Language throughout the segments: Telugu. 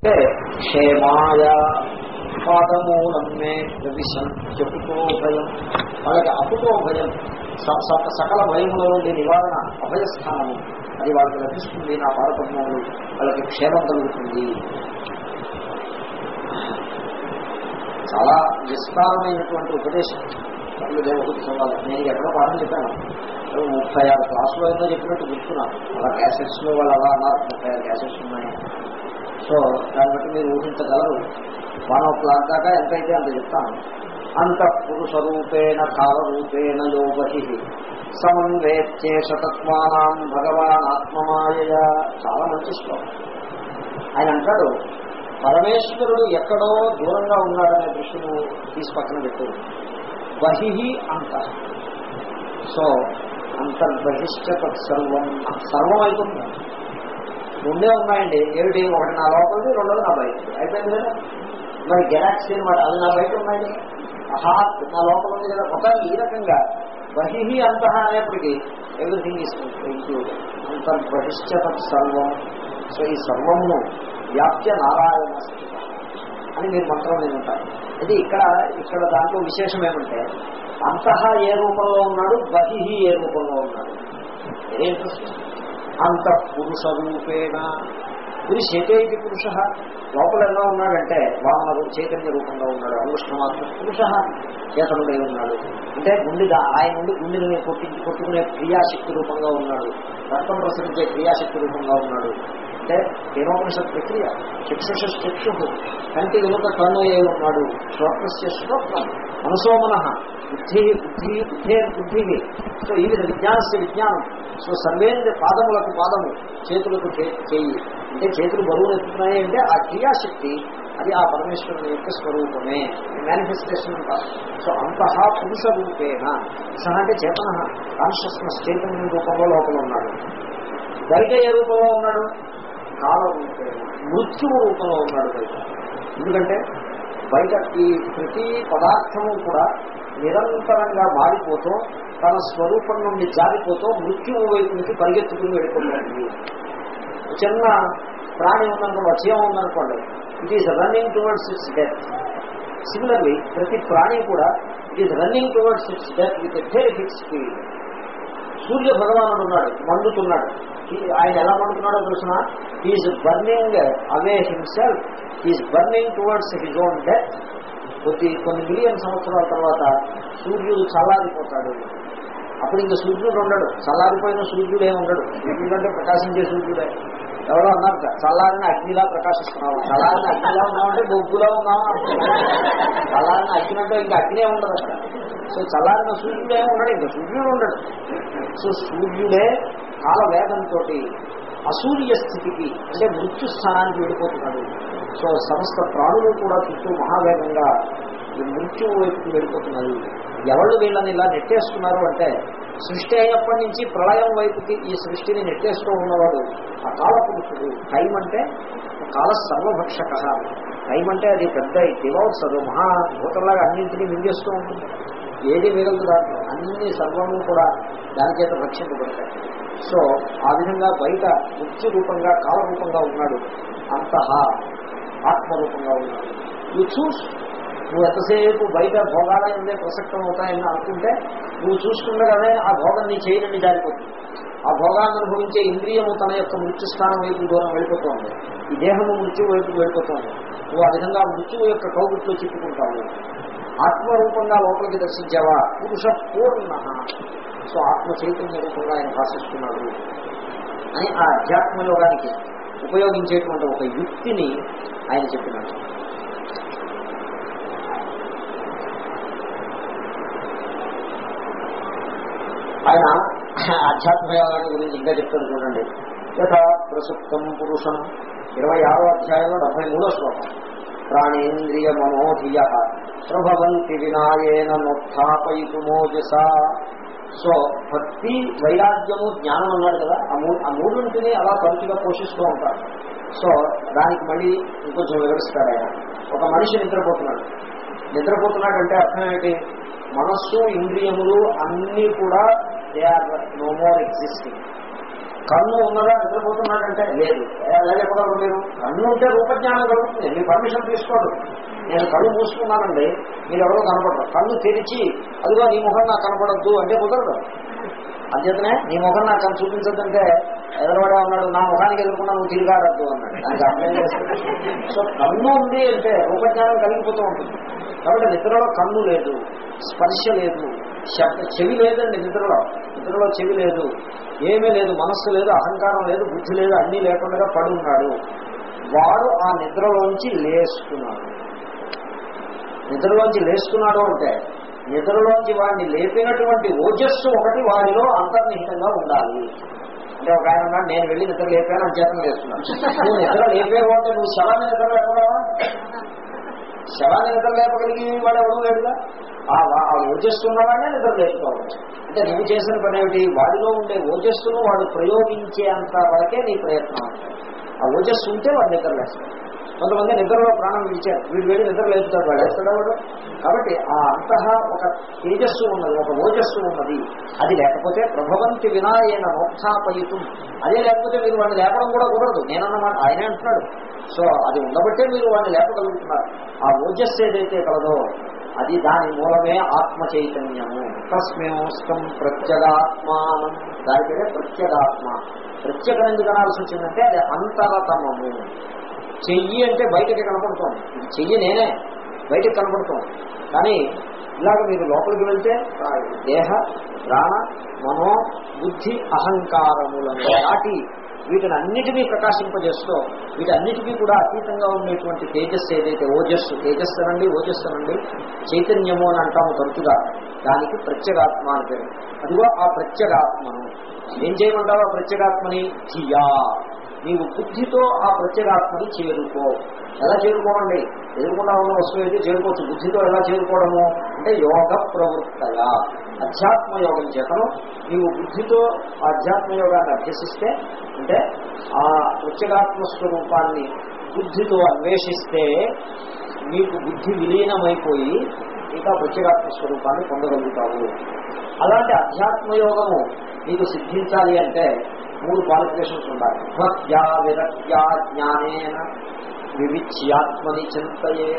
అంటే క్షేమాయ పాదమూలం మే ప్రవిశం చెప్పుతో భయం. వాళ్ళకి అప్పుతో భయం. సకల భయముల నుండి నివారణ అభయస్థానము. అది వాళ్ళకి లభిస్తుంది నా పాదపద్మములు వాళ్ళకి క్షేమం కలుగుతుంది. చాలా విస్తారమైనటువంటి ఉపదేశం. వాళ్ళు దేవహూతి చదవాలి నేను ఎక్కడో పాఠం చెప్పాను. ముప్పై ఆరు క్లాసులో ఏదో చెప్పినట్టు గుర్తున్నాను అలా క్యాసెట్స్లో వాళ్ళు అలా అన్నారు. ముప్పై ఆరు క్యాసెట్స్ ఉన్నాయి. సో దాన్ని బట్టి మీరు ఊహించగలరు. వన్ ఓ క్లాక్ దాకా ఎంతైతే అంత చెప్తాను అంత పురుషరూపేణ కాలరూపేణ యోగతి సమన్వేత్యే శతత్వానాం భగవాన్ ఆత్మమాయ చాలా మంచి శ్లోకం. ఆయన అంటాడు పరమేశ్వరుడు ఎక్కడో దూరంగా ఉన్నాడనే దృష్టిని తీసి పక్కన పెట్టు. బహి అంత. సో అంతర్బహిష్ట సర్వం సర్వం అయిపోతుంది. రెండే ఉన్నాయండి. ఏమిటి? ఒకటి నా లోపలిది రెండోది నా బయట అయిపోయింది కదా? మరి గెలాక్సీ అనమాట అది నా బయట ఉన్నాయండి అహాత్ నా లోపల ఉంది కదా? ఒక ఈ రకంగా. బహిహి అంతః అనేప్పటికీ ఎవ్రీథింగ్ ఇస్ ఇంక్లూడ్ అంతర్బహిష్ట సర్వం. సో ఈ సర్వమును వ్యాప్య నారాయణ అని మీరు మంత్రం వింటారు ఇది ఇక్కడ ఇక్కడ దాంట్లో విశేషం ఏమంటే అంతః ఏ రూపంలో ఉన్నాడు? బహిహి ఏ రూపంలో ఉన్నాడు? వెరీ ఇంట్రెస్టింగ్ అంత పురుష రూపేణ పురుష. ఏకైక పురుష లోపల ఎలా ఉన్నాడంటే వామన చైతన్య రూపంగా ఉన్నాడు. అనుష్ణమాత్మ పురుష. చేతనుడై ఉన్నాడు. అంటే గుండెగా ఆయన నుండి గుండెని కొట్టించి కొట్టుకునే క్రియాశక్తి రూపంగా ఉన్నాడు. రక్తం ప్రసరించే క్రియాశక్తి రూపంగా ఉన్నాడు. అంటే కేనోపనిషత్ ప్రక్రియ చక్షుష చక్షు కంటి వెనుక కన్ను ఏ ఉన్నాడు శ్రోత్రస్య శ్రోత్రం. మనసో మన. బుద్ధి బుద్ధి బుద్ధే బుద్ధి సో ఈ విధ విజ్ఞానస్య విజ్ఞానం. సో సర్వేంద్ర పాదములకు పాదము చేతులకు చేయి. అంటే చేతులు బరువులు ఎత్తున్నాయి అంటే ఆ క్రియాశక్తి అది ఆ పరమేశ్వరుని యొక్క స్వరూపమే. మేనిఫెస్టేషన్ అంటారు సో అంతః పురుష రూపేణ. సహ అంటే చేతన. కాన్షియస్నెస్ చైతన్య రూపంలో లోపల ఉన్నాడు. బయట ఏ రూపంలో ఉన్నాడు. కాల మృత్యువు రూపంలో ఉన్నాడు బయట ఎందుకంటే బయట ఈ ప్రతి పదార్థము కూడా నిరంతరంగా మారిపోతూ తన స్వరూపం నుండి జారిపోతూ మృత్యువు వైపు నుంచి పరిగెత్తుకుని వెళ్ళిపోతుంది చిన్న ప్రాణి ఉందనుకోండి చీమ ఉందనుకోండి it is running towards its death similarly ప్రతి ప్రాణి కూడా it is running towards its death with a terrific speed Surya భగవానుడు ఉన్నాడు మండుతున్నాడు. ఆయన ఎలా పడుతున్నాడో తెలిసిన? He is burning away himself he is burning towards his own death కొద్ది కొన్ని మిలియన్ సంవత్సరాల తర్వాత సూర్యుడు చల్లారిపోతాడు. అప్పుడు ఇంకా సూర్యుడు ఉండడు. చల్లారిపోయిన సూర్యుడు ఏమి ఉండడు. ఎందుకంటే ప్రకాశించే సూర్యుడే. ఎవరో అన్నారు చల్లారిని అగ్నిలా ప్రకాశిస్తున్నావు? చల్లారిని అగ్నిలా ఉన్నామంటే బొగ్గులా ఉన్నావా? చల్లారిని అగ్ని ఇంకా అగ్నే ఉండదు అక్కడ. సో చల్లారిన సూర్యుడే ఉండడు ఇంకా సూర్యుడు ఉండడు. సో సూర్యుడే కాలవేదంతో అసూర్య స్థితికి అంటే మృత్యు స్థానానికి వెళ్ళిపోతున్నాడు. సో సమస్త ప్రాణులు కూడా చుట్టూ మహావేగంగా ఈ మృత్యు వైపుకి వెళ్ళిపోతున్నారు. ఎవరు వీళ్ళని ఇలా నెట్టేస్తున్నారు అంటే సృష్టి అయినప్పటి నుంచి ప్రళయం వైపుకి ఈ సృష్టిని నెట్టేస్తూ ఉన్నవాడు ఆ కాల పురుషుడు టైం అంటే కాల సర్వభక్షక. టైం అంటే అది పెద్ద డివౌట్స్ అది మహాభూతంలాగా అన్నింటినీ మింగేస్తూ ఉంటుంది. ఏది మిగలదు దాంట్లో. అన్ని సర్వము కూడా దాని చేత రక్షింపబడతాయి. సో ఆ విధంగా బయట వృత్తి రూపంగా కాలరూపంగా ఉన్నాడు. అంతః ఆత్మరూపంగా ఉన్నాడు. నువ్వు చూసు. నువ్వు ఎంతసేపు బయట భోగాలే ఉండే ప్రసక్తం అవుతాయని అనుకుంటే నువ్వు చూస్తుండగానే ఆ భోగం నీ చేయనని జారిపోతుంది. ఆ భోగాన్ని అనుభవించే ఇంద్రియము తన యొక్క మృత్యు స్థానం వైపు దూరం వెళ్ళిపోతుంది. ఈ దేహము మృత్యు వైపు వెళ్ళిపోతుంది. నువ్వు ఆ విధంగా మృత్యువు యొక్క కౌగుట్లో చిక్కుకుంటావు. ఆత్మరూపంగా లోపలికి దర్శించావా? పురుష పూర్ణ. సో ఆత్మ చైతన్య రూపంగా ఆయన భాషిస్తున్నాడు అని ఆ అధ్యాత్మ యోగానికి ఉపయోగించేటువంటి ఒక యుక్తిని ఆయన చెప్పినాడు. ఆయన ఆధ్యాత్మ యోగాన్ని గురించి ఇంకా చెప్తాను చూడండి. యథా ప్రసుప్తం పురుషం ఇరవై ఆరో అధ్యాయంలో డెబ్బై మూడో శ్లోకం. ప్రాణేంద్రియ మనోధియ ప్రభవంతి వినాయేన నోత్థాపయితుమోజస సో భక్తి వైరాగ్యము జ్ఞానం అన్నాడు కదా ఆ మూడు ఆ మూడింటిని అలా తరచుగా పోషిస్తూ ఉంటారు. సో దానికి మళ్ళీ ఇంకొంచెం వివరిస్తాడు ఆయన ఒక మనిషి నిద్రపోతున్నాడు. నిద్రపోతున్నాడంటే అర్థం ఏంటి మనస్సు ఇంద్రియములు అన్నీ కూడా they are no more existing. కన్ను ఉన్నదా నిద్రపోతున్నాడంటే లేదు. లేకపోవడం లేదు మీరు కన్ను ఉంటే రూపజ్ఞానం కలుగుతుంది మీ పర్మిషన్ తీసుకోడు నేను కళ్ళు మూసుకున్నానండి. మీరు ఎవరో కనపడరు. కన్ను తెరిచి అదిగో నీ ముఖం నాకు కనపడద్దు అంటే కుదరదు. అంచేతనే నీ ముఖం నాకు కను చూపించద్దంటే ఎదురువాడే ఉన్నాడు నా ముఖానికి ఎదుర్కొన్నా నువ్వు తిరిగాడద్దు అన్నాడు. దానికి అర్థం సో కన్ను ఉంది అంటే రూపజ్ఞానం కలిగిపోతూ ఉంటుంది. కాబట్టి నిద్రలో కన్ను లేదు స్పర్శ లేదు శబ్ద చెవి లేదండి నిద్రలో. నిద్రలో చెవి లేదు ఏమీ లేదు మనస్సు లేదు అహంకారం లేదు బుద్ధి లేదు అన్నీ లేకుండా పడి ఉన్నాడు. వాడు ఆ నిద్రలోంచి లేస్తున్నాడు. నిద్రలోంచి లేస్తున్నాడు అంటే నిద్రలోంచి వాడిని లేపినటువంటి ఓజస్సు ఒకటి వాడిలో అంతర్నిహితంగా ఉండాలి. అంటే ఒక ఆయన నేను వెళ్ళి నిద్ర లేపాను అని చేతను లేస్తున్నాను నువ్వు నిద్ర లేపేవో అంటే నువ్వు చాలా నిద్ర లేకుండా శవాన్ని నిద్ర లేపగలిగి వాడు ఎవరు లేడుగా? ఆ వా- ఆ నిద్ర లేపుకోవచ్చు అంటే నువ్వు చేసిన పని ఏమిటి? వాడిలో ఉండే ఓజస్సును వాడు ప్రయోగించేంత వరకే నీ ప్రయత్నం ఆ ఓజస్సు ఉంటే వాడు నిద్ర లేస్తాడు. కొంతమంది నిద్రలో ప్రాణం ఇచ్చారు వీడు వేడి నిద్ర లేపుతాడు వాడు వేస్తాడు వాడు? కాబట్టి ఆ అంతః ఒక తేజస్సు ఉన్నది ఒక ఓజస్సు ఉన్నది. అది లేకపోతే ప్రభవంతి వినాయన మోక్షాపయుతం. అదే లేకపోతే మీరు వాడిని లేపడం కూడా కుదరదు నేనన్నమాట. ఆయనే అంటున్నాడు. సో అది ఉండబట్టే మీరు వాడిని లేపగలుగుతున్నారు. ఆ ఓజస్సు ఏదైతే కలదో అది దాని మూలమే ఆత్మ చైతన్యము తస్మేస్కం ప్రత్యేగాత్మానం. దాని పేరే ప్రత్యేగాత్మ. ప్రత్యేకం ఎందుకు అనాల్సి వచ్చిందంటే అది అంతరతమము. చెయ్యి అంటే బయటకి కనపడుతోంది. ఇది చెయ్యి నేనే. బయటకు కనపడుతోంది. కానీ ఇలాగ మీరు లోపలికి వెళ్తే దేహ ప్రాణ మనో బుద్ధి అహంకారములను దాటి వీటిని అన్నిటినీ ప్రకాశింపజేస్తూ వీటన్నిటికీ కూడా అతీతంగా ఉండేటువంటి తేజస్సు ఏదైతే ఓజస్సు తేజస్సు అనండి ఓజస్సు అనండి చైతన్యము అని అంటాము తరచుగా దానికి ప్రత్యేగాత్మ అని పేరు. అదిగో ఆ ప్రత్యేగాత్మను. ఏం చేయమంటావు ఆ ప్రత్యేగాత్మని? జియా నీవు బుద్ధితో ఆ ప్రత్యేగాత్మని చేరుకో. ఎలా చేరుకోమండి? ఎదుర్కొన్నా ఉన్న వస్తువు అయితే చేరుకోవచ్చు. బుద్ధితో ఎలా చేరుకోవడము? అంటే యోగ ప్రవృత్తగా అధ్యాత్మ యోగం చేతను నీవు బుద్ధితో ఆధ్యాత్మ యోగాన్ని అభ్యసిస్తే అంటే ఆ ప్రత్యేగాత్మ స్వరూపాన్ని బుద్ధితో అన్వేషిస్తే నీకు బుద్ధి విలీనమైపోయి ఇంకా ప్రత్యేగాత్మ స్వరూపాన్ని పొందగలుగుతావు. అలాంటి అధ్యాత్మ యోగము నీకు సిద్ధించాలి అంటే మూడు క్వాలిఫికేషన్స్ ఉండాలి. భక్త్యా విరక్త్యా జ్ఞానేన వివిచ్యాత్మని చింతయే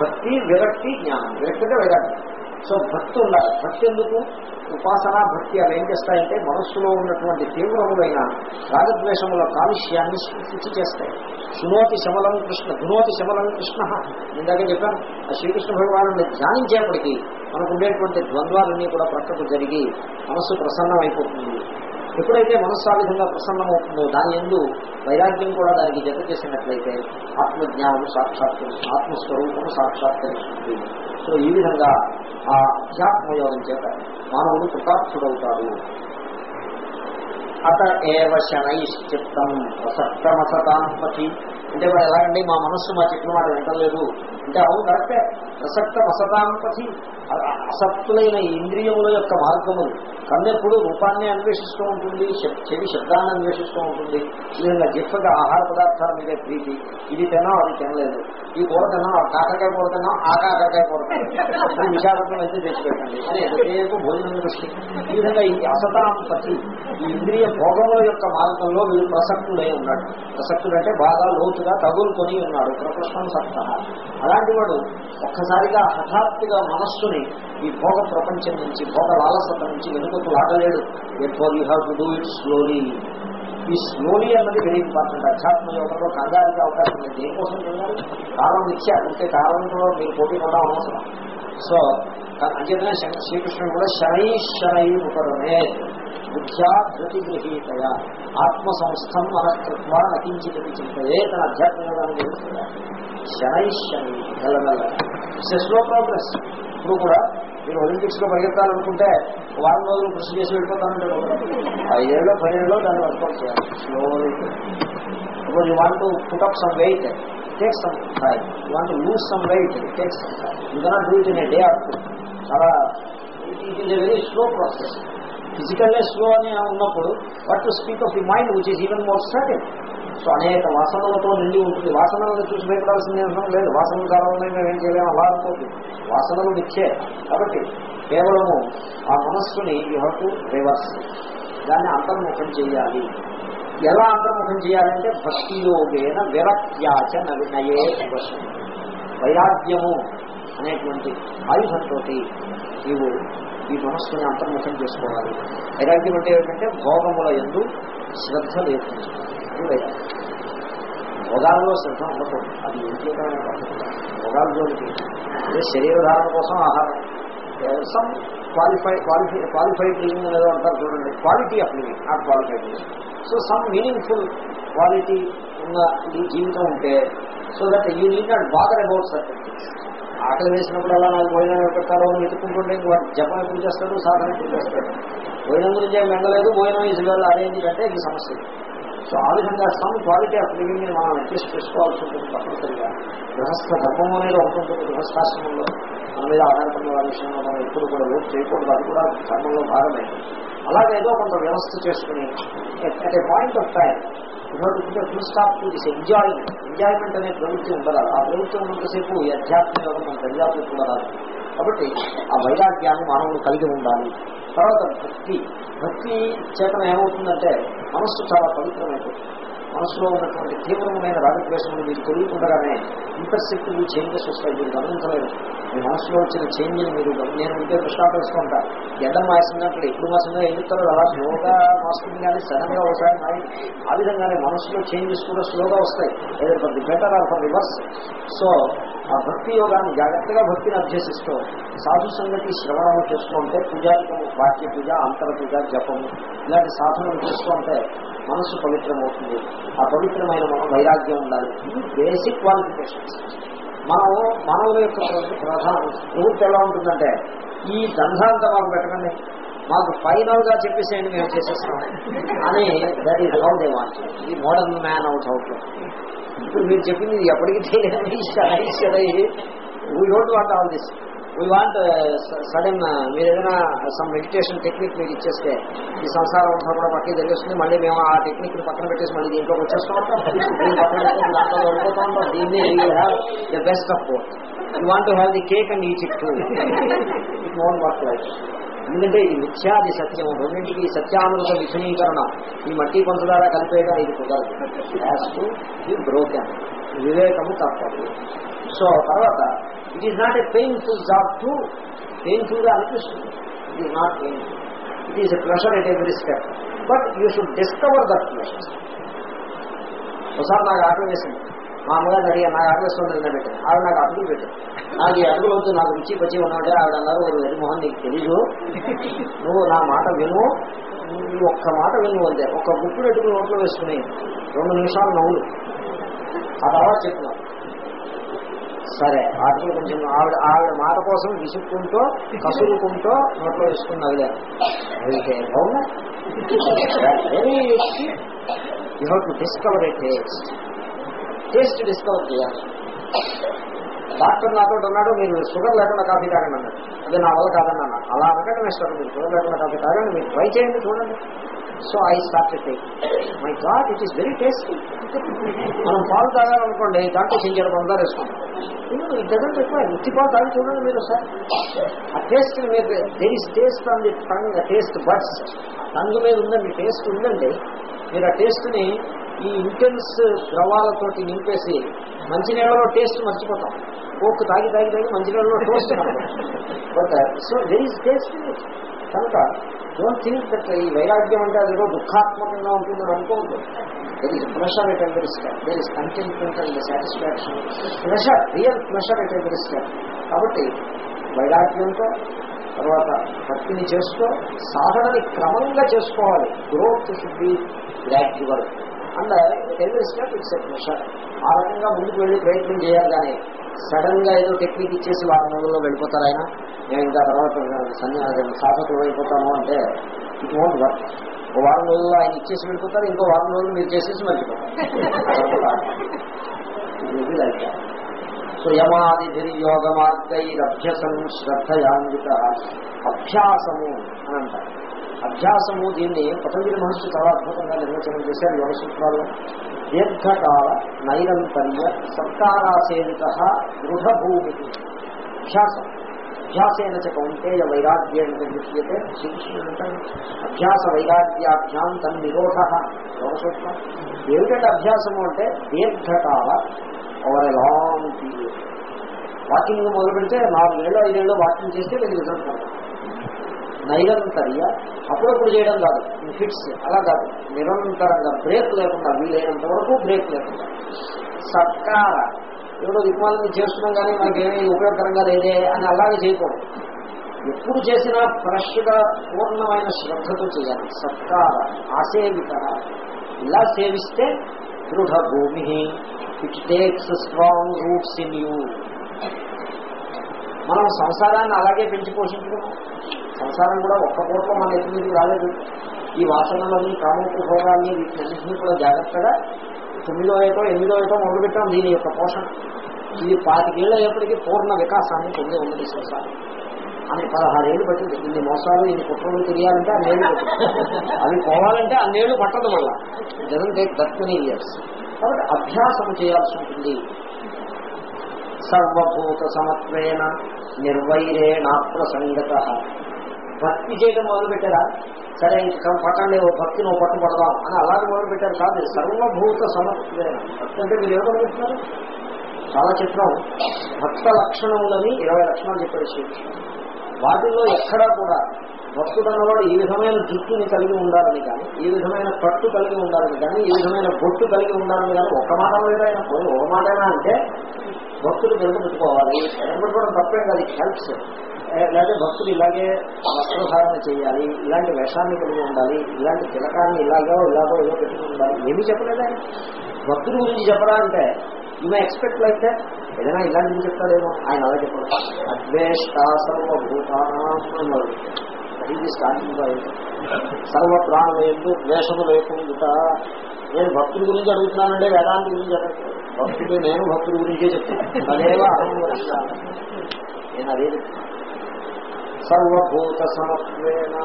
భక్తి విరక్తి జ్ఞానం. విరక్తి సో భక్తి ఉండాలి. భక్తి ఎందుకు? ఉపాసన భక్తి అవి ఏం చేస్తాయంటే మనస్సులో ఉన్నటువంటి తీవ్రములైన రాగద్వేషముల కాలుష్యాన్ని శుచి చేస్తాయి. శునోతి శమలం కృష్ణ ధునోతి శమలం కృష్ణ. ఇందాక చెప్పాను. ఆ శ్రీకృష్ణ భగవాను ధ్యానించేప్పటికీ మనకు ఉండేటువంటి ద్వంద్వాలన్నీ కూడా ప్రక్కకు జరిగి మనస్సు ప్రసన్నమైపోతుంది. ఎప్పుడైతే మనస్సు ఆ విధంగా ప్రసన్నమవుతుందో దాని ఎందు వైరాగ్యం కూడా దానికి జత చేసినట్లయితే ఆత్మజ్ఞానం సాక్షాత్కరి ఆత్మస్వరూపము సాక్షాత్కరిస్తుంది సో ఈ విధంగా ఆ అధ్యాత్మయోగం చేత మానవుడు కృతార్థుడవుతాడు. అత ఏవ శనైశ్చిత్తం ప్రసక్తమసతాత్మకి అంటే వాడు ఎలాగండి మా మనస్సు మా చెప్పిన వాడు వింటలేదు. అంటే అవును కరెక్టే. ప్రసక్త అసతాంపతి అసక్తులైన ఇంద్రియముల యొక్క మార్గములు. కన్నెప్పుడు రూపాన్ని అన్వేషిస్తూ ఉంటుంది చెవి శబ్దాన్ని అన్వేషిస్తూ ఉంటుంది. ఈ విధంగా ఆహార పదార్థాల మీద ప్రీతి. ఇది తిన్నాం అది తినలేదు. ఈ కూర తిన్నాం ఆ కాకరకాయ కూర తిన్నాం ఆ కాకరకాయ కూర తిన్నాం. విశాఖపట్నం అయితే తెచ్చిపెట్టండి. అని భోజనం దృష్టి. ఈ విధంగా ఈ అసతాంపతి ఈ ఇంద్రియ భోగముల యొక్క మార్గంలో వీరు ప్రసక్తుడై ఉన్నాడు ప్రసక్తుడంటే బాగా లోతుగా తగులుకొని ఉన్నాడు ప్రకృష్టం సత్త అలాంటి వాడు ఒక్కసారిగా హఠాత్తుగా మనస్సుని ఈ భోగ ప్రపంచం నుంచి భోగ లాలసత నుంచి వెనుకకు లాగలేడు therefore you have to do it slowly ఈ స్లోలీ అన్నది వెరీ ఇంపార్టెంట్ అధ్యాత్మ యోగంలో కంగారికి అవకాశం లేదు. దేనికోసం చేయాలి కాలం ఇచ్చా అంటే కాలంతో మీరు పోటీ పడడం అవసరం. సో అంచేతనే శ్రీకృష్ణుడు కూడా శనై శనై ఉపరమే బుద్ధ్యా ధృతి గృహీతయ ఆత్మ సంస్థం మనకృత్వ నకించిత చింతయే తన అధ్యాత్మ యోగాన్ని చేస్తున్నాడు శనై శనై గలగల స్లో ప్రోగ్రెస్ ఇప్పుడు కూడా మీరు ఒలింపిక్స్లో పరిగెత్తాలనుకుంటే వారం రోజులు కృషి చేసి వెళ్ళిపోతానంటే ఐదేళ్ళు పదిహేడులో దాన్ని వర్కౌట్ చేయాలి. స్లోలీ ఇప్పుడు you want to put up some weight take some time you want lose some weight take some time you cannot do it in a day or చాలా it is a very slow process physically slow అని ఉన్నప్పుడు what to speak of the mind which is even more certain so అనేక వాసనలతో నిండి ఉంటుంది. వాసనలను చూసి భయపడాల్సింది అవసరం లేదు. వాసన చాలా మేము ఏం చేయలేము అలా అనుకోండి వాసనలు నిచ్చే కాబట్టి కేవలము ఆ మనస్సుని యువకు రివర్స్ దాన్ని అంతర్ముఖం చేయాలి. ఎలా అంతర్ముఖం చేయాలంటే భక్తియోగేన విరక్త్యాచ నవినయే వశం వైరాగ్యము అనేటువంటి ఆయుధంతో నీవు ఈ మనస్సుని అంతర్ముఖం చేసుకోవాలి. వైరాగ్యం అంటే ఏమిటంటే భోగముల ఎందు శ్రద్ధ లేకుండా. భోగాల్లో శ్రద్ధ ఉండకూడదు అది యోగ్యకరమైన పద్ధతి భోగాల జోలికి అదే శరీరధారణ కోసం ఆహారం some qualify qualify qualified living అనేది అంటారు చూడండి quality of living not qualified living so some meaningful quality ఉన్న ఈ జీవితం ఉంటే so that you need not bother about certain things ఆకలి వేసినప్పుడు అలా నాకు భోజనం పెట్టారో అని వెతుక్కుంటుంటే వాడు జపం ఎప్పుడు చేస్తాడు సాధన ఎప్పుడు చేస్తాడు భోజనం గురించి ఏం వెంగలేదు భోజనం ఈజ్ వెల్ అరేంజ్ అంటే ఇది సమస్య సో ఆ విధంగా సమ్ క్వాలిటీ ఆఫ్ లివింగ్ని మనం అడ్జస్ట్ చేసుకోవాల్సి ఉంటుంది తప్పనిసరిగా. గృహస్థ ధర్మం అనేది ఒకటి ఉంటుంది. గృహస్థాశ్రమంలో మన మీద ఆధారపడిన వారి విషయంలో మనం ఎప్పుడు కూడా లోపు చేయకూడదు. అది కూడా ధర్మంలో భాగమే. అలాగే ఏదో కొంత వ్యవస్థ చేసుకుని at a point of time full stop to this enjoyment enjoyment అనే ప్రవృత్తి ఉండరాదు ఆ ప్రవృత్తి ఉన్నంతసేపు ఈ అధ్యాత్మిక యోగం మన దర్యాప్తు కూడా రాదు. కాబట్టి ఆ వైరాగ్యాన్ని మానవులు కలిగి ఉండాలి. తర్వాత భక్తి భక్తి చేతన ఏమవుతుందంటే మనస్సు చాలా పవిత్రమైపోతుంది. మనసులో ఉన్నటువంటి తీవ్రమైన రాగద్వేషములు మీకు తెలియకుండగానే ఇంటర్సెప్టిబుల్ చేంజెస్ వస్తాయి మీరు గమనించలేదు మీ మనసులో వచ్చిన చేంజ్ని మీరు నేను ఉంటే దృష్టాంత వేసుకుంటా ఎండ మాసినప్పుడు ఎప్పుడు మాసిందో ఏం చెప్తారో అలా స్లోగా మాస్తుంది కానీ సడన్గా ఒకసారి మాయి ఆ విధంగానే మనసులో చేంజెస్ కూడా స్లోగా వస్తాయి. ఏదో for the better or for reverse so ఆ భక్తి యోగాన్ని జాగ్రత్తగా భక్తిని అభ్యసిస్తూ సాధు సంగతి శ్రవణము చేసుకుంటే పూజారికము వాక్య పూజ అంతర పూజ జపము ఇలాంటి సాధనలు చేసుకుంటే మనసు పవిత్రమవుతుంది. ఆ పవిత్రమైన మన వైరాగ్యం ఉండాలి. ఇది బేసిక్ క్వాలిఫికేషన్స్ మనం మానవుల యొక్క ప్రధాన. ప్రవృత్తి ఎలా ఉంటుందంటే ఈ దంధాంత మాకు పెట్టకండి. మాకు ఫైనల్గా చెప్పేసేయండి మేము చేసేస్తాం. అని that is how they want ఈ మోడర్న్ మ్యాన్ అవుట్ అవుట్ ఇప్పుడు మీరు చెప్పింది ఎప్పటికీ తెలియదు. We don't want all this we want sudden మీరు ఏదైనా సమ్ మెడిటేషన్ టెక్నిక్ మీరు ఇచ్చేస్తే ఈ సంసారం అంతా కూడా పక్కకి తెలియస్తుంది మళ్ళీ మేము ఆ టెక్నిక్ని పక్కన పెట్టేసి మళ్ళీ దీంట్లోకి వచ్చేస్తాం దీన్ని దాంట్లో ఉంటాం. దీన్ని the best of both you want have the cake and eat it it won't work life ఎందుకంటే ఇది మిథ్యాది సత్యం రెండింటికి ఈ సత్యామృత ఈ మట్టి పంచదార కలిపేయడం ఇది కుదరదు. టు బ్రోకెన్ వివేకము తప్పదు. సో తర్వాత it is not a painful job to పెయిన్ఫుల్గా అనిపిస్తుంది. It is not painful it is a pressure at every step but you should discover that pressure ఒకసారి నాకు ఆకలి వేసింది. మా అమ్మగారు అడిగా నాకు ఆకలి వేస్తుంది నిన్న పెట్టాను ఆవిడ నాకు అడుగులు పెట్టాను నాకు ఈ అడుగులు వద్దు నాకు రుచి పచ్చి ఉన్నాడే ఆవిడ అన్నారు. "ఓ నీకు తెలీదు. నువ్వు నా మాట విను. నువ్వు ఒక్క మాట విను అంతే ఒక్క గుప్పుడు ఎటుకులు నోట్లో వేసుకుని రెండు నిమిషాలు నవ్వులు. ఆ తర్వాత చెప్తున్నావు సరే ఆటలు కొంచెం ఆవిడ ఆవిడ మాట కోసం విసుక్కుంటూ కసురుకుంటూ నోట్లో వేసుకుని నవ్వులేను అయితే అవునా very you have to discover a taste taste discover చేయాలి. డాక్టర్ నాతో ఉన్నాడు మీరు షుగర్ లేకుండా కాఫీ తాగండి అన్నాడు. అదే నా వల్ల కాదండి అన్న అలా అనకండి మిస్టర్ మీరు షుగర్ లేకుండా కాఫీ తాగండి మీరు ట్రై చేయండి చూడండి. So I start my god it is very tasty మనం పాలు తాగాలనుకోండి దాంట్లో సింజర పందాలు వేసుకుంటాం. ఇట్ డజంట్ రిక్వైర్ చూడండి మీరు సార్ ఆ టేస్ట్ మీరు there is taste on the tongue taste buds tongue మీద ఉందండి టేస్ట్ ఉందండి. మీరు ఆ టేస్ట్ని ఈ ఇంటెన్స్ ద్రవాలతోటి నింపేసి మంచినీళ్ళలో టేస్ట్ మర్చిపోతాం. కోక్ తాగి తాగి తాగి మంచినీళ్ళలో taste but so where taste కనుక డోంట్ థింక్ దట్ ఈ వైరాగ్యం అంటే అదేదో దుఃఖాత్మకంగా ఉంటుందని అనుకోవద్దు. There is pressure at every step there is contentment and satisfaction pressure real pressure at every step కాబట్టి వైరాగ్యంతో తర్వాత భక్తిని చేసుకో సాధనని క్రమంగా చేసుకోవాలి. Growth should be gradual and every step it's a pressure ఆ రకంగా ముందుకు వెళ్ళి ప్రయత్నం చేయాలి కానీ సడన్గా ఏదో టెక్నిక్ ఇచ్చేసి వారం రోజుల్లో వెళ్ళిపోతారు ఆయన. నేను ఇంకా తర్వాత సన్యాసం సాధకులు అయిపోతాము అంటే ఇట్ వాంట్ వర్క్ ఒక వారం రోజుల్లో ఆయన ఇచ్చేసి వెళ్ళిపోతారు ఇంకో వారం రోజులు మీరు చేసేసి మర్చిపోతారు. సో యమాదిభిర్యోగ మార్గైరభ్యసం శ్రద్ధయాంగిత అభ్యాసము అని అంటారు. అభ్యాసము దీన్ని పతంజలి మహర్షి చాలా అద్భుతంగా నిర్వచనం చేశారు యోగ సూత్రాలు దీర్ఘకాల నైరంతర్య సత్కారాసేవిత దృఢభూమి. అభ్యాసం. అభ్యాసేన చ కౌంటేయ వైరాగ్యేణ విద్యతే శ్రీకృష్ణుడు అభ్యాస వైరాగ్యాభ్యాం తన్ నిరోధ. సూత్రం ఏమిటంటే అభ్యాసము అంటే దీర్ఘకాల over a long period walking మొదలు పెడితే నాలుగేళ్ళు ఐదేళ్ళు వాకింగ్ చేస్తే మీకు రిజల్ట్ పడతాం నైరంతర్య. అప్పుడప్పుడు చేయడం కాదు. ఫిట్స్. అలా కాదు. నిరంతరంగా బ్రేక్ లేకుండా వీలైనంత వరకు బ్రేక్ లేకుండా. సత్కార. ఏదో దిగ్మాలని చేస్తున్నాం కానీ మనకేమీ ఉపయోగకరంగా లేదే అని అలాగే చేయకూడదు. ఎప్పుడు చేసినా ఫ్రెష్గా పూర్ణమైన శ్రద్ధతో చేయాలి. సత్కార ఆసేవిత ఇలా సేవిస్తే దృఢ భూమి it takes strong roots in you మనం సంసారాన్ని అలాగే పెంచి పోషించుకున్నాం సంసారం కూడా ఒక్క పూటలో మన ఎత్తి రాలేదు. ఈ వాసనలని కాముకు భోగాల్ని వీటినన్నింటినీ కూడా జాగ్రత్తగా తొమ్మిదో ఏటో ఎనిమిదో ఏటో మొదలుపెట్టాం. దీని యొక్క పోషణ. ఇది పాతికేళ్ళు అయ్యేప్పటికీ పూర్ణ వికాసాన్ని పొంది ఉన్నది సంసారం అని పదహారేళ్ళు పట్టింది. ఇన్ని మోసాలు ఇన్ని కుట్రలు తెలియాలంటే అన్నేళ్ళు అవి పోవాలంటే అన్నేళ్ళు పట్టదు మళ్ళా. జనం టేక్ దట్ మెనీ ఇయర్స్. కాబట్టి అభ్యాసం చేయాల్సి ఉంటుంది. సర్వభూత సమత్వేన నిర్వైరేణాప్రసంగత. భక్తి చేయడం మొదలుపెట్టారా? సరే ఇంకా పట్టండి ఓ భక్తి నువ్వు పట్టు పడదాం అని అలాగే మొదలు పెట్టారు కాదు సర్వభూత సమర్థులైన భక్తి అంటే మీరు ఏమని పెడుతున్నారు చాలా చిత్రం భక్త లక్షణములని ఇరవై లక్షణాలు చెప్పాడు శ్రీకృష్ణుడు వాటిల్లో ఎక్కడా కూడా భక్తుడు అన్నవాడు ఈ విధమైన దృష్టిని కలిగి ఉండాలని కానీ ఈ విధమైన పట్టు కలిగి ఉండాలని కానీ ఈ విధమైన బొట్టు కలిగి ఉండాలని కానీ ఒక మాట ఏదైనా పోయి ఒక మాటైనా అంటే భక్తులు నిలబెట్టుకోవాలి. నిలబెట్టుకోవడం తప్పేం కాదు హెల్ప్స్ లేదా భక్తులు ఇలాగే వస్త్రధారణ చేయాలి ఇలాంటి వేషాన్ని కలిగి ఉండాలి ఇలాంటి తిలకాన్ని ఇలాగో ఇలాగో ఏదో పెట్టుకుని ఉండాలి. ఏమీ చెప్పలేదా భక్తుల గురించి చెప్పరా అంటే you may expect like that ఏదైనా ఇలాంటివి చెప్తాడేమో? ఆయన అలా చెప్పడం. అద్వేష్ట సర్వభూతానాలు ఇది స్టార్టింగ్ సర్వ ప్రాణులు ద్వేషము లేకుండా నేను భక్తుల గురించి అడుగుతున్నానంటే వేదాంతి గురించి అడగట్లేదు. భక్తులు నేను భక్తుల గురించే చెప్తాను. అదేవా అహం నేను అదే చెప్తాను. సర్వభూత సమత్వేన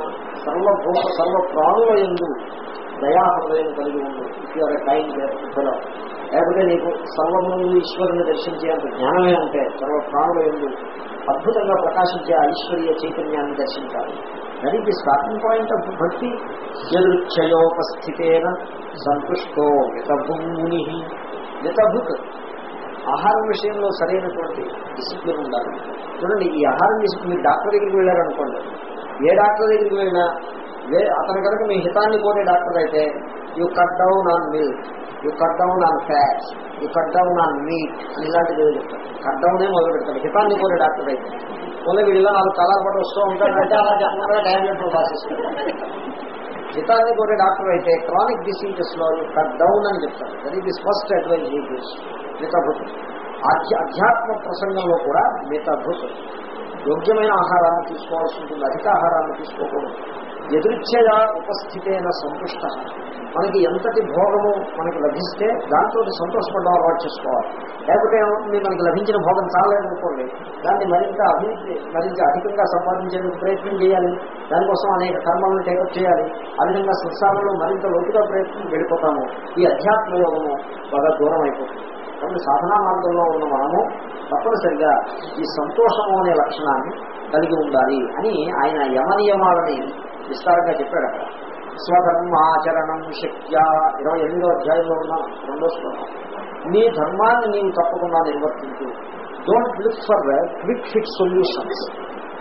సర్వభూత సర్వ ప్రాణుల ఎందు దయాహృదయం కలిగి ఉంది ఇఫ్యూఆర్ కైండ్ ఫెలో లేకపోతే నీకు సర్వముందు ఈశ్వరుని దర్శించేంత జ్ఞానమే ఉంటే సర్వ ప్రాణుల ఎందు అద్భుతంగా ప్రకాశించే ఐశ్వర్య చైతన్యాన్ని దర్శించాలి. That is the starting point of bhakti యదృచ్ఛయోపస్థితేన సంతుష్టో మితభూముని మితభుక్ ఆహారం విషయంలో సరైనటువంటి డిసిప్లిన్ ఉండాలి. చూడండి ఈ ఆహారం డిసిప్లిన్ మీరు డాక్టర్ దగ్గరికి వెళ్ళారనుకోండి ఏ డాక్టర్ దగ్గరికి వెళ్ళినా వే అతను కనుక మీ హితాన్ని కోరే డాక్టర్ అయితే you cut down on milk you cut down on fats you cut down on meat ఇలాంటిది చెప్తారు. కట్ డౌనే మొదలు పెడతారు. హితాన్ని కోరే డాక్టర్ అయితే. మొదలు వీళ్ళ నాలుగు కాలాల పాటు వస్తూ ఉంటాడు అంటే అలా రాసిస్తారు హితాన్ని కోరే డాక్టర్ అయితే క్రానిక్ డిసీజెస్లో కట్ డౌన్ అని చెప్తారు. That is first advice he మితభృత్ అధ్యాత్మ ప్రసంగంలో కూడా మితభృత్ యోగ్యమైన ఆహారాన్ని తీసుకోవాల్సి ఉంటుంది అధిక ఆహారాన్ని తీసుకోకూడదు. ఎదురిచ్చేగా ఉపస్థితైన సంతుష్ట. మనకి ఎంతటి భోగము మనకి లభిస్తే దాంతో సంతోషపడడం అలవాటు చేసుకోవాలి. లేకపోతే ఏమవుతుంది? మనకి లభించిన భోగం చాలేదనుకోండి దాన్ని మరింత అభివృద్ధి మరింత అధికంగా సంపాదించేందుకు ప్రయత్నం చేయాలి. దానికోసం అనేక కర్మలను టేకప్ చేయాలి. ఆ విధంగా సంసారంలో మరింత లోతుగా ప్రయత్నం వెళ్ళిపోతాము. ఈ అధ్యాత్మ యోగము బాగా దూరం అయిపోతుంది కాబట్టి సాధనా మార్గంలో ఉన్న మనము తప్పనిసరిగా ఈ సంతోషము అనే లక్షణాన్ని కలిగి ఉండాలి అని ఆయన యమనియమాలని విస్తారంగా చెప్పాడు అక్కడ. స్వధర్మాచరణం శక్త్యా. ఇరవై ఎనిమిదో అధ్యాయంలో ఉన్న రెండో శ్లోకం. నీ ధర్మాన్ని నీవు తప్పకుండా నిర్వర్తించు. Don't look for quick fit solutions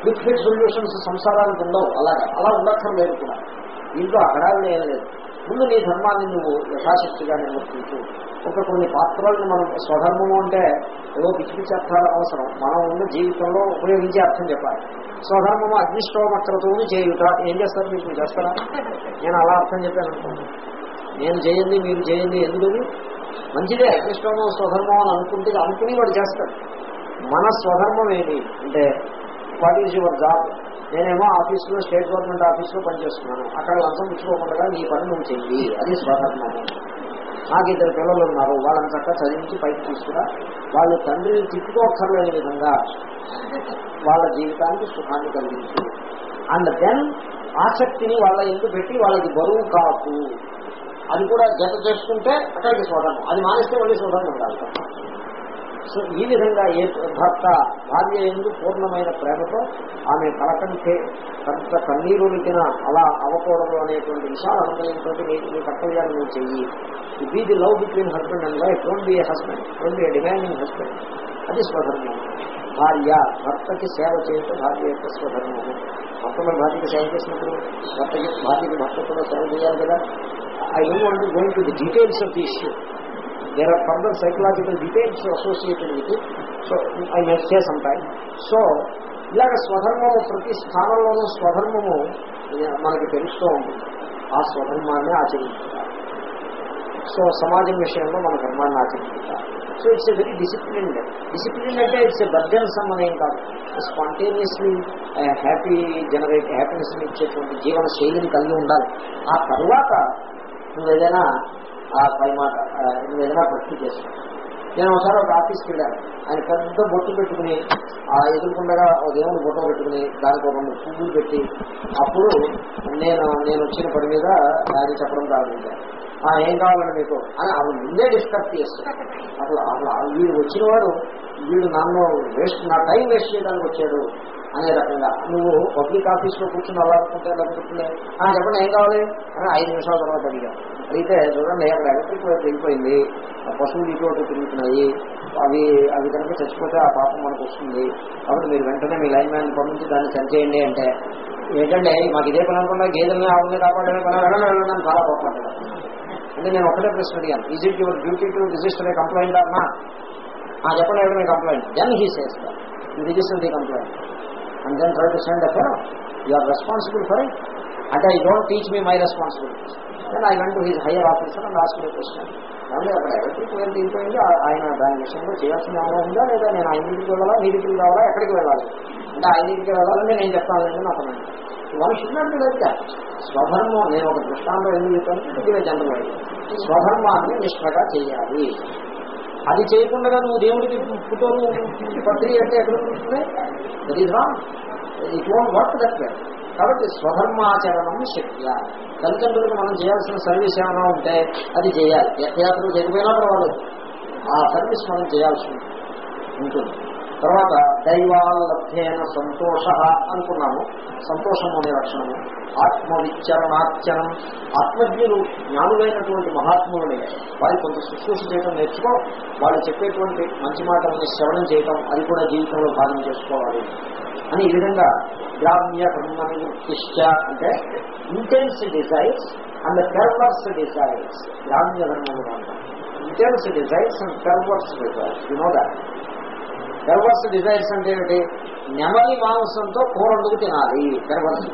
quick fit solutions సంసారానికి ఉండవు. అలాగే. అలా ఉండక్కర్లేదు కూడా. దీంట్లో అక్కడ ఏం లేదు. ముందు నీ ధర్మాన్ని నువ్వు యథాశక్తిగా నిర్వర్తించు. ఒక కొన్ని పాత్రలను మనం స్వధర్మము అంటే ఏదో పిచ్చి పిచ్చి అర్థాలు అవసరం. మనం ఉన్న జీవితంలో ఉపయోగించే అర్థం చెప్పాలి. స్వధర్మము అగ్నిష్టోమక్రతువుని చేయుట. ఏం చేస్తారు మీకు చేస్తారా? నేను అలా అర్థం చెప్పాను అనుకోండి. నేను చేయండి మీరు చేయండి ఎందుకని? మంచిదే. అగ్నిష్టోమం స్వధర్మం అని అనుకుంటే అనుకుని వాడు చేస్తాడు. మన స్వధర్మం ఏంటి అంటే వాట్ ఈజ్ యువర్ జాబ్ నేనేమో ఆఫీసులో స్టేట్ గవర్నమెంట్ ఆఫీసులో పనిచేస్తున్నాను. అక్కడ లంచం పుచ్చుకోకుండా నీ పని నువ్వు చెయ్యి. అది స్వధర్మము. నాకు ఇద్దరు పిల్లలు ఉన్నారు వాళ్ళని చక్కగా చదివించి పైకి తీసుకురా. వాళ్ళ తండ్రిని తిట్టుకోక్కర్లేని విధంగా. వాళ్ళ జీవితానికి సుఖాన్ని కలిగించు. అండ్ దెన్ ఆసక్తిని వాళ్ళ ఎందుకు పెట్టి వాళ్ళకి బరువు కాకు అది కూడా జత చేసుకుంటే అక్కడికి స్వధర్మం అది మానేస్తే మళ్ళీ స్వధర్మం ఉండాలి. సో ఈ విధంగా ఏ భర్త భార్య ఎందు పూర్ణమైన ప్రేమతో ఆమె కలకంటే కంత కన్నీరు నింపిన అలా అవ్వకూడదు అనేటువంటి విషయాలు అనుభవంతో నీ కర్తవ్యాన్ని నువ్వు చెయ్యి be the love between husband and wife don't be a husband don't be a demanding husband అది స్వధర్మం. భార్య భర్తకి సేవ చేయటం భార్య యొక్క స్వధర్మము. మొత్తం భార్యకి సేవ చేసినప్పుడు భర్తకి భార్యకి భర్త కూడా సేవ చేయాలి కదా. I don't want going to the details of the issue there are further psychological details associated with so I might say some time so ఇలాగ స్వధర్మము ప్రతి స్థానంలోనూ స్వధర్మము మనకి తెలుస్తూ ఉంటుంది. ఆ స్వధర్మాన్ని ఆచరించాలి సో సమాజం విషయంలో మన ధర్మాన్ని ఆచరించాలి so it's a very discipline discipline అంటే ఇట్స్ ఎ బర్జన్సమ్ అనేం కాదు. స్పాంటేనియస్లీ హ్యాపీ జనరేట్ హ్యాపీనెస్ ఇచ్చేటువంటి జీవన శైలిని కలిగి ఉండాలి. ఆ తర్వాత నువ్వు ఏదైనా ఆ పై మాట ఆ, ఏదైనా భక్తి చేస్తావు నేను ఒకసారి ఒక ఆఫీస్కి వెళ్ళాను. ఆయన పెద్ద బొట్టు పెట్టుకుని ఆ ఎదుర్కొండగా ఒక దేవుని బొట్టు పెట్టుకుని దానికి ఒక రెండు పువ్వులు పెట్టి అప్పుడు నేను నేను వచ్చిన పని మీద ఆయన చెప్పడం ప్రారంభించాను ఆ ఏం కావాలండి మీకు? అని ఆవిడ ముందే డిస్కస్ చేస్తాను అసలు అసలు వీడు వచ్చిన వాడు వీడు నన్ను వేస్ట్ నా టైం వేస్ట్ చేయడానికి వచ్చాడు అనే రకంగా. నువ్వు పబ్లిక్ ఆఫీస్లో కూర్చుని అలా అనుకుంటే ఎలా కుదురుతుంది? ఆ చెప్పండి ఏం కావాలి? అని ఐదు నిమిషాల తర్వాత అడిగా. అయితే చూడండి అక్కడ ఎలక్ట్రిక్ వైపు వెళ్ళిపోయింది ఆ పశువులు ఇటువంటి తిరుగుతున్నాయి. అవి అవి కనుక చచ్చిపోతే ఆ పాపం మనకు వస్తుంది. కాబట్టి మీరు వెంటనే మీ లైన్ మ్యాన్ పంపించి దాన్ని సరిచేయండి అంటే. ఏంటంటే మాకు ఇదే పని అనుకున్నా గేదెల్ని ఆవుల్ని కాపాడమే పని వెళ్ళడం వెళ్ళడం చాలా పోతున్నాడు అంటే నేను ఒకటే ప్రశ్న అడిగాను. Is it your duty to register a complaint అన్నా చెప్పండి ఎవరైనా complaint then he says you register the complaint and then try to send after you are responsible for it అంటే I don't teach me my responsibility then I went to his higher officer and ask question కాబట్టి అక్కడ ఎలక్ట్రిక్ వేరు దిగిపోయింది ఆయన దాని విషయంలో చేయాల్సిన ఏమైనా ఉందా లేదా? నేను ఆయన ఇంటికి వెళ్ళాలా? మీ ఇంటికి రావాలా? ఎక్కడికి వెళ్ళాలి? అంటే ఆయన ఇంటికి వెళ్ళాలని నేను చెప్తానండి నాకు మనుషులు షుడ్ నాట్ స్వధర్మం నేను ఒక దృష్టాంతం ఎందుకు చెప్పాను జనరల్ స్వధర్మాన్ని నిష్ఠగా చేయాలి. అది చేయకుండా నువ్వు దేవుడికి ఫోటోలు పత్రి అంటే ఎక్కడ ఉంటుంది that is wrong it won't work that way కాబట్టి స్వధర్మాచరణం శక్య తల్లిదండ్రులకు మనం చేయాల్సిన సర్వీస్ ఏమైనా ఉంటే అది చేయాలి. తీర్థయాత్రలు చేయకపోయినా పర్వాలేదు. ఆ సర్వీస్ మనం చేయాల్సి ఉంటుంది. తర్వాత దైవాలబ్ధేన సంతోష అనుకున్నాము. సంతోషం అనే లక్షణము. ఆత్మవిచరణార్చనం ఆత్మజ్ఞులు జ్ఞానులైనటువంటి మహాత్ములని వారి కొంత శుశ్రూష చేయడం నేర్చుకో వాళ్ళు చెప్పేటువంటి మంచి మాటలని శ్రవణం చేయటం అది కూడా జీవితంలో భాగం చేసుకోవాలి అని ఈ విధంగా గ్రామ్య బ్రహ్మ నివృత్తిష్ట అంటే intense desires and perverse desires గ్రామ్య ధర్మములు అంటారు intense desires and perverse desires you know that perverse desires అంటే ఏమిటి? నెమలి మాంసంతో కూరందుకు తినాలి. పెర్వర్స్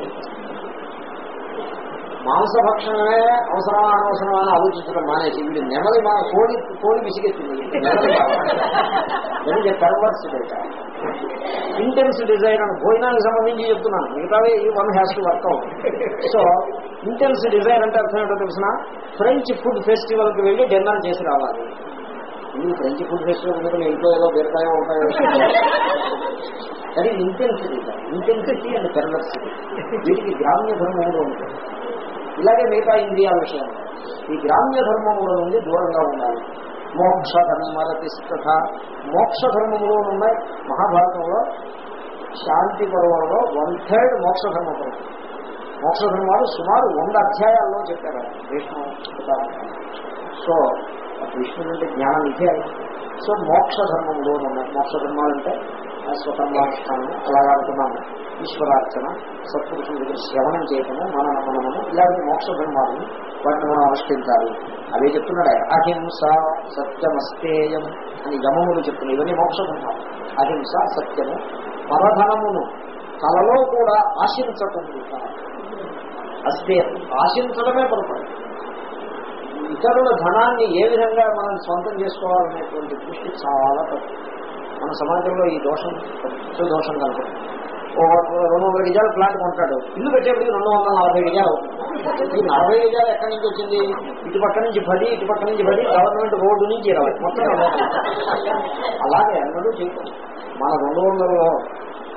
మాంసభక్షణమే అవసరమా అనవసరమా అని ఆలోచించడం మానేసి వీడు నెమలి మా కోడి కోడి విసిగెత్తింది ఎందుకంటే పెర్వర్స్ ఇంటెన్స్ డిజైర్ అని భోజనానికి సంబంధించి చెప్తున్నాను. మిగతావే ఈ one has to work out so intense desire అంటే అర్థం ఏంటో తెలిసిన? ఫ్రెంచ్ ఫుడ్ ఫెస్టివల్కి వెళ్ళి డిన్నర్ చేసి రావాలి. ఇది ఫ్రెంచ్ ఫుడ్ ఫెస్టివల్ మీద ఇంట్లో ఏదో బీరకాయ ఉంటాయో అది ఇంటెన్సిటీ ఇంటెన్సిటీ అండ్ పెర్వర్సిటీ వీటికి గ్రామ్య ధర్మములు ఉంటాయి ఇలాగే మిగతా ఇంద్రియాల విషయం ఈ గ్రామ్య ధర్మముల నుండి దూరంగా ఉండాలి. మోక్ష ధర్మరతిష్ట మోక్ష ధర్మములు ఉన్నాయి. మహాభారతంలో శాంతి పర్వంలో వన్ థర్డ్ మోక్ష ధర్మ పర్వం మోక్ష ధర్మాలు సుమారు వంద అధ్యాయాల్లో చెప్పారు. భీష్మ సో విష్ణుడు అంటే జ్ఞానం ఇదే సో మోక్ష ధర్మంలో ఉన్నాయి మోక్ష ధర్మాలు అంటే స్వకర్మానుష్ఠానం అలాగా అనుకున్నాము. ఈశ్వరార్చన సత్పురుషుల దగ్గర శ్రవణం చేయటము మన మనము ఇలాంటి మోక్ష ధర్మాలను వాటిని మనం అనుష్ఠించాలి అవే చెప్తున్నాడు అహింస సత్యమస్తేయం అని యమములు చెప్తున్నాయి ఇవన్నీ మోక్ష ధర్మాలు అహింస సత్యము పరధనమును కలలో కూడా ఆశించకుండా. అస్తే ఆశించడమే పొరపాటు. ఇతరుల ధనాన్ని ఏ విధంగా మనం సొంతం చేసుకోవాలనేటువంటి దృష్టి చాలా తప్పు మన సమాజంలో ఈ దోషం దోషం కనపడుతుంది ఓ రెండు వందల గజాలు ప్లాట్ కొంటాడు. ఇల్లు పెట్టేప్పటికి రెండు వందల నలభై గజాలు. అవుతుంది ఈ నలభై గజాలు ఎక్కడి నుంచి వచ్చింది? ఇటు పక్క నుంచి పది ఇటు పక్క నుంచి పది గవర్నమెంట్ రోడ్డు నుంచి ఇరవై. మొత్తం అలాగే ఎన్నడూ చేయకూడదు మన రెండు వందలలో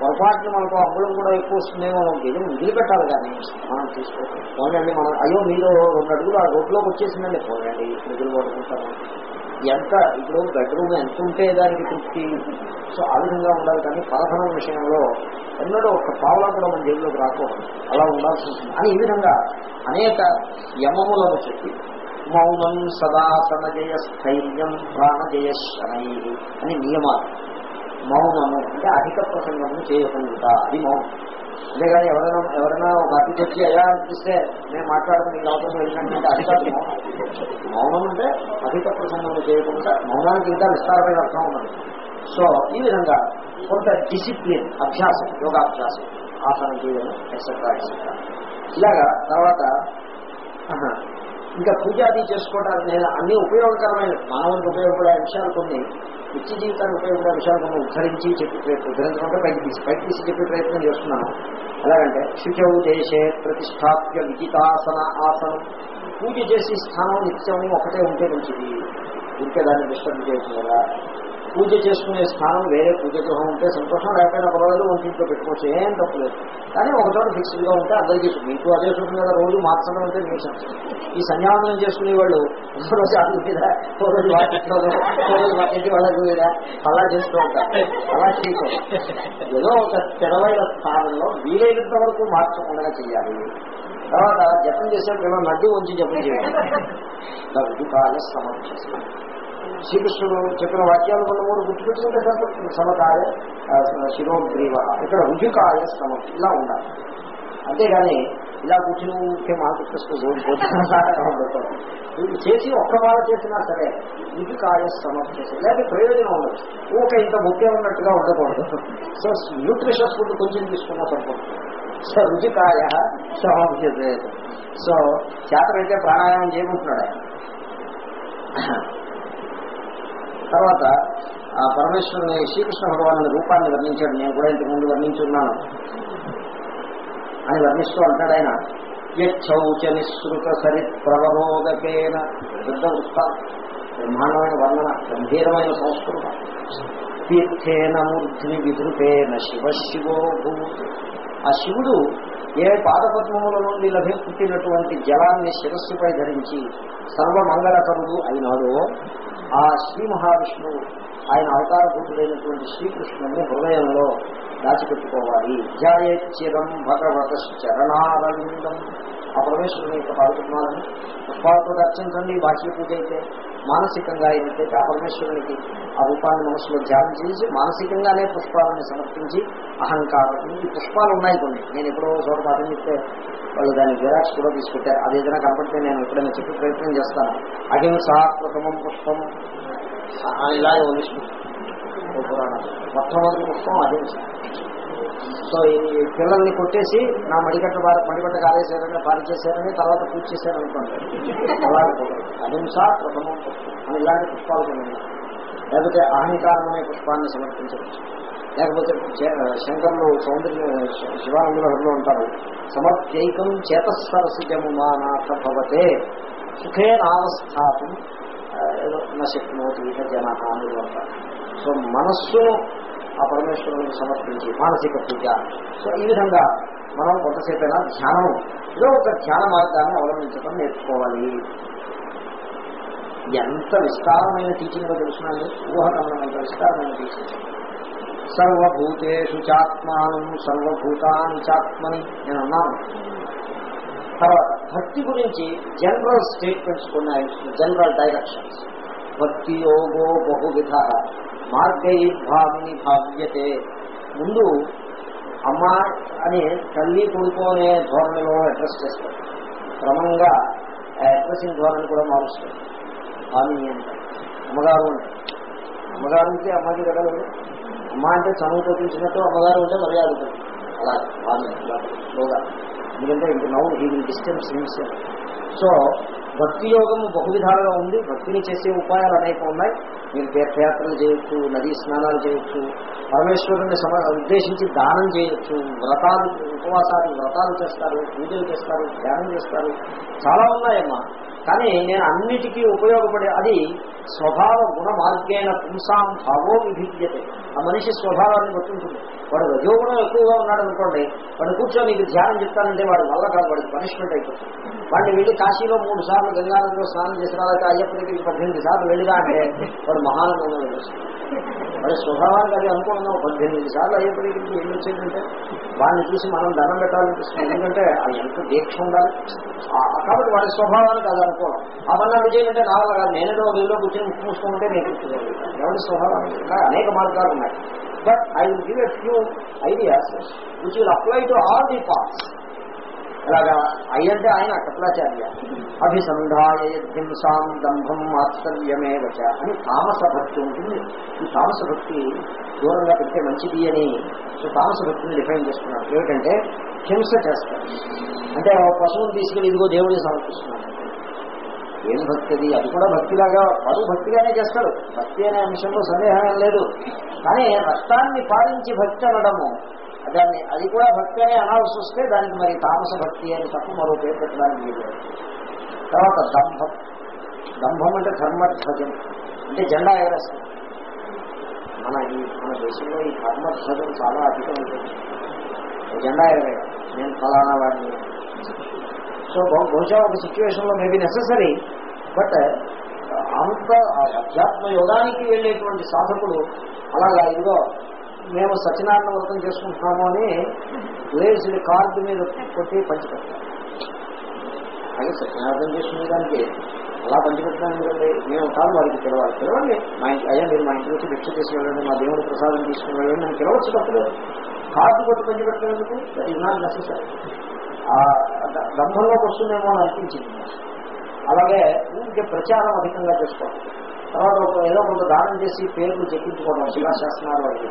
పొరపాటున మనకు అప్పులం కూడా ఎక్కువ వస్తుందేమో గజం వదిలిపెట్టాలి కానీ మనం తీసుకోవాలి. పోనండి మనం అయ్యో మీరు రెండు అడుగులు ఆ రోడ్లోకి వచ్చేసిందండి పోనండి నిధులు పడుకుంటారు. ఎంత ఇప్పుడు బెడ్రూమ్ ఎంత ఉంటే దానికి తృప్తి? సో ఆ విధంగా ఉండాలి. కానీ పలకనం విషయంలో ఎన్నడూ ఒక పావులా కూడా మన జైల్లోకి రాకూడదు. అలా ఉండాల్సి ఉంటుంది అని ఈ విధంగా అనేక యమములను చెప్పి మౌనం సదాసనజయ స్థైర్యం ప్రాణజయ శనై అని నియమాలు. మౌనము అంటే అధిక ప్రసంగము చేయకుండా అది మౌనం. అంతేగాని ఎవరైనా ఎవరైనా ఒక అతి వచ్చి ఎలా అనిపిస్తే నేను మాట్లాడడం మీకు అవసరం ఏంటంటే అది కాదు మౌనం. మౌనం అంటే అధిక ప్రసంగం చేయకుండా మౌనానికి ఇంకా విస్తారమైన అర్థం ఉన్నది. సో ఈ విధంగా కొంత డిసిప్లిన్ అభ్యాసం యోగాభ్యాసం ఆసనం చేయడం ఎక్సెట్రా ఎక్సెట్రా ఇలాగా తర్వాత ఆహా, ఇంకా పూజాది చేసుకోవడానికి నేను అన్ని ఉపయోగకరమైన మానవునికి ఉపయోగపడే అంశాలు కొన్ని నిత్య జీవితానికి ఉపయోగపడే అంశాలు కొన్ని ఉద్ధరించి చెప్పి ఉద్ధరించకుండా ఉద్ధరించడం పైకి తీసి పైకి తీసి చెప్పే ప్రయత్నం చేస్తున్నాను. ఎలాగంటే శుచౌ దేశే ప్రతిష్టాప్య విజితాసన ఆసనం. పూజ చేసే స్థానం నిత్యము ఒకటే ఉంటే మంచిది. ఇంకే దాన్ని డిస్టర్బ్ చేయకుండా పూజ చేసుకునే స్థానం వేరే పూజ గృహం ఉంటే సంతోషం లేకపోయినా పర్వాలేదు ఒంటింట్లో పెట్టుకోవచ్చు. ఏం తప్పలేదు. కానీ ఒక ఫిక్స్డ్గా ఉంటే అందరికీ మీకు అదే చూస్తుంది కదా రోజు మార్చడం అంటే మీకు ఈ సంధ్యావందనం చేసుకునే వాళ్ళు ఒక రోజు అది మీద ఓ రోజు వాటిలో ఓ రోజు వాళ్ళకి మీద అలా చేస్తూ ఉంటారు. అలా చేయకూడదు. ఏదో ఒక స్థిరమైన స్థానంలో వీలైనంత వరకు మార్చకుండా చేయాలి. తర్వాత జపం చేసేప్పుడు నడ్డు వచ్చి జపం చేయాలి. రుజుకాల సమర్థిస్తుంది శ్రీకృష్ణుడు చెప్పిన వాక్యాలు కొన్ని మూడు గుర్తుపెట్టుకుంటే సరిపడుతుంది సమకాయ ఆ, శిరోగ్రీవ ఇక్కడ రుజుకాయ సమ ఇలా ఉండాలి. అంతేగాని ఇలా కూర్చుని ఊరికే మాకు ఇది చేసి ఒక్క వాళ్ళ చేసినా సరే రుజుకాయ సమర్థించి లేకపోతే ప్రయోజనం ఉండదు. ఊక ఇంత ముఖ్య ఉన్నట్టుగా ఉండకూడదు. సో న్యూట్రిషస్ ఫుడ్ కొంచెం తీసుకున్నా సరిపోతుంది. సో రుచికాయ సమర్థించే సో చేతనైతే ప్రాణాయామం చేయకుంటున్నాడు ఆయన తర్వాత ఆ పరమేశ్వరుని శ్రీకృష్ణ భగవాను రూపాన్ని వర్ణించాడు. నేను కూడా ఇంతకుముందు వర్ణించున్నాను. అని వర్ణిస్తూ అంటాడు ఆయన. యచ్చౌచ నిశ్రుత సరిత్ ప్రవరోదకేన పెద్ద వృత్తాలు బ్రహ్మాండమైన వర్ణన గంభీరమైన సంస్కృతం. తీర్థేన మూర్ధ్ని విధృతేన శివ శివో భూత్. ఆ శివుడు ఏ పాదపద్మముల నుండి లభి పుట్టినటువంటి జలాన్ని శిరస్సుపై ధరించి సర్వమంగళకరుడు అయినాడో ఆ శ్రీ మహావిష్ణువు ఆయన అవతారభూతుడైనటువంటి శ్రీకృష్ణుని హృదయంలో దాచిపెట్టుకోవాలి. ధ్యాయచిరం భగవత చరణారవిందం ఆ పరమేశ్వరుని యొక్క పాదపద్మాలను పుష్పాలతో దర్శించండి బాహ్య పూజ అయితే మానసికంగా అయితే ఆ పరమేశ్వరునికి ఆ రూపాన్ని మనసులో ధ్యానం చేసి మానసికంగానే పుష్పాలను సమర్పించి అహంకారం ఈ పుష్పాలు ఉన్నాయి కొన్ని. నేను ఎప్పుడో చోట పాఠం చెప్తే వాళ్ళు దాని జిరాక్స్ కూడా తీసుకుంటారు. అది ఏదైనా కనపడితే నేను ఎప్పుడైనా చెప్పి ప్రయత్నం చేస్తాను. అహింసాత్మకమం పుష్పం. ఆ ఇలాగే ఉంది. పురాణం. మొట్టమొదటి పుష్పం అహింస సో ఈ పిల్లల్ని కొట్టేసి నా మడిగట్ట బార- మడిగట్ట కాలేశారని పారి చేశారని తర్వాత పూజ చేశారనుకోండి అలాగే అహింస ప్రథమం అని ఇలాంటి పుష్పాలు కొన్ని లేకపోతే అహంకారం పుష్పాన్ని సమర్పించవచ్చు. లేకపోతే చే- శంకరులు సౌందర్య శివానందుల హరిలో ఉంటారు. సమర్థ్యైకం చేతస్సరసిజము భవతే. సుఖే నావస్థాతం ఏదో నశక్నోతి ఇక జన అని అంటారు సో మనస్సును ఆ పరమేశ్వరుని సమర్పించి మానసిక పూజ. సో ఈ విధంగా మనం కొంతసేపైనా ధ్యానం ఏదో ఒక ధ్యాన మార్గాన్ని అవలంబించడం నేర్చుకోవాలి. ఎంత విస్తారమైన టీచింగ్ తెలుసునండి ఎంత విస్తారమైన టీచింగ్ సర్వభూతేషు చాత్మానం సర్వభూతాన్ని చాత్మని నేను అన్నాను. తర్వాత భక్తి గురించి జనరల్ స్టేట్మెంట్స్ కొన్ని జనరల్ డైరెక్షన్స్ భక్తి యోగో బహువిధ. మార్గై భావిని భావ్యతే. ముందు అమ్మ అని తల్లి కొడుకు అనే ధోరణిలో అడ్రస్ చేస్తారు. క్రమంగా అడ్రసింగ్ ధోరణి కూడా మారుస్తారు. భామిని అంటే అమ్మగారు అమ్మగారు ఉంటే అమ్మకి కదలదు అమ్మ అంటే చనువు చూపించినట్టు అమ్మగారు ఉంటే మర్యాద అలా భామిని ఎందుకంటే ఇంక now he will distance himself so భక్తి యోగము బహువిధాలుగా ఉంది. భక్తిని చేసే ఉపాయాలు అనేక ఉన్నాయి. మీరు తీర్థయాత్రలు చేయొచ్చు నదీ స్నానాలు చేయొచ్చు పరమేశ్వరుని సమ ఉద్దేశించి దానం చేయొచ్చు వ్రతాలు ఉపవాసాలు వ్రతాలు చేస్తారు పూజలు చేస్తారు ధ్యానం చేస్తారు. చాలా ఉన్నాయమ్మా. కానీ నేను అన్నిటికీ ఉపయోగపడే అది స్వభావ గుణ మార్గేణ పుంసాం భావో విభిద్యతే. ఆ మనిషి స్వభావాన్ని గుర్తుంటుంది వాడు రజోగుణం ఎక్కువగా ఉన్నాడు అనుకోండి వాడు కూర్చొని నీకు ధ్యానం చెప్తానంటే వాడు వల్ల కాదు వాడికి పనిష్మెంట్ అయిపోతుంది. వాడిని వెళ్ళి కాశీలో మూడు సార్లు గంగానంలో స్నానం చేసిన తర్వాత అయ్యప్ప దగ్గరికి పద్దెనిమిది సార్లు వెళ్ళిదా అంటే వాడు మహానందంగా వెళ్ళొస్తుంది వాడి స్వభావానికి అది అనుకున్నాం పద్దెనిమిది సార్లు అయ్యప్ప దగ్గరికి ఏం వచ్చిందంటే వాడిని చూసి మనం దండం పెట్టాలనిపిస్తుంది. ఎందుకంటే అది ఎంత దీక్ష ఉండాలి? కాబట్టి వాడి స్వభావానికి అది అనుకోవడం ఆ పని అది చేయాలంటే నా వల్ల కాదు నేనేదో వీళ్ళు కూర్చొని ముక్కు మూసుకుంటే నేను కూర్చోగలుగుతాను ఎవరి స్వభావానికి? అనేక మార్గాలు ఉన్నాయి. But I will give a few ideas which will apply to all the parts అలాగా అయ్యంటే ఆయన కపిలాచార్య అభిసంధాయ హింసాం దంభం మాత్సర్యమే వచ అని తామస భక్తి ఉంటుంది. ఈ తామస భక్తి దూరంగా పెడితే మంచిది అని సో తామస భక్తిని డిఫైన్ చేస్తున్నారు. ఏమిటంటే హింస చేస్తారు. అంటే పశువుని తీసుకెళ్ళి ఇదిగో దేవుడిని సమర్పిస్తున్నాను. ఏం భక్తి అది అది కూడా భక్తిలాగా వాడు భక్తిగానే చేస్తాడు. భక్తి అనే అంశంలో సందేహం లేదు. కానీ రక్తాన్ని పాలించి భక్తి అనడము దాన్ని అది కూడా భక్తి అనే అనాల్సి వస్తే దానికి మరి తామస భక్తి అని తప్ప మరో పేరు పెట్టడానికి తర్వాత దంభం. దంభం అంటే ధర్మధ్వజం. అంటే జెండా ఎగరేస్తాం. మన ఈ మన దేశంలో ఈ ధర్మధ్వజం చాలా అధికం ఉంటుంది జెండా ఎగరేయడం నేను ఫలానా వాడిని. సో బహుశా ఒక సిచ్యువేషన్లో మేబీ నెససరీ బట్ అంత అధ్యాత్మ యోగానికి వెళ్ళేటువంటి సాధకుడు అలాగా ఇదిగో మేము సత్యనారాయణ వ్రతం చేసుకుంటున్నాము అని వేసిన కార్డు మీద కొట్టి పంచిపెట్టాం అది సత్యనారాయణ చేసుకునే దానికి అలా పంచిపెట్టాను ఎందుకంటే మేము కాదు వారికి పిలవాలి పిలవండి మా ఇంటి అయ్యా మీరు మా ఇంటి నుంచి భిక్ష చేసి వెళ్ళండి మా దేవుడి ప్రసాదం తీసుకుని వెళ్ళండి నేను పిలవచ్చు తప్పలేదు కార్డు కొట్టి పంచిపెట్టలేదు దట్ ఈజ్ నాట్ నెసరీ దంభంలోకి వస్తుందేమో అని అనిపించింది. అలాగే ఊరికి ప్రచారం అధికంగా చేసుకోవాలి తర్వాత ఒక ఏదో కొంత దానం చేసి పేర్లు చెప్పించుకోవడం శిలాశాస్త్రాలు అవి.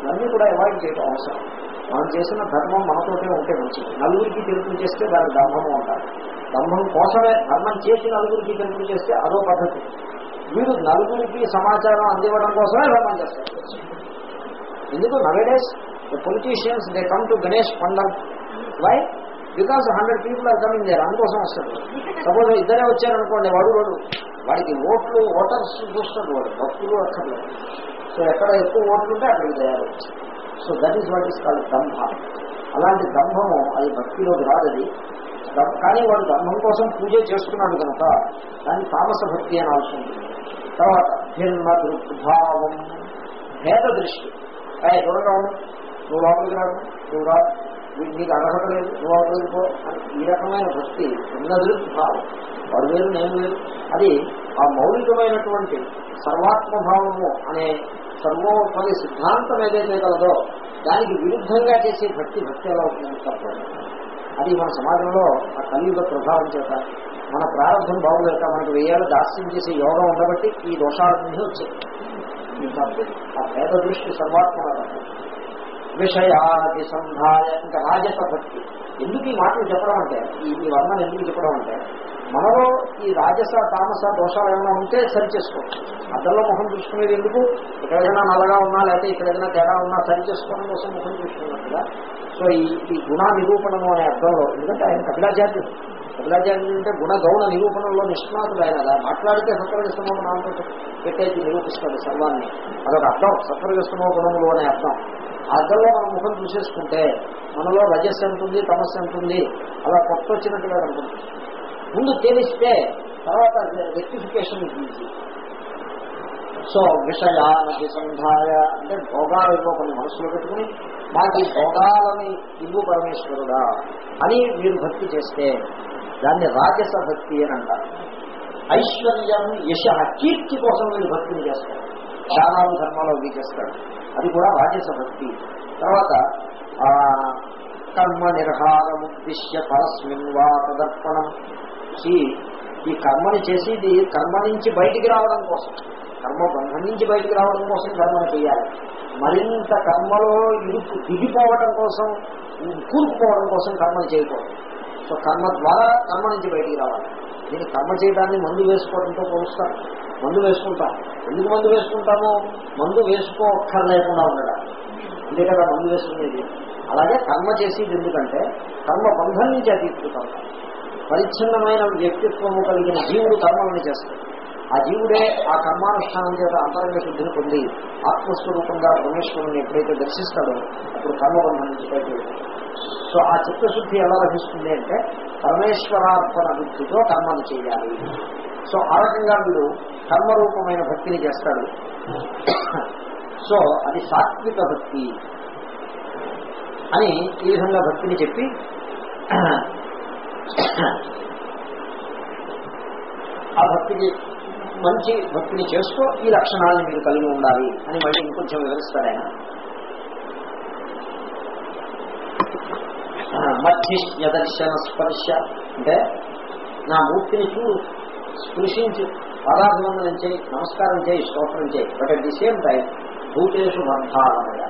ఇవన్నీ కూడా అవాయిడ్ చేయడం అవసరం. మనం చేసిన ధర్మం మనతోటే ఉంటే మంచిది. నలుగురికి తెలుపు చేస్తే దాని దంభము అంటారు. దంభం కోసమే ధర్మం చేసి నలుగురికి తెలుపు చేస్తే అదో పద్ధతి. వీరు నలుగురికి సమాచారం అందివ్వడం కోసమే ధర్మం చేస్తారు ఎందుకు? Nowadays the politicians they come to Ganesh pandal why because hundred people are coming there అందుకోసం వస్తాడు సపోజ్ ఇద్దరే వచ్చారనుకోండి వాడు వాడు వాడికి ఓట్లు ఓటర్స్ చూస్తాడు వాడు భక్తులు అక్కర్లేదు సో ఎక్కడ ఎక్కువ ఓట్లు ఉంటే అక్కడికి తయారు so that is what is call దంభ అలాంటి దంభము అది భక్తిలోకి రాదది. కానీ వాడు దంభం కోసం పూజ చేస్తున్నాడు కనుక దాన్ని తామస భక్తి అని అవసరం తర్వాత భిన్న దృగ్భావం భేద దృష్టి అయ్యే చూడగా ఉండు. నువ్వు లోపలికి రాదు నువ్వు రా. నీకు అర్హత లేదు నువ్వు లోపలికి ఈ రకమైన భక్తి ఉన్నది భావం. వాడు వేరు నేను వేరు. అది ఆ మౌలికమైనటువంటి సర్వాత్మభావము అనే సర్వోపరి సిద్ధాంతం ఏదైతే కలదో దానికి విరుద్ధంగా చేసే భక్తి భక్తి ఎలా అవుతుంది తప్పదు అది మన సమాజంలో ఆ కలియుగ ప్రభావం చేత మన ప్రారంభం బాగులేక మనకు వేయాలి దాస్యం చేసే యోగం ఉండబట్టి ఈ దోషాలన్నీ వచ్చాయి. ఆ పేద దృష్టి సర్వాత్మ తప్పు. విషయాది సంధాయ ఇంకా రాజస భక్తి ఎందుకు ఈ మాటలు చెప్పడం అంటే ఈ ఈ వర్ణన ఎందుకు చెప్పడం అంటే మనలో ఈ రాజస తామస దోషాలు ఏమైనా ఉంటే సరి చేసుకోవచ్చు అద్దంలో ముఖం చూసుకునేది ఎందుకు? ఇక్కడ ఏదైనా నల్లగా ఉన్నా లేకపోతే ఇక్కడ ఏదైనా తేడా ఉన్నా సరి చేసుకోవడం కోసం ముఖం చూసుకున్నట్టుగా. సో ఈ ఈ గుణ నిరూపణము అనే అర్థంలో ఎందుకంటే ఆయన కపిలాచార్యుడు. శంకరాచార్యులు అంటే గుణ గౌణ నిరూపణలో నిష్ణాతులు ఆయన. అలా మాట్లాడితే సత్వరగస్తమో నామతో పెట్టేసి నిరూపిస్తాడు సర్వాన్ని. అదొక అర్థం. సత్వరగస్తమో గుణములు అనే అర్థం. ఆ అర్థంలో మనం ముఖం చూసేసుకుంటే మనలో రజస్సు ఉంటుంది తమస్సు ఉంటుంది అలా కొత్త వచ్చినట్టుగా ఉంటుంది ముందు తెలిస్తే తర్వాత రెక్టిఫికేషన్ గురించి సో విషయానికి సంధాయ అంటే భోగాలు కొన్ని మనసులో పెట్టుకుని మాకు ఈ భోగాలని ఇవ్వు పరమేశ్వరుడా అని మీరు భక్తి చేస్తే దాన్ని రాజస భక్తి అని అంటారు. ఐశ్వర్యం యశ కీర్తి కోసం వీళ్ళు భక్తిని చేస్తారు. దానాలు ధర్మాలు అవి చేస్తాడు అది కూడా రాజస భక్తి. తర్వాత ఆ కర్మ నిర్హారముద్దిశ్య పరస్మిన్ వా తదర్పణం. ఈ ఈ కర్మని చేసి కర్మ నుంచి బయటికి రావడం కోసం. కర్మ బంధం నుంచి బయటికి రావడం కోసం కర్మను చేయాలి. మరింత కర్మలో ఇరుకు దిగిపోవడం కోసం కూరుకుపోవడం కోసం కర్మను చేయకూడదు. సో కర్మ ద్వారా కర్మ నుంచి బయటికి రావాలి. నేను కర్మ చేయడాన్ని మందు వేసుకోవడంతో పోలుస్తాం. మందు వేసుకుంటాం. ఎందుకు మందు వేసుకుంటాము? మందు వేసుకోక్కర్లేకుండా ఉండడం అంతే కదా మందు వేసుకునేది. అలాగే కర్మ చేసేది ఎందుకంటే కర్మ బంధం నుంచి అతీతుతాం పరిచ్ఛిన్నమైన వ్యక్తిత్వము కలిగిన జీవుడు కర్మలను చేస్తాడు. ఆ జీవుడే ఆ కర్మానుష్ఠానం చేత అంతరంగ శుద్ధిని పొంది ఆత్మస్వరూపంగా పరమేశ్వరుని ఎప్పుడైతే దర్శిస్తాడో అప్పుడు కర్మబంధం నుంచి బయట సో ఆ చిత్తశుద్ధి ఎలా లభిస్తుంది అంటే పరమేశ్వరార్పణ బుద్ధితో కర్మను చేయాలి. సో ఆ రకంగా వీడు కర్మరూపమైన భక్తిని చేస్తాడు. సో అది సాత్విక భక్తి అని ఈ విధంగా భక్తిని చెప్పి ఆ భక్తికి మంచి భక్తిని చేస్తూ ఈ లక్షణాలను మీరు కలిగి ఉండాలి అని మళ్ళీ ఇంకొంచెం వివరిస్తాడు ఆయన. మధ్యదర్శన స్పర్శ అంటే నా మూర్తిని చూ స్పృశించి పాదాభివందనం చేయి నమస్కారం చేయి స్తోత్రం చేయి. But at the same time భూతేషు బంధాలమయ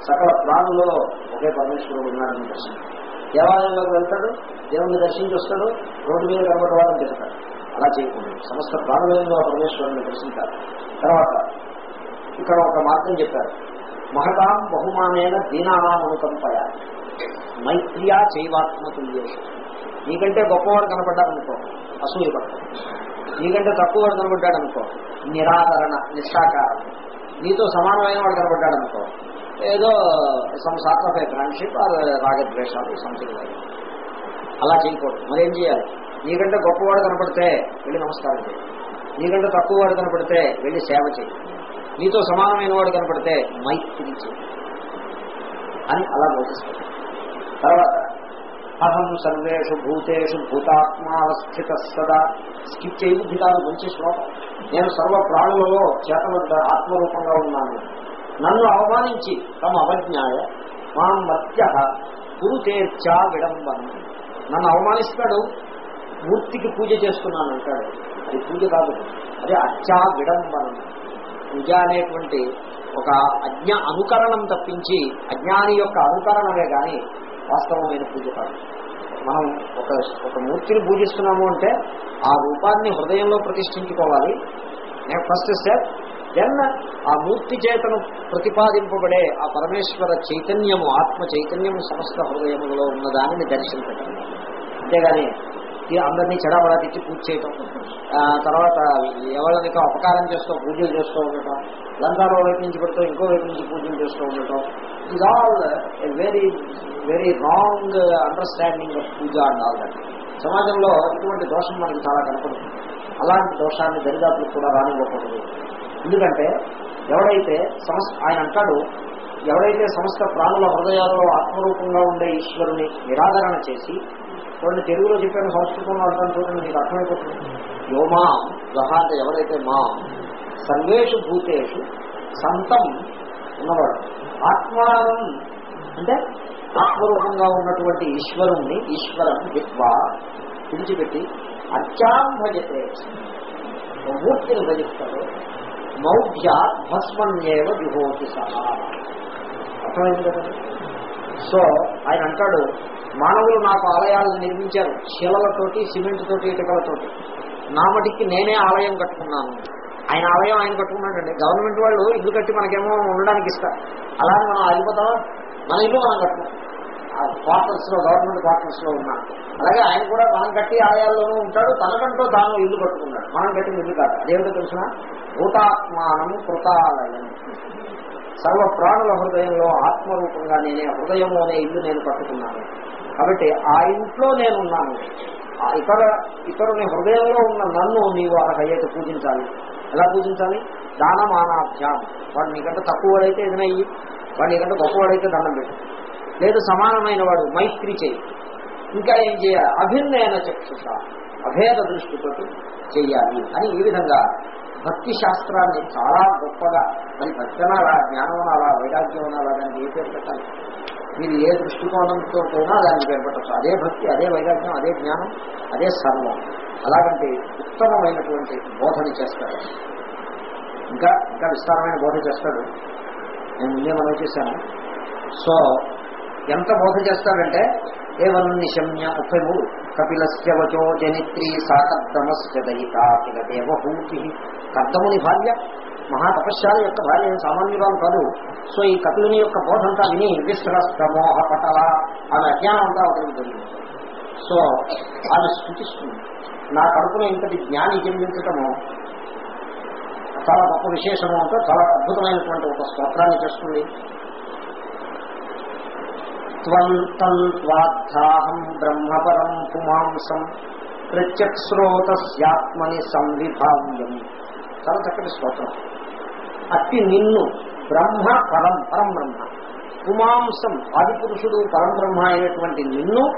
సకల ప్రాణులలో ఒకే పరమేశ్వరుడు ఉన్నాడని దర్శనం దేవాలయంలోకి వెళ్తాడు దేవుణ్ణి దర్శించి వస్తాడు రోడ్డు మీద కనబడవాలని చెప్తాడు. అలా చేయకూడదు. సమస్త ప్రాణులలో పరమేశ్వరుని దర్శించాలి. తర్వాత ఇక్కడ ఒక మార్గం చెప్పారు. మహతాం బహుమానైన దీనానాం అనుకంపయ మైత్రియా చైవాత్మతుల్యేషు. నీకంటే గొప్పవాడు కనపడ్డాడనుకో అసూయ పడతాం నీకంటే తక్కువవాడు కనపడ్డాడనుకో నిరాదరణ నిష్ఠాకారం. నీతో సమానమైన వాడు కనపడ్డాడనుకో ఏదో some sort of a friendship or రాగద్వేషాలు సంథింగ్ అలా చేయకూడదు. మరేం చేయాలి? నీకంటే గొప్పవాడు కనపడితే వెళ్ళి నమస్కారం చేయి. నీకంటే తక్కువవాడు కనపడితే వెళ్ళి సేవ చేయి. నీతో సమానమైన వాడు కనపడితే మైత్రి చేయి. అని అలా బోధిస్తాడు తర్వాత అహం సర్వేషు భూతేషు భూతాత్మావస్థిత సదా స్కిప్ చేయబుద్ధి కాదు మంచి శ్లోకం. నేను సర్వ ప్రాణులలో చేతబడ్డ ఆత్మరూపంగా ఉన్నాను. నన్ను అవమానించి తమ అవజ్ఞాయ మాం మత్య కురుతేర్చా విడంబనం నన్ను అవమానిస్తాడు మూర్తికి పూజ చేస్తున్నాను అంటాడు. అది పూజ కాదు. అదే అచ్చా విడంబనం పూజ అనేటువంటి ఒక అజ్ఞ అనుకరణం తప్పించి అజ్ఞాని యొక్క అనుకరణమే కానీ వాస్తవమైన పూజ కాదు. మనం ఒక ఒక మూర్తిని పూజిస్తున్నాము అంటే ఆ రూపాన్ని హృదయంలో ప్రతిష్ఠించుకోవాలి. నేను ఫస్ట్ స్టెప్. దెన్ ఆ మూర్తి చేతను ప్రతిపాదింపబడే ఆ పరమేశ్వర చైతన్యము ఆత్మ చైతన్యము సమస్త హృదయములో ఉన్న దానిని దర్శించటం. అంతేగాని అందరినీ చెడబడా తెచ్చి పూజ చేయటం. తర్వాత ఎవరికి అపకారం చేస్తూ పూజలు చేస్తూ ఉండటం. లంకాలో వైపు నుంచి పెడుతూ ఇంకో వైపు నుంచి పూజలు చేస్తూ ఉండటం. It all very very wrong understanding of puja and all that సమాజంలో ఇటువంటి దోషం మనకి చాలా కనపడుతుంది. అలాంటి దోషాన్ని దరిదాపులకు కూడా రానివ్వకూడదు. ఎందుకంటే ఎవడైతే సమస్త ఆయన అంటాడు ఎవడైతే సమస్త ప్రాణుల హృదయాల్లో ఆత్మరూపంగా ఉండే ఈశ్వరుని నిరాదరణ చేసి చూడండి తెలుగులో చెప్పాను సంస్కృతంలో అర్థం చూడండి మీకు అర్థమైపోతుంది. యోమా గహ అంటే ఎవరైతే మా సర్వేషు భూతేషు సంతం ఉన్నవాడు. ఆత్మానం అంటే ఆత్మరూపంగా ఉన్నటువంటి ఈశ్వరుణ్ణి ఈశ్వరం విద్వా విడిచిపెట్టి అత్యాం భజతే మూర్తిని భజిస్తాడు మౌఢ్య భస్మన్యేవ విభోతి సహా. అర్థమైంది కదా? సో ఆయన అంటాడు మానవులు నాకు ఆలయాలను నిర్మించారు. శిలలతోటి సిమెంట్ తోటి ఇటుకలతోటి. నా మటికి నేనే ఆలయం కట్టుకున్నాను. ఆయన ఆలయం ఆయన కట్టుకున్నాడండి. గవర్నమెంట్ వాళ్ళు ఇల్లు కట్టి మనకేమో ఉండడానికి ఇస్తారు. అలానే మనం ఆగిపోతామా మన ఇల్లు మనం కట్టుకున్నాం. క్వార్టర్స్లో గవర్నమెంట్ క్వార్టర్స్లో ఉన్నాం. అలాగే ఆయన కూడా మనం కట్టి ఆలయాల్లోనూ ఉంటాడు. తనకంటూ తాను ఇల్లు కట్టుకున్నాడు. మనం కట్టిన ఇల్లు కాదు. అదేమిటో తెలిసిన భూతాత్మానం కృతాలయం. సర్వ ప్రాణుల హృదయంలో ఆత్మరూపంగా నేనే హృదయంలోనే ఇల్లు నేను కట్టుకున్నాను. కాబట్టి ఆ ఇంట్లో నేనున్నాను. ఆ ఇతర ఇతరుని హృదయంలో ఉన్న నన్ను నీవు ఆ హయ్యత పూజించాలి. ఎలా పూజించాలి? దానమానాభ్యాం. వాడు నీకంటే తక్కువవాడైతే ఏదైనా ఇయ్యి. వాడు నీకంటే గొప్పవాడైతే దండం పెట్టు. లేదు సమానమైన వాడు మైత్రి చేయి. ఇంకా ఏం చేయాలి? అభిన్నయన చక్షుష. అభేద దృష్టితో చెయ్యాలి అని ఈ విధంగా భక్తి శాస్త్రాన్ని చాలా గొప్పగా. మరి భక్తనాలా జ్ఞానం అనాలా వైరాగ్యం అనాలా దాన్ని ఏ పేరు పెట్టాలి? మీరు ఏ దృష్టికోణంతో కూడా దాన్ని పేరు అదే భక్తి అదే వైరాగ్యం అదే జ్ఞానం అదే సర్వం. అలాగంటే ఉత్తమమైనటువంటి బోధన చేస్తాడు. ఇంకా ఇంకా విస్తారమైన బోధ చేస్తాడు. నేను ముందే మనం చేశాను. సో ఎంత బోధ చేస్తాడంటే ఏవన్ నిశమ్య ముప్పై మూడు కపిలస్య వచో జనిత్రి సాకర్దమస్య దయిత కిల దేవహూతి. కర్దముని భార్య మహాతపశ్శాలి యొక్క భార్య సామాన్యురాలు కాదు. సో ఈ కపిలుని యొక్క బోధంతా విని విశ్రస్త మోహ పటల ఆమె అజ్ఞానం అంతా అవతలికి జరిగింది సో ఆమె స్థుతిస్తుంది. నా కడుపున ఇంతటి జ్ఞాని జన్మించటము చాలా గొప్ప విశేషము అంటే చాలా అద్భుతమైనటువంటి ఒక స్తోత్రాన్ని చేస్తుంది. త్వం తన్వార్థాహం బ్రహ్మపరం పుమాంసం ప్రత్యక్స్రోతస్యాత్మని సంవిభావ్యం. చాలా చక్కటి స్తోత్రం. అట్టి నిన్ను బ్రహ్మ పరం పరం బ్రహ్మ. పుమాంసం ఆదిపురుషుడు పరంబ్రహ్మ అయినటువంటి నిన్ను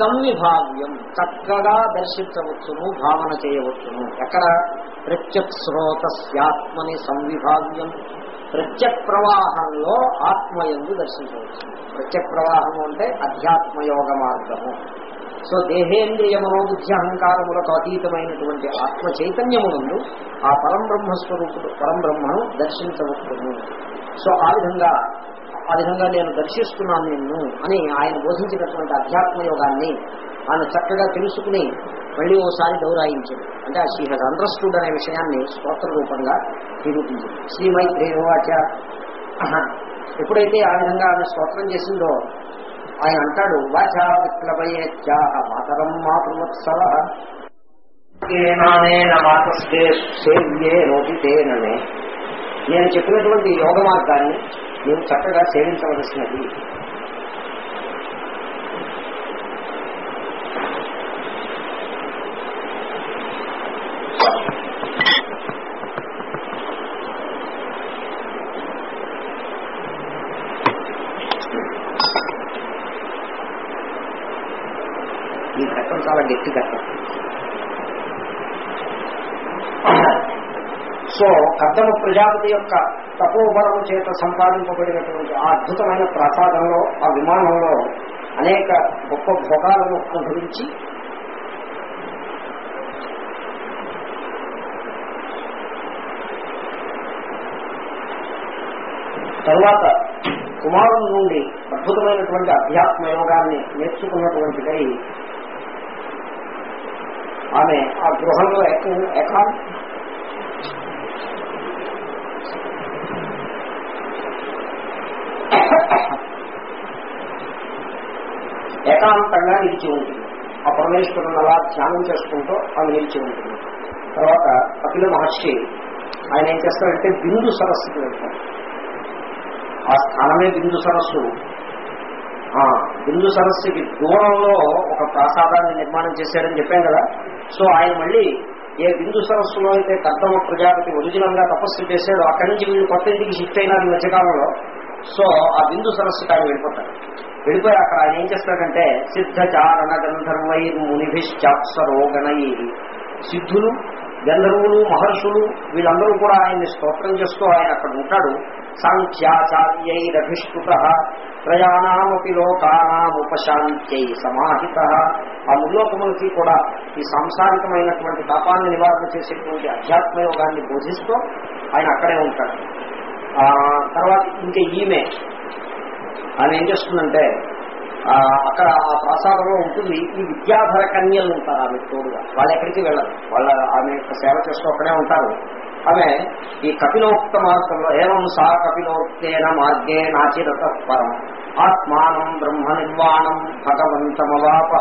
సంవిభావ్యం చక్కగా దర్శించవచ్చును భావన చేయవచ్చును. ఎక్కడ? ప్రత్యక్ శ్రోతస్యాత్మని సంవిభావ్యం. ప్రత్యక్ ప్రవాహంలో ఆత్మయందు దర్శించవచ్చు ప్రత్యక్ ప్రవాహము అంటే అధ్యాత్మయోగ మార్గము. సో దేహేంద్రియ మనోబుద్ధి అహంకారములకు అతీతమైనటువంటి ఆత్మ చైతన్యమునందు ఆ పరం బ్రహ్మస్వరూపుడు పరం బ్రహ్మను దర్శించవచ్చును. సో ఆ విధంగా ఆ విధంగా నేను దర్శిస్తున్నాను నిన్ను అని ఆయన బోధించినటువంటి అధ్యాత్మ యోగాన్ని ఆయన చక్కగా తెలుసుకుని మళ్ళీ ఓసారి గౌరాయించాడు. అంటే ఆ శ్రీ హెజ్ అండర్స్టూడ్ అనే విషయాన్ని స్తోత్ర రూపంగా నిరూపించింది శ్రీమైత్రేవాచ ఎప్పుడైతే ఆ విధంగా ఆమె స్తోత్రం చేసిందో ఆయన అంటాడు వాచా విప్లవయేత్యాహ మాతరం మాతృవత్సల మాతస్తే నేను చెప్పినటువంటి యోగ మార్గాన్ని నేను చక్కగా సేవించవలసినది ఈ ఘట్టం చాలా గట్టి ఘట్టం సో కద్దమ ప్రజాపతి యొక్క తపోబలము చేత సంపాదింపబడినటువంటి ఆ అద్భుతమైన ప్రసాదంలో ఆ విమానంలో అనేక గొప్ప భోగాలను అనుభవించి తరువాత కుమారుని నుండి అద్భుతమైనటువంటి అధ్యాత్మ యోగాన్ని నేర్చుకున్నటువంటిదై ఆమె ఆ గృహంలో ఏకా ఏకాంతంగా నిలిచి ఉంటుంది. ఆ పరమేశ్వరుని అలా ధ్యానం చేసుకుంటూ అది నిలిచి ఉంటుంది. తర్వాత కపిల మహర్షి ఆయన ఏం చేస్తారంటే బిందు సరస్సుకి వెళ్తారు ఆ స్థానమే బిందు సరస్సు. ఆ బిందు సరస్సుకి దూరంలో ఒక ప్రాసాదాన్ని నిర్మాణం చేశారని చెప్పాం కదా. సో ఆయన మళ్ళీ ఏ బిందు సరస్సులో అయితే కర్తమ ప్రజాపతి ఒరిజినల్గా తపస్సు చేశాడో అక్కడి నుంచి వీళ్ళు కొత్త ఇంటికి షిఫ్ట్ అయినారు మధ్యకాలంలో. సో ఆ బిందు సరస్సు ఆయన వెళ్ళిపోతారు. వెళ్ళిపోయి అక్కడ ఆయన ఏం చేస్తాడంటే సిద్ధచారణ గంధర్వై మునిభిశ్చాప్సరోగణై సిద్ధులు గంధర్వులు మహర్షులు వీళ్ళందరూ కూడా ఆయన్ని స్తోత్రం చేస్తూ ఆయన అక్కడ ఉంటాడు. సాంఖ్యాచార్యైరభిష్కృత ప్రయాణామపి లోకానాముపశాంత్యై సమాహిత. ఆ ముల్లోకములకి కూడా ఈ సాంసారికమైనటువంటి పాపాన్ని నివారణ చేసేటువంటి అధ్యాత్మయోగాన్ని బోధిస్తూ ఆయన అక్కడే ఉంటాడు. తర్వాత ఇంకా ఈమె ఆమె ఏం చేస్తుందంటే అక్కడ ఆ ప్రసాదంలో ఉంటుంది ఈ విద్యాధర కన్యలు ఉంటారు ఆమె తోడుగా. వాళ్ళు ఎక్కడికి వెళ్ళరు. వాళ్ళ ఆమె యొక్క సేవ చేస్తూ అక్కడే ఉంటారు. ఆమె ఈ కపిలోక్త మార్గంలో ఏవం సా కపిలోక్తేన మార్గే నాచిరత పరం. ఆత్మానం బ్రహ్మ నిర్వాణం భగవంతమవాప.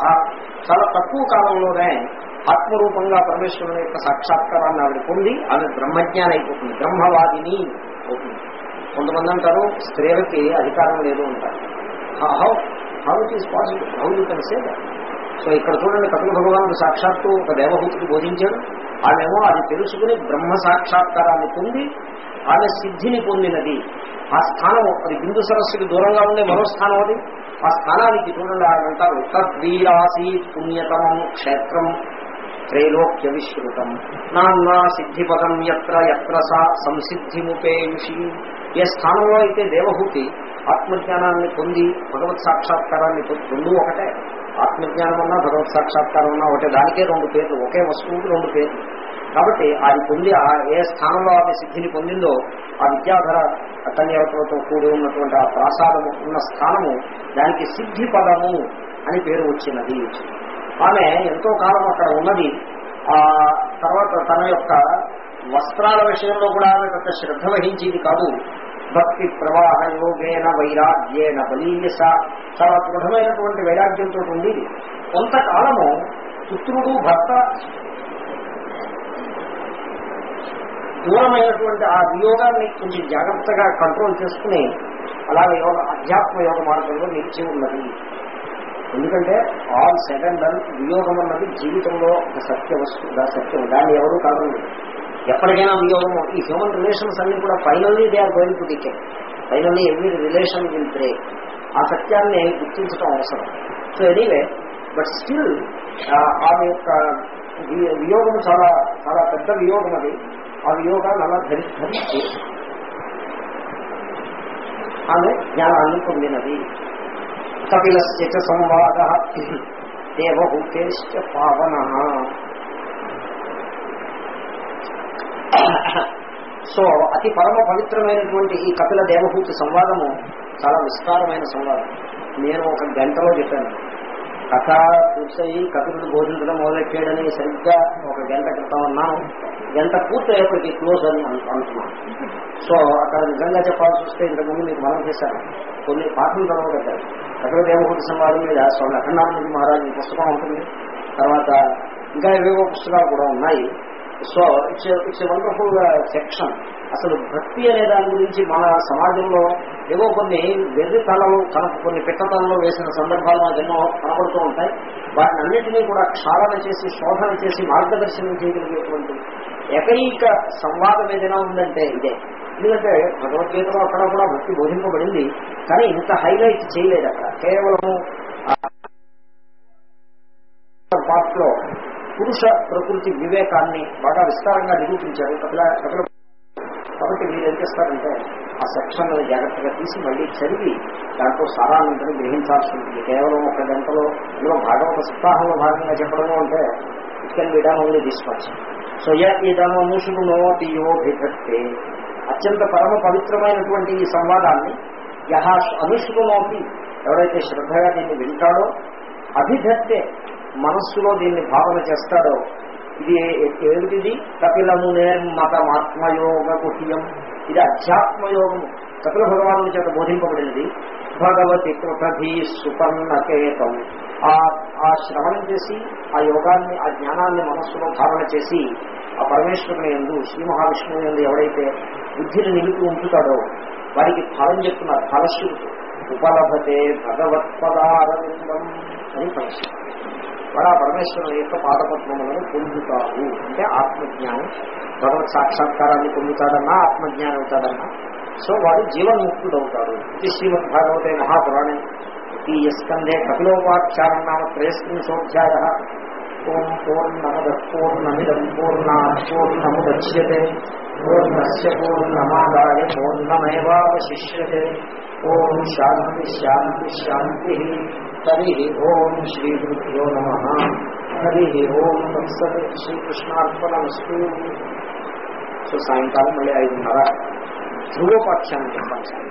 చాలా తక్కువ కాలంలోనే ఆత్మరూపంగా పరమేశ్వరుని యొక్క సాక్షాత్కారాన్ని ఆవిడ పొంది ఆమె బ్రహ్మజ్ఞానం అయిపోతుంది. బ్రహ్మవాదిని అవుతుంది కొంతమంది అంటారు స్త్రీలకి అధికారం లేదు అంటారు. How how it is possible how you can say so ఇక్కడ చూడండి కపిల భగవానుడు సాక్షాత్తు ఒక దేవహూతికి బోధించాడు. ఆమెమో అది తెలుసుకుని బ్రహ్మ సాక్షాత్కారాన్ని పొంది ఆమె సిద్ధిని పొందినది. ఆ స్థానం అది బిందు సరస్సుకి దూరంగా ఉండే మరో స్థానం అది. ఆ స్థానానికి చూడండి ఆయన అంటారు తద్వీరాసి పుణ్యతమం క్షేత్రం త్రైలోక్య విశ్రుతం. నాన్నా సిద్ధిపదం ఎత్ర ఎత్ర సా సంసిద్ధిముపేయుషి ఏ స్థానంలో అయితే దేవహూతి ఆత్మజ్ఞానాన్ని పొంది భగవత్ సాక్షాత్కారాన్ని పొంది రెండు ఒకటే. ఆత్మజ్ఞానం అన్నా భగవత్ సాక్షాత్కారం అన్నా ఒకటే. దానికే రెండు పేర్లు. ఒకే వస్తువుకి రెండు పేర్లు. కాబట్టి అది పొంది ఏ స్థానంలో ఆమె సిద్ధిని పొందిందో ఆ విద్యాధర కన్యవతలతో కూడి ఉన్నటువంటి ఆ ప్రాసాదము ఉన్న స్థానము దానికి సిద్ధి పదము అని పేరు వచ్చినది. ఆమె ఎంతో కాలం అక్కడ ఉన్నది. ఆ తర్వాత తన యొక్క వస్త్రాల విషయంలో కూడా ఆమె పెద్ద శ్రద్ధ వహించేది కాదు. భక్తి ప్రవాహ యోగేన వైరాగ్యేన బలీయస చాలా దృఢమైనటువంటి వైరాగ్యంతో ఉండేది. కొంతకాలము పుత్రుడు భర్త దూరమైనటువంటి ఆ వియోగాన్ని కొంచెం జాగ్రత్తగా కంట్రోల్ చేసుకుని అలాగే యోగ అధ్యాత్మ యోగ మార్గంలో నిలిచి ఉన్నది. ఎందుకంటే ఆల్ సెకండ్ అండ్ వియోగం అన్నది జీవితంలో ఒక సత్య వస్తువు సత్యం. దాన్ని ఎవరు కాదండి. ఎప్పటికైనా వియోగం ఈ హ్యూమన్ రిలేషన్స్ అన్ని కూడా finally they are going to decay finally every relation will break ఆ సత్యాన్ని గుర్తించడం అవసరం. సో ఎనీవే బట్ స్టిల్ ఆమె యొక్క వియోగం చాలా చాలా పెద్ద వియోగం అది. ఆ వియోగాన్ని అలా ధరి ఆమె జ్ఞానాన్ని పొందినది. కపిలస్య చ సంవాద దేవహూతేశ్చ పావన. సో అతి పరమ పవిత్రమైనటువంటి ఈ కపిల దేవహూతి సంవాదము చాలా విస్తారమైన సంవాదం. నేను ఒక గంటలో చెప్పాను. కథ పూర్తయి కపిలుడు బోధించడం మొదలెట్టాడని సరిగ్గా ఒక గంట క్రితం అన్నాను. గంట పూర్తయ్యేప్పటికీ క్లోజ్ అని అనుకున్నాను. సో అక్కడ నిజంగా చెప్పాల్సి వస్తే ఇంతకుముందు మీకు మనం చేశాను. కొన్ని పాఠం చదవబడ్డారు కపిల దేవహూతి సంవాదం మీద స్వామి అఖండానంద మహారాజు పుస్తకం ఉంటుంది. తర్వాత ఇంకా ఏవేవో పుస్తకాలు కూడా ఉన్నాయి. So it's it's wonderful section అసలు భక్తి అనే దాని గురించి మన సమాజంలో ఏవో కొన్ని వెర్రితలలు కనుక కొన్ని పిట్టతలలో వేసిన సందర్భాలు మనకు ఎన్నో కనబడుతూ ఉంటాయి. వాటిని అన్నింటినీ కూడా క్షాళన చేసి శోధన చేసి మార్గదర్శనం చేయగలిగేటువంటి ఏకైక సంవాదం ఏదైనా ఉందంటే ఇదే. ఎందుకంటే భగవద్గీతలో అక్కడ కూడా భక్తి బోధింపబడింది. కానీ ఇంత హైలైట్ చేయలేదు అక్కడ. కేవలం పార్ట్లో పురుష ప్రకృతి వివేకాన్ని బాగా విస్తారంగా నిరూపించారు. కపిల కపిల కాబట్టి మీరు ఏం చేస్తారంటే ఆ సెక్షన్ జాగ్రత్తగా తీసి మళ్ళీ చదివి దాంట్లో సారాన్నంతని గ్రహించాల్సి ఉంటుంది కేవలం ఒక గంటలో ఇందులో భాగవత సప్తాహంలో భాగంగా చెప్పడము అంటే it can be done only this much so యదమనుషునోతి యోభిధత్తే అత్యంత పరమ పవిత్రమైనటువంటి ఈ సంవాదాన్ని యహ అనుష్ణునోతి ఎవరైతే శ్రద్ధగా దీన్ని వింటాడో అభిధత్తే మనస్సులో దీన్ని భావన చేస్తాడో ఇది ఏమిటిది కపిలము నేర్మతమాత్మయోగ కుహ్యం ఇది అధ్యాత్మయోగము. కపిల భగవాను చేత బోధింపబడినది. భగవతి కృతభి సుపర్ణకేతం. ఆ ఆ శ్రవణం చేసి ఆ యోగాన్ని ఆ జ్ఞానాన్ని మనస్సులో ధారణ చేసి ఆ పరమేశ్వరుని ఎందు శ్రీ మహావిష్ణువు ఎందు ఎవడైతే బుద్ధిని నిలిపి ఉంచుతాడో వారికి ఫలం చెప్తున్నారు. ఫలశ్రుతి. ఉపలభతే భగవత్పదారవిందం అని ఫలశ్రుతి. వాడు ఆ పరమేశ్వరుని యొక్క పాదపద్మములను పొందుతాడు అంటే ఆత్మజ్ఞానం. భగవత్ సాక్షాత్కారాన్ని పొందుతాడన్నా ఆత్మజ్ఞానం అవుతాడన్నా సో వాడు జీవన్ముక్తుడవుతాడు. ఇది శ్రీమద్ భాగవతే మహాపురాణే. ఈ స్కందే కపిలోపాఖ్యానం నామ త్రయస్త్రింశోధ్యాయ ఓం పూర్ణమద పూర్ణమిదం పూర్ణా పూర్ణముద్యతే. పూర్ణస్ పూర్ణమాదాయ పూర్ణమేవాశిష్యే ఓం శాంతి శాంతి శాంతి. హరి ఓం శ్రీ గురుభ్యో నమ హరి ఓం తత్సత్ శ్రీకృష్ణార్పణమస్తు సో సాయంకాలం మళ్ళీ ఐదున్నర ధ్రువోపాఖ్యానం చెప్తాను సార్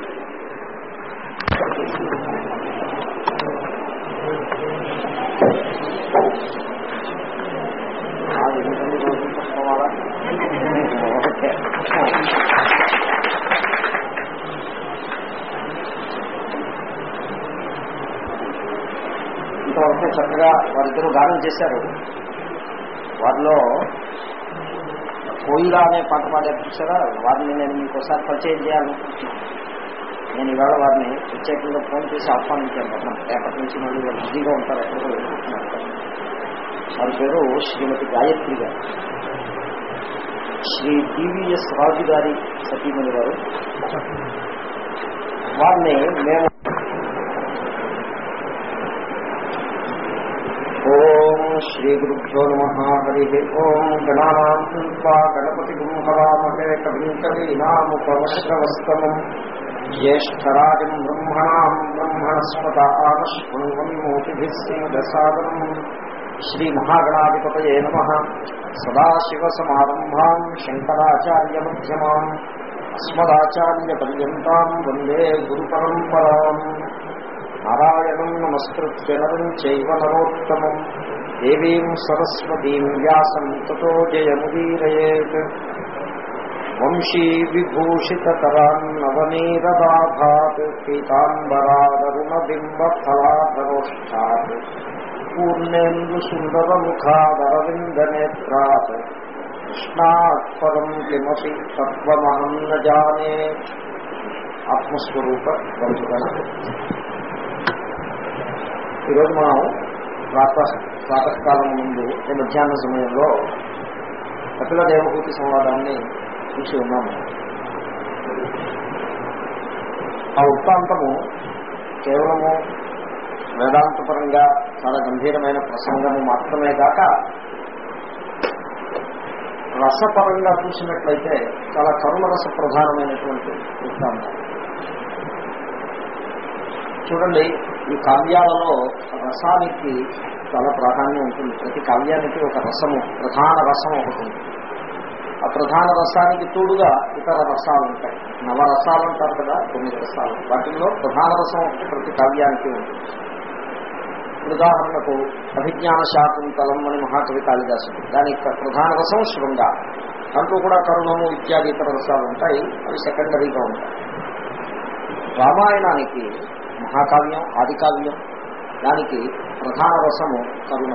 బాగా వారిద్దరూ గానం చేశారు. వారిలో కోయిలా అనే పాట పాడారు చూసారా? వారిని నేను మీకు ఒకసారి పరిచయం చేయాలి. నేను ఇవాళ వారిని ప్రత్యేకంగా ఫోన్ చేసి ఆహ్వానించాను. పక్కన రేపటి నుంచి మళ్ళీ వాళ్ళు బిజీగా ఉంటారు ఎక్కడికో వెళ్ళిపోతున్నారు వారి పేరు శ్రీమతి గాయత్రి గారు. శ్రీ టీవీఎస్ రాజు గారి సతీమణి గారు. వారిని మేము ఓం శ్రీ గురుభ్యో నమ హరి ఓం గణానాంత్వా గణపతి గుంహవామహే కవిం కవీనాముపవశ్రవస్తమం జ్యేష్టరాజం బ్రహ్మణాం బ్రహ్మణస్పత ఆనశ్వన్మోతిభిస్సింగసాదనం శ్రీ మహాగణాధిపతయే నమ సదాశివసమారంభాం శంకరాచార్యమ్యమాం అస్మదాచార్యపర్యంతం వందే గురుపరంపరాం నారాయణం నమస్కృత్య నరం చైవ నరోత్తమం దేవీం సరస్వతీం వ్యాసం తతో జయముదీరయేత్ వంశీ విభూషితరాన్నవనీరదాభాత్ పీతాంబరాదరుణబింబఫలాధరోష్టాత్ పూర్ణేందు సుందర ముఖాదరవింద నేత్రాత్ కృష్ణాత్పరం కిమపి తత్వమహం న జానే ఆత్మస్వరూప పరిశుభన ఈరోజు మనం ప్రాత ప్రాతకాలం ముందు మధ్యాహ్న సమయంలో కపిల దేవభూతి సంవాదాన్ని చూసి ఉన్నాము. ఆ వృత్తాంతము కేవలము వేదాంతపరంగా చాలా గంభీరమైన ప్రసంగము మాత్రమే కాక రసపరంగా చూసినట్లయితే చాలా కరుణరస ప్రధానమైనటువంటి వృత్తాంతం చూడండి ఈ కావ్యాలలో రసానికి చాలా ప్రాధాన్యం ఉంటుంది. ప్రతి కావ్యానికి ఒక రసము ప్రధాన రసం ఒకటి ఆ ప్రధాన రసానికి తోడుగా ఇతర రసాలు ఉంటాయి. నవరసాలు అంటారు కదా తొమ్మిది రసాలు. వాటిల్లో ప్రధాన రసం ఒకటి ప్రతి కావ్యానికి ఉంటుంది. ఉదాహరణకు అభిజ్ఞాన శాకుంతలం అని మహాకవి కాళిదాసుడు దాని ప్రధాన రసం శృంగ. దాంట్లో కూడా కరుణము ఇత్యాది ఇతర రసాలు ఉంటాయి. అవి సెకండరీగా ఉంటాయి. రామాయణానికి మహాకావ్యం ఆదికావ్యం దానికి ప్రధాన రసము కరుణ.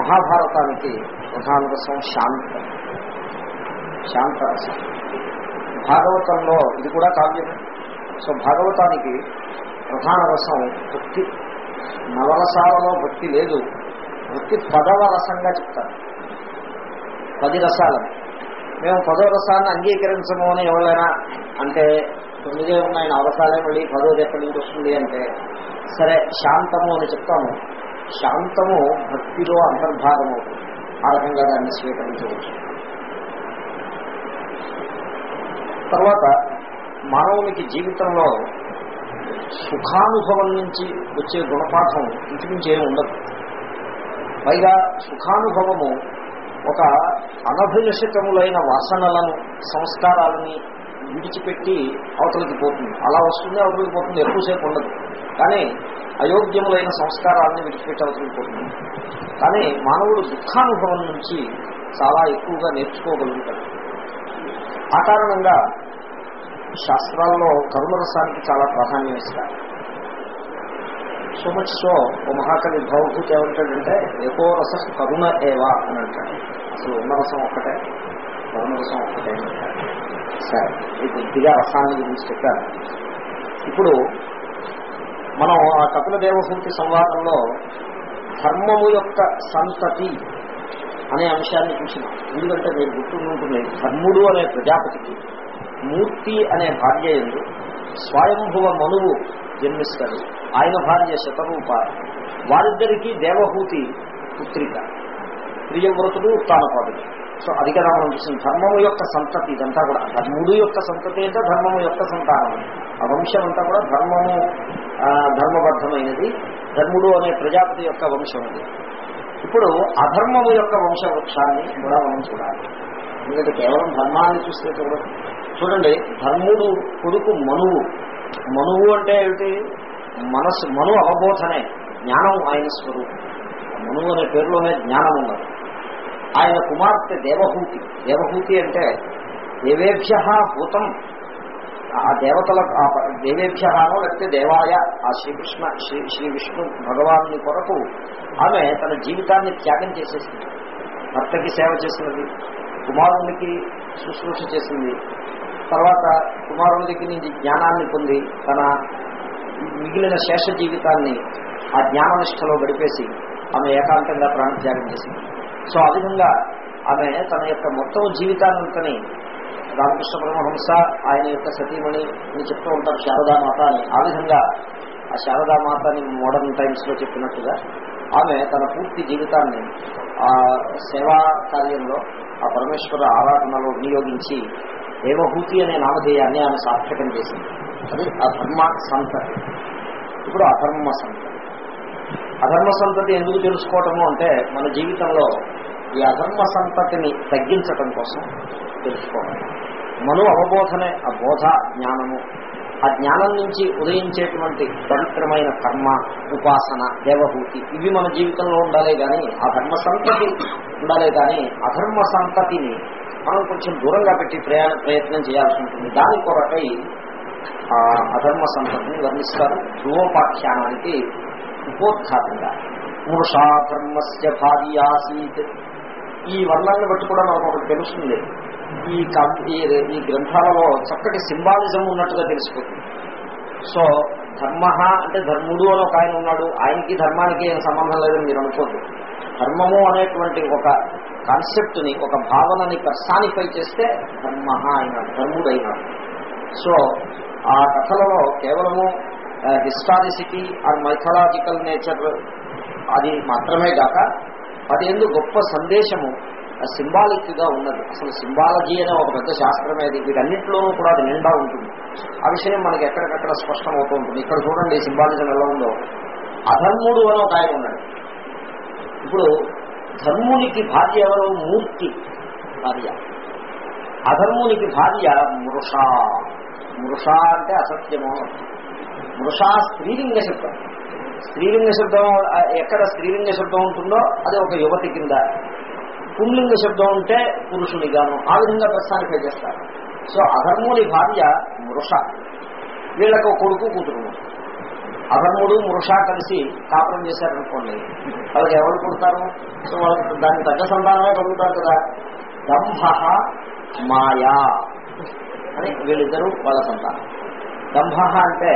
మహాభారతానికి ప్రధాన రసం శాంత. రసం. భాగవతంలో ఇది కూడా కావ్యం సో భాగవతానికి ప్రధాన రసం భక్తి. నవరసాలలో భక్తి లేదు. భక్తి పదవ రసంగా చెప్తారు. పది రసాలని. మేము పదో రసాన్ని అంగీకరించము అని ఎవరైనా అంటే తొమ్మిదే ఉన్నాయి నవరసాలే మళ్ళీ పదోది ఎక్కడి నుంచి వస్తుంది అంటే సరే శాంతము అని చెప్తాము. శాంతము భక్తిలో అంతర్భాగం అవుతుంది. ఆ రకంగా దాన్ని స్వీకరించవచ్చు. తర్వాత మానవునికి జీవితంలో సుఖానుభవం నుంచి వచ్చే గుణపాఠం ఇంచుమించి ఏమి ఉండదు. పైగా సుఖానుభవము ఒక అనభిలషితములైన వాసనలను సంస్కారాలని విడిచిపెట్టి అవతలికి పోతుంది. అలా వస్తుంది అవతలికి పోతుంది ఎక్కువసేపు ఉండదు. కానీ అయోగ్యములైన సంస్కారాలని విడిచిపెట్టి అవతలకి పోతుంది. కానీ మానవుడు దుఃఖానుభవం నుంచి చాలా ఎక్కువగా నేర్చుకోగలుగుతాడు. ఆ కారణంగా శాస్త్రాల్లో కరుణరసానికి చాలా ప్రాధాన్యం ఇస్తారు. సో మచ్ సో ఓ మహాకవి భావభూతి ఏమంటాడంటే ఏకో రసం కరుణ ఏవా అని అంటాడు. అసలు ఉన్న రసం ఒక్కటే కరుణ రసం ఒక్కటే అంటాడు. సరే ఈ కొద్దిగా రసాన్ని గురించి చెప్పారు. ఇప్పుడు మనం ఆ కపిల దేవహూతి సంవాదంలో ధర్మము యొక్క సంతతి అనే అంశాన్ని చూసినాం. ఎందుకంటే మీరు గుర్తుంటుంది ధర్ముడు అనే ప్రజాపతికి మూర్తి అనే భార్య ఎందు స్వయంభువ మనువు జన్మిస్తారు ఆయన భార్య శతరూప వారిద్దరికీ దేవహూతి పుత్రిక. ప్రియవ్రతుడు ఉత్తానపాదుడు సో అది కదా మనం ధర్మము యొక్క సంతతి ఇదంతా కూడా. ధర్ముడు యొక్క సంతతి అంటే ధర్మము యొక్క సంతానం. ఆ వంశం అంతా కూడా ధర్మము ధర్మబద్ధమైనది. ధర్ముడు అనే ప్రజాపతి యొక్క వంశం అది. ఇప్పుడు అధర్మము యొక్క వంశవృక్షాన్ని కూడా మనం చూడాలి. ఎందుకంటే కేవలం ధర్మాన్ని చూస్తే చూడదు చూడండి ధర్ముడు కొడుకు మనువు. మనువు అంటే ఏమిటి? మనస్సు మను అవబోధనే. జ్ఞానం ఆయన స్వరూపం. మనువు అనే పేరులోనే జ్ఞానం ఉన్నది. ఆయన కుమార్తె దేవహూతి. దేవహూతి అంటే దేవేభ్య హూతం ఆ దేవతల దేవేభ్యనో లేకపోతే దేవాయ ఆ శ్రీకృష్ణ శ్రీ శ్రీ విష్ణు భగవాను కొరకు ఆమె తన జీవితాన్ని త్యాగం చేసేసింది. భర్తకి సేవ చేసినది కుమారునికి శుశ్రూష చేసింది. తర్వాత కుమారుని దగ్గర నుంచి జ్ఞానాన్ని పొంది తన మిగిలిన శేష జీవితాన్ని ఆ జ్ఞాననిష్టలో గడిపేసి ఆమె ఏకాంతంగా ప్రాణత్యాగం చేసింది. సో ఆ విధంగా ఆమె తన యొక్క మొత్తం జీవితాన్నంతని రామకృష్ణ పరమహంస ఆయన యొక్క సతీమణి అని చెప్తూ ఉంటారు శారదామాత అని. ఆ విధంగా ఆ శారదామాతని మోడర్న్ టైమ్స్లో చెప్పినట్టుగా ఆమె తన పూర్తి జీవితాన్ని ఆ సేవా కార్యంలో ఆ పరమేశ్వర ఆరాధనలో వినియోగించి దేవహూతి అనే నామధేయాన్ని ఆమె సార్థకం చేసింది. అది అధర్మ సంతతి ఇప్పుడు అధర్మ సంతతి అధర్మ సంతతి ఎందుకు తెలుసుకోవటము అంటే మన జీవితంలో ఈ అధర్మ సంతతిని తగ్గించటం కోసం తెలుసుకోవాలి. మను అవబోధనే ఆ బోధ జ్ఞానము. ఆ జ్ఞానం నుంచి ఉదయించేటువంటి పవిత్రమైన కర్మ ఉపాసన దేవభూతి ఇవి మన జీవితంలో ఉండాలే కానీ ఆ ధర్మ సంతతి ఉండాలే కానీ అధర్మ సంతతిని మనం కొంచెం దూరంగా పెట్టి ప్రయాణ ప్రయత్నం చేయాల్సి ఉంటుంది. దాని కొరకై ఆ అధర్మ సంతతిని వర్ణిస్తారు. ధ్రువోపాఖ్యానానికి ఉపోద్ఘాతంగా. పురుషాధర్మస్ భారీ ఆసీత్. ఈ వర్ణాన్ని బట్టి కూడా మనకు ఒకటి తెలుస్తుంది. ఈ ఈ- గ్రంథాలలో చక్కటి సింబాలిజం ఉన్నట్టుగా తెలిసిపోతుంది. సో ధర్మ అంటే ధర్ముడు అని ఒక ఆయన ఉన్నాడు. ఆయనకి ధర్మానికి ఏం సంబంధం లేదని మీరు అనుకోద్దు. ధర్మము అనేటువంటి ఒక కాన్సెప్ట్ని ఒక భావనని పర్సానిఫై చేస్తే ధర్మ అయినాడు ధర్ముడు అయినాడు సో ఆ కథలలో కేవలము హిస్టారిసిటీ ఆర్ మైథలాజికల్ నేచర్ అది మాత్రమే కాక అది ఎందుకు గొప్ప సందేశము. సింబాలిక్గా ఉన్నది. అసలు సింబాలజీ అనే ఒక పెద్ద శాస్త్రమే అది. వీటన్నింటిలోనూ కూడా అది నిండా ఉంటుంది. ఆ విషయం మనకి ఎక్కడికక్కడ స్పష్టమవుతూ ఉంటుంది. ఇక్కడ చూడండి సింబాలిజం ఎలా ఉందో. అధర్ముడు అని ఒక ఆయన ఉన్నాడు. ఇప్పుడు ధర్మునికి భార్య ఎవరు? మూర్తి భార్య. అధర్మునికి భార్య మృష. మృష అంటే అసత్యము. మృష స్త్రీలింగ శబ్దం. స్త్రీలింగ శబ్దం ఎక్కడ స్త్రీలింగ శబ్దం ఉంటుందో అది ఒక యువతి కింద. పుంలింగ శబ్దం ఉంటే పురుషునిగాను. ఆ విధంగా ప్రస్థానిక చేస్తారు. సో అధర్ముని భార్య మృష. వీళ్ళకు కొడుకు కూతురు. అధర్ముడు మృష కలిసి కాపురం చేశారనుకోండి వాళ్ళకి ఎవరు పుడతారు సో వాళ్ళకి దానికి తగ్గ సంతానమే కలుగుతారు కదా. దంభ మాయా అని వీళ్ళిద్దరూ వాళ్ళ సంతానం. దంభ అంటే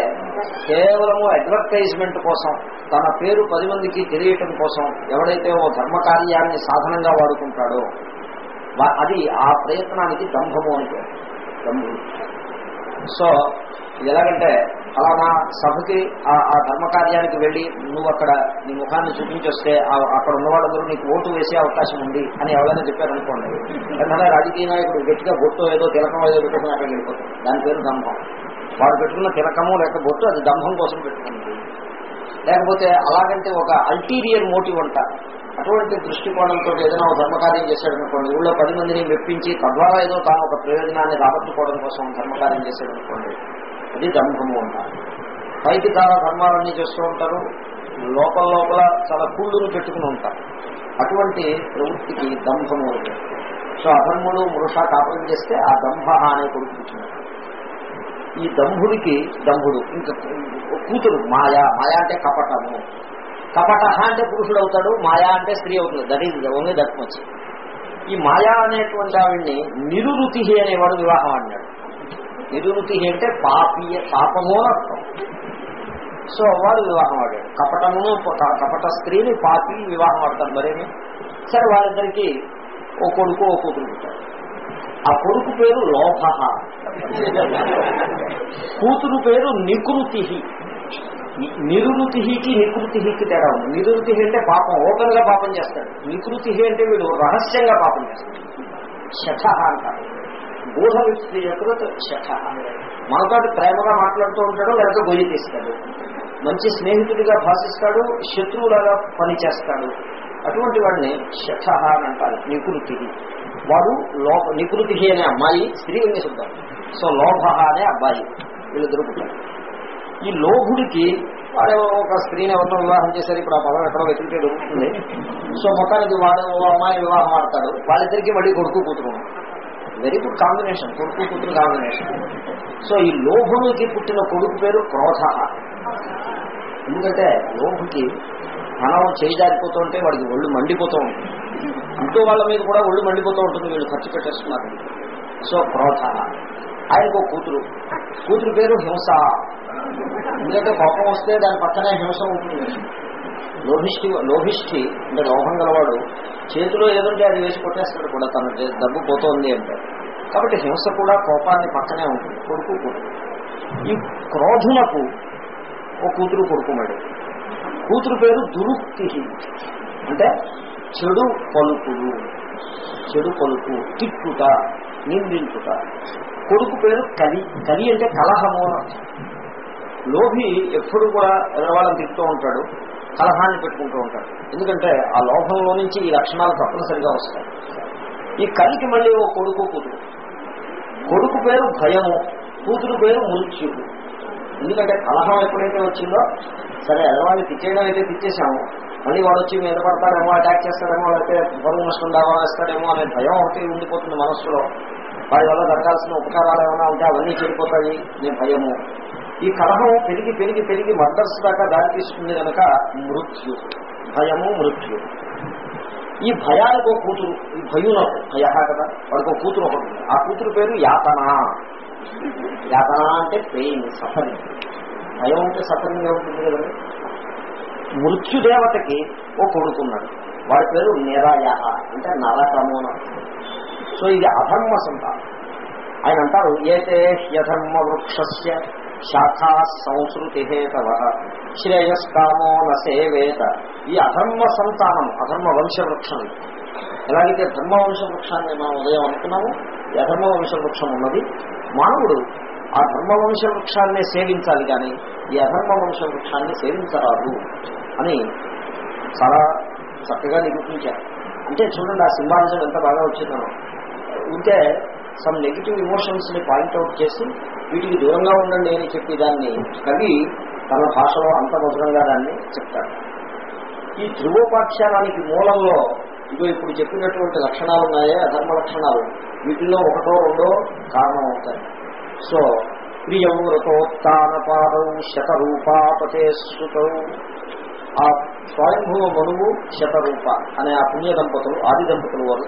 కేవలము అడ్వర్టైజ్మెంట్ కోసం తన పేరు పది మందికి తెలియటం కోసం ఎవడైతే ఓ ధర్మకార్యాన్ని సాధనంగా వాడుకుంటాడో అది ఆ ప్రయత్నానికి దంభము అంటే దంభుడు. సో ఎలాగంటే ఎలాగంటే అలానా సభకి ఆ ఆ వెళ్ళి నువ్వు అక్కడ నీ ముఖాన్ని చూపించొస్తే అక్కడ ఉన్నవాళ్ళందరూ నీకు ఓటు వేసే అవకాశం ఉంది అని ఎవరైనా చెప్పారనుకోండి. వెంటనే రాజకీయ నాయకుడు గట్టిగా బొట్టు ఏదో తిలకం ఏదో పెట్టుకుని అక్కడికి వెళ్ళిపోతాడు. దాని పేరు దంభం. వాడు పెట్టుకున్న తిలకము లేక బొట్టు అది దంభం కోసం పెట్టుకుంది లేకపోతే అలాగంటే ఒక అల్టీరియర్ మోటివ్ అంట. అటువంటి దృష్టికోణంతో ఏదైనా ఒక ధర్మకార్యం చేశాడనుకోండి ఊళ్ళో పది మందిని మెప్పించి తద్వారా ఏదో తాను ఒక ప్రయోజనాన్ని రాబట్టుకోవడం కోసం ధర్మకార్యం చేశాడనుకోండి అది దంభము అంటారు. పైకి చాలా ధర్మాలన్నీ చేస్తూ ఉంటారు లోపల లోపల చాలా కుళ్ళును పెట్టుకుని ఉంటారు. అటువంటి ప్రవృత్తికి దంభము సో అధర్ముడు మృష కాపలం చేస్తే ఆ దంభ అనే కొడుకు ఈ దంభుడికి దంభుడు ఇంకా కూతురు మాయా మాయా అంటే కపటము. కపట అంటే పురుషుడు అవుతాడు మాయా అంటే స్త్రీ అవుతుంది that is only that much ఈ మాయా అనేటువంటి ఆవిడ్ని నిరురుతి అనేవాడు వివాహం అన్నాడు నిరురుతి అంటే పాపీయ పాపము అర్థం. సో వాడు వివాహం ఆడాడు. కపటమును కపట స్త్రీని పాపి వివాహం ఆడతారు మరేమి? సరే వాళ్ళిద్దరికి ఓ కొడుకు ఓ కూతురు పుట్టారు. ఆ కొడుకు పేరు లోభ. కూతురు పేరు నికృతి నిరుతికి నికృతికి తేడా ఉంది. నిరుతి అంటే పాపం ఓపెన్గా పాపం చేస్తాడు. నికృతి అంటే వీడు రహస్యంగా పాపం చేస్తాడు. శఠ అంటారు. బోధ విక్రియకృత శఠ మనతో ప్రేమగా మాట్లాడుతూ ఉంటాడు లేకపోతే గొయ్యి తీస్తాడు. మంచి స్నేహితుడిగా భాషిస్తాడు శత్రువులాగా పనిచేస్తాడు. అటువంటి వాడిని శఠ అని అంటారు నికృతి వాడు లోప నికృతి అనే అమ్మాయి స్త్రీలింగ శబ్దం సో లోభ అనే అబ్బాయి వీళ్ళు దొరుకుతారు ఈ లోభుడికి వాడు ఒక స్త్రీని ఎవరినో వివాహం చేశారు ఇప్పుడు ఆ పదం ఎక్కడో వెతికితే దొరుకుతుంది. సో మొత్తానికి వాడు ఓ అమ్మాయి వివాహం ఆడతాడు. వాళ్ళిద్దరికీ మళ్ళీ కొడుకు కూతురు. వెరీ గుడ్ కాంబినేషన్ కొడుకు కూతురు కాంబినేషన్ సో ఈ లోభుడికి పుట్టిన కొడుకు పేరు క్రోధ. ఎందుకంటే లోభుకి ధనం చేయజారిపోతూ ఉంటే వాడికి ఒళ్ళు మండిపోతూ ఉంటుంది. ఇంట్లో వాళ్ళ మీద కూడా ఒళ్ళు మండిపోతూ ఉంటుంది వీళ్ళు ఖర్చు పెట్టేస్తున్నారు. సో క్రోధ. ఆయనకు ఒక కూతురు. కూతురు పేరు హింస. ఎందుకంటే కోపం వస్తే దాని పక్కనే హింస ఉంటుంది. లోహిష్ఠి లోహిష్ఠి అంటే లోహం గలవాడు చేతిలో ఏదంటే అది వేసి కొట్టేస్తాడు కూడా తన డబ్బు పోతోంది అంటే. కాబట్టి హింస కూడా కోపాన్ని పక్కనే ఉంటుంది. కొడుకు కూతురు. ఈ క్రోధులకు ఓ కూతురు కొడుకు మడి కూతురు పేరు దురుక్తి. అంటే చెడు పలుకులు. చెడు పలుకు. తిట్టుట నిందించుట కొడుకు పేరు కలి. కలి అంటే కలహము లోభి ఎప్పుడు కూడా వాళ్ళని తిప్పుతూ ఉంటాడు. కలహాన్ని పెట్టుకుంటూ ఉంటాడు. ఎందుకంటే ఆ లోభంలో నుంచి ఈ లక్షణాలు తప్పనిసరిగా వస్తాయి. ఈ కలికి మళ్ళీ ఓ కొడుకు కూతురు. కొడుకు పేరు భయము. కూతురు పేరు మృత్యువు ఎందుకంటే కలహం ఎప్పుడైతే వచ్చిందో సరే ఎదరవాడిని తిట్టేయడం అయితే తిట్టేశాము. మళ్ళీ వాడు వచ్చి మీద పడతాడేమో అటాక్ చేస్తాడేమో లేకపోతే పరుగు నష్టం దావా వేస్తాడేమో అనే భయం ఒకటి ఉండిపోతుంది మనస్సులో. వాడి వల్ల జరగాల్సిన ఉపకారాలు ఏమైనా ఉంటే అవన్నీ చెడిపోతాయి నేను భయము. ఈ కలహం పెరిగి పెరిగి పెరిగి మర్డర్స్ దాకా దారితీస్తుంది కనుక మృత్యు. భయము మృత్యు. ఈ భయానికి ఒక కూతురు ఈ భయునకు భయ కదా వాడికి కూతురు ఒకటి ఆ కూతురు పేరు యాతన. యాతన అంటే పెయిన్ సఫరింగ్. భయం అంటే సఫరింగ్ ఉంటుంది కదండి. మృత్యుదేవతకి ఓ కొడుకున్నాడు వాడి పేరు నిరయ అంటే నరకమోన సో ఇది అధర్మ సంతానం. ఆయన అంటారు ఏతే హ్యధర్మ వృక్షస్య శాఖా సంస్కృతి హేతవ శ్రేయస్కామో నసేవేత ఈ అధర్మ సంతానం అధర్మ వంశ వృక్షం ఎలాగైతే ధర్మ వృక్షాన్ని మనం ఉదయం అనుకున్నాము ఈ అధర్మ వంశ వృక్షం ఉన్నది. మానవుడు ఆ ధర్మ వంశ సేవించాలి కానీ ఈ అధర్మ వంశ వృక్షాన్ని సేవించరాదు అని చాలా చక్కగా నిరూపించారు. అంటే చూడండి ఆ సింబాలిజం ఎంత బాగా వచ్చిందనో ఉంటే సమ్ నెగిటివ్ ఇమోషన్స్ని పాయింట్అవుట్ చేసి వీటికి దూరంగా ఉండండి అని చెప్పి దాన్ని కవి తన భాషలో అంత మధురంగా దాన్ని చెప్తాడు. ఈ ధ్రువోపాఖ్యానానికి మూలంలో ఇదో ఇప్పుడు చెప్పినటువంటి లక్షణాలు ఉన్నాయే? అధర్మ లక్షణాలు. వీటిలో ఒకటో రెండో కారణం అవుతాయి సో ప్రియం వ్రతోత్నపాదౌ శతరూపాపతే శృతం ఆ స్వయంభువ మనువు శతరూప అనే ఆ పుణ్య దంపతులు ఆది దంపతులు వారు.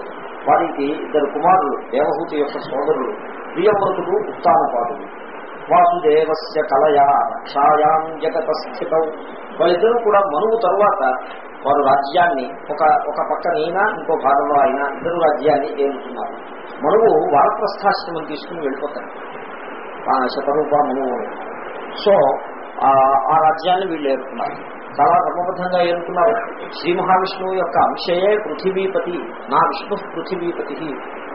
వారికి ఇద్దరు కుమారులు దేవహూతి యొక్క సోదరులు. ప్రియవ్రతుడు ఉత్తానపాదుడు. వాసుదేవస్య కలయా రక్షాయాం జగత స్థితం వాళ్ళిద్దరూ కూడా మనువు తరువాత వారు రాజ్యాన్ని ఒక ఒక పక్కనైనా ఇంకో భాగంలో అయినా ఇద్దరు రాజ్యాన్ని ఏలుతున్నారు మనువు వారప్రస్థాశ్రమం తీసుకుని వెళ్ళిపోతారు. ఆ శతరూప మనువు. సో ఆ- రాజ్యాన్ని వీళ్ళు ఏరుతున్నారు చాలా క్రమబద్ధంగా ఏరుతున్నారు శ్రీ మహావిష్ణువు యొక్క అంశయే పృథివీపతి నా విష్ణు పృథివీపతి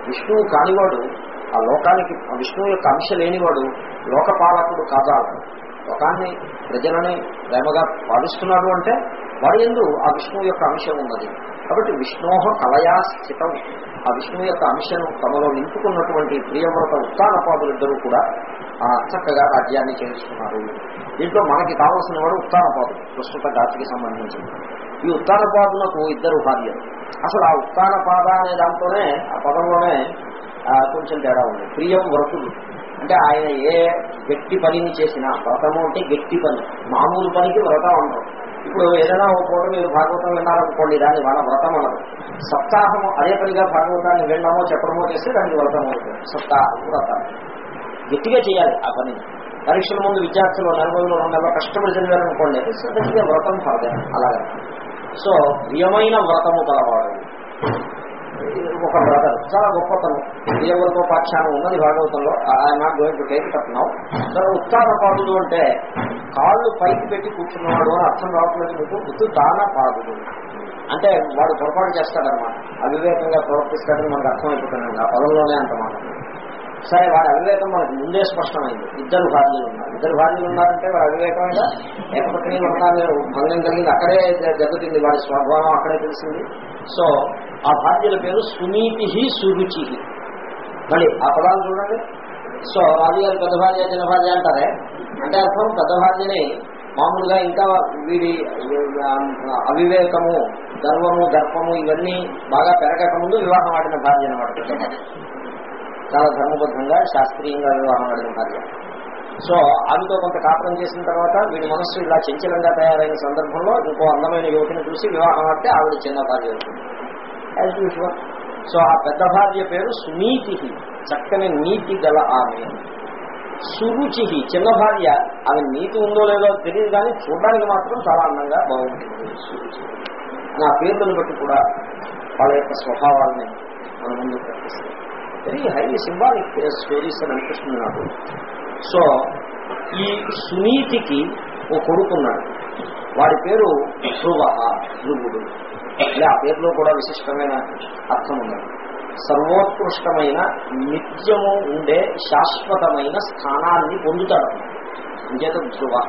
విష్ణువు కానివాడు ఆ లోకానికి ఆ విష్ణువు యొక్క అంశ లేనివాడు లోకపాలకుడు కాదా? లోకాన్ని ప్రజలని ప్రేమగా పాలిస్తున్నాడు అంటే వారి ఎందు ఆ విష్ణువు యొక్క అంశం ఉన్నది. కాబట్టి విష్ణోహ కలయా స్థితం. ఆ విష్ణువు యొక్క అంశను తమలో నింపుకున్నటువంటి ప్రియవ్రత ఉత్తానపాదులిద్దరూ కూడా ఆ చక్కగా రాజ్యాన్ని చేస్తున్నారు దీంట్లో మనకి కావలసిన వాడు ఉత్తానపాదుడు ప్రస్తుత గాతికి సంబంధించి. ఈ ఉత్తానపాదులకు ఇద్దరు భార్యలు. అసలు ఆ ఉత్తానపాద అనే దాంట్లోనే ఆ పదంలోనే కొంచెం తేడా ఉంది. ప్రియం వ్రతుడు అంటే ఆయన ఏ గట్టి పనిని చేసినా వ్రతము అంటే గట్టి పని. మామూలు పనికి వ్రతం ఉండదు ఇప్పుడు ఏదైనా ఒక పూట మీరు భాగవతం విన్నారనుకోండి దాన్ని వాళ్ళ వ్రతం అనదు. సప్తాహము అదే పనిగా భాగవతాన్ని వినడమో చెప్పడమో చేస్తే దానికి వ్రతం అవుతుంది. సప్తాహం వ్రతం. గట్టిగా చేయాలి ఆ పని. పరీక్షల ముందు విద్యార్థులు నలభై రెండు నెలల కష్టపడి చదివారనుకోండి గట్టిగా వ్రతం సాధ్యం అలాగే. సో ప్రియమైన వ్రతము కలవాడు. ఒక బ్రదర్ చాలా గొప్పతనం. ప్రియవ్రతో పాఖ్యానం ఉన్నది భాగవతంలో. ఆయన నాట్ గోయింగ్ చాలా పాదుడు అంటే కాళ్ళు పైకి పెట్టి కూర్చున్నవాడు అని అర్థం రావట్లేదు మీకు. ఉత్తు దాన పాదుడు అంటే వాడు పొరపాటు చేస్తాడనమాట అవివేకంగా ప్రవర్తిస్తాడని మనకు అర్థమైపోతుంది. ఆ పదంలోనే అంత మాట. సరే వాడి అవివేకం మనకు ముందే స్పష్టమైంది. ఇద్దరు భార్యలు ఉన్నారు. ఇద్దరు భార్యలు ఉన్నారంటే వాడు అవివేకమైన లేకపోతే ఒకదాన్ని భంగం కలిగింది. అక్కడే దెబ్బతింది వాడి స్వభావం అక్కడే తెలిసింది. సో ఆ భార్యల పేరు సునీతి సురుచి. మళ్ళీ ఆ పదాలు చూడండి. సో రాజుగారు పెద్ద భార్య చిన్న భార్య అంటారే. అంటే అర్థం పెద్ద భార్యని మామూలుగా ఇంకా వీడి అవివేకము గర్వము గర్భము ఇవన్నీ బాగా పెరగక ముందు వివాహం ఆడిన భార్య అనమాట చాలా ధర్మబద్ధంగా శాస్త్రీయంగా వివాహం ఆడిన భార్య. సో ఆమెతో కొంత కాపురం చేసిన తర్వాత వీడి మనస్సు ఇలా చంచలంగా తయారైన సందర్భంలో ఇంకో అందమైన యువతిని చూసి వివాహం ఆడితే ఆవిడ చిన్న భార్య అవుతుంది. యాజ్ యూజువల్ సో ఆ పెద్ద భార్య పేరు సునీతి చక్కని నీతి గల ఆమె. సురుచి చిన్న భార్య. ఆమె నీతి ఉందో లేదో తెలియదు కానీ చూడడానికి మాత్రం చాలా అందంగా బాగుంటుంది సురుచి నా ఆ పేర్లను బట్టి కూడా వాళ్ళ యొక్క స్వభావాలని మన ముందు వెరీ హైలీ సింబాలిక్ స్టోరీస్ అని అనిపిస్తుంది నాకు సో ఈ సునీతికి ఓ కొడుకున్నాడు వాడి పేరు ధ్రువ ధ్రువుడు. ఇలా ఆ పేరులో కూడా విశిష్టమైన అర్థం ఉన్నది. సర్వోత్కృష్టమైన నిత్యము ఉండే శాశ్వతమైన స్థానాన్ని పొందుతాడు. ఇంకేత ధ్రువ.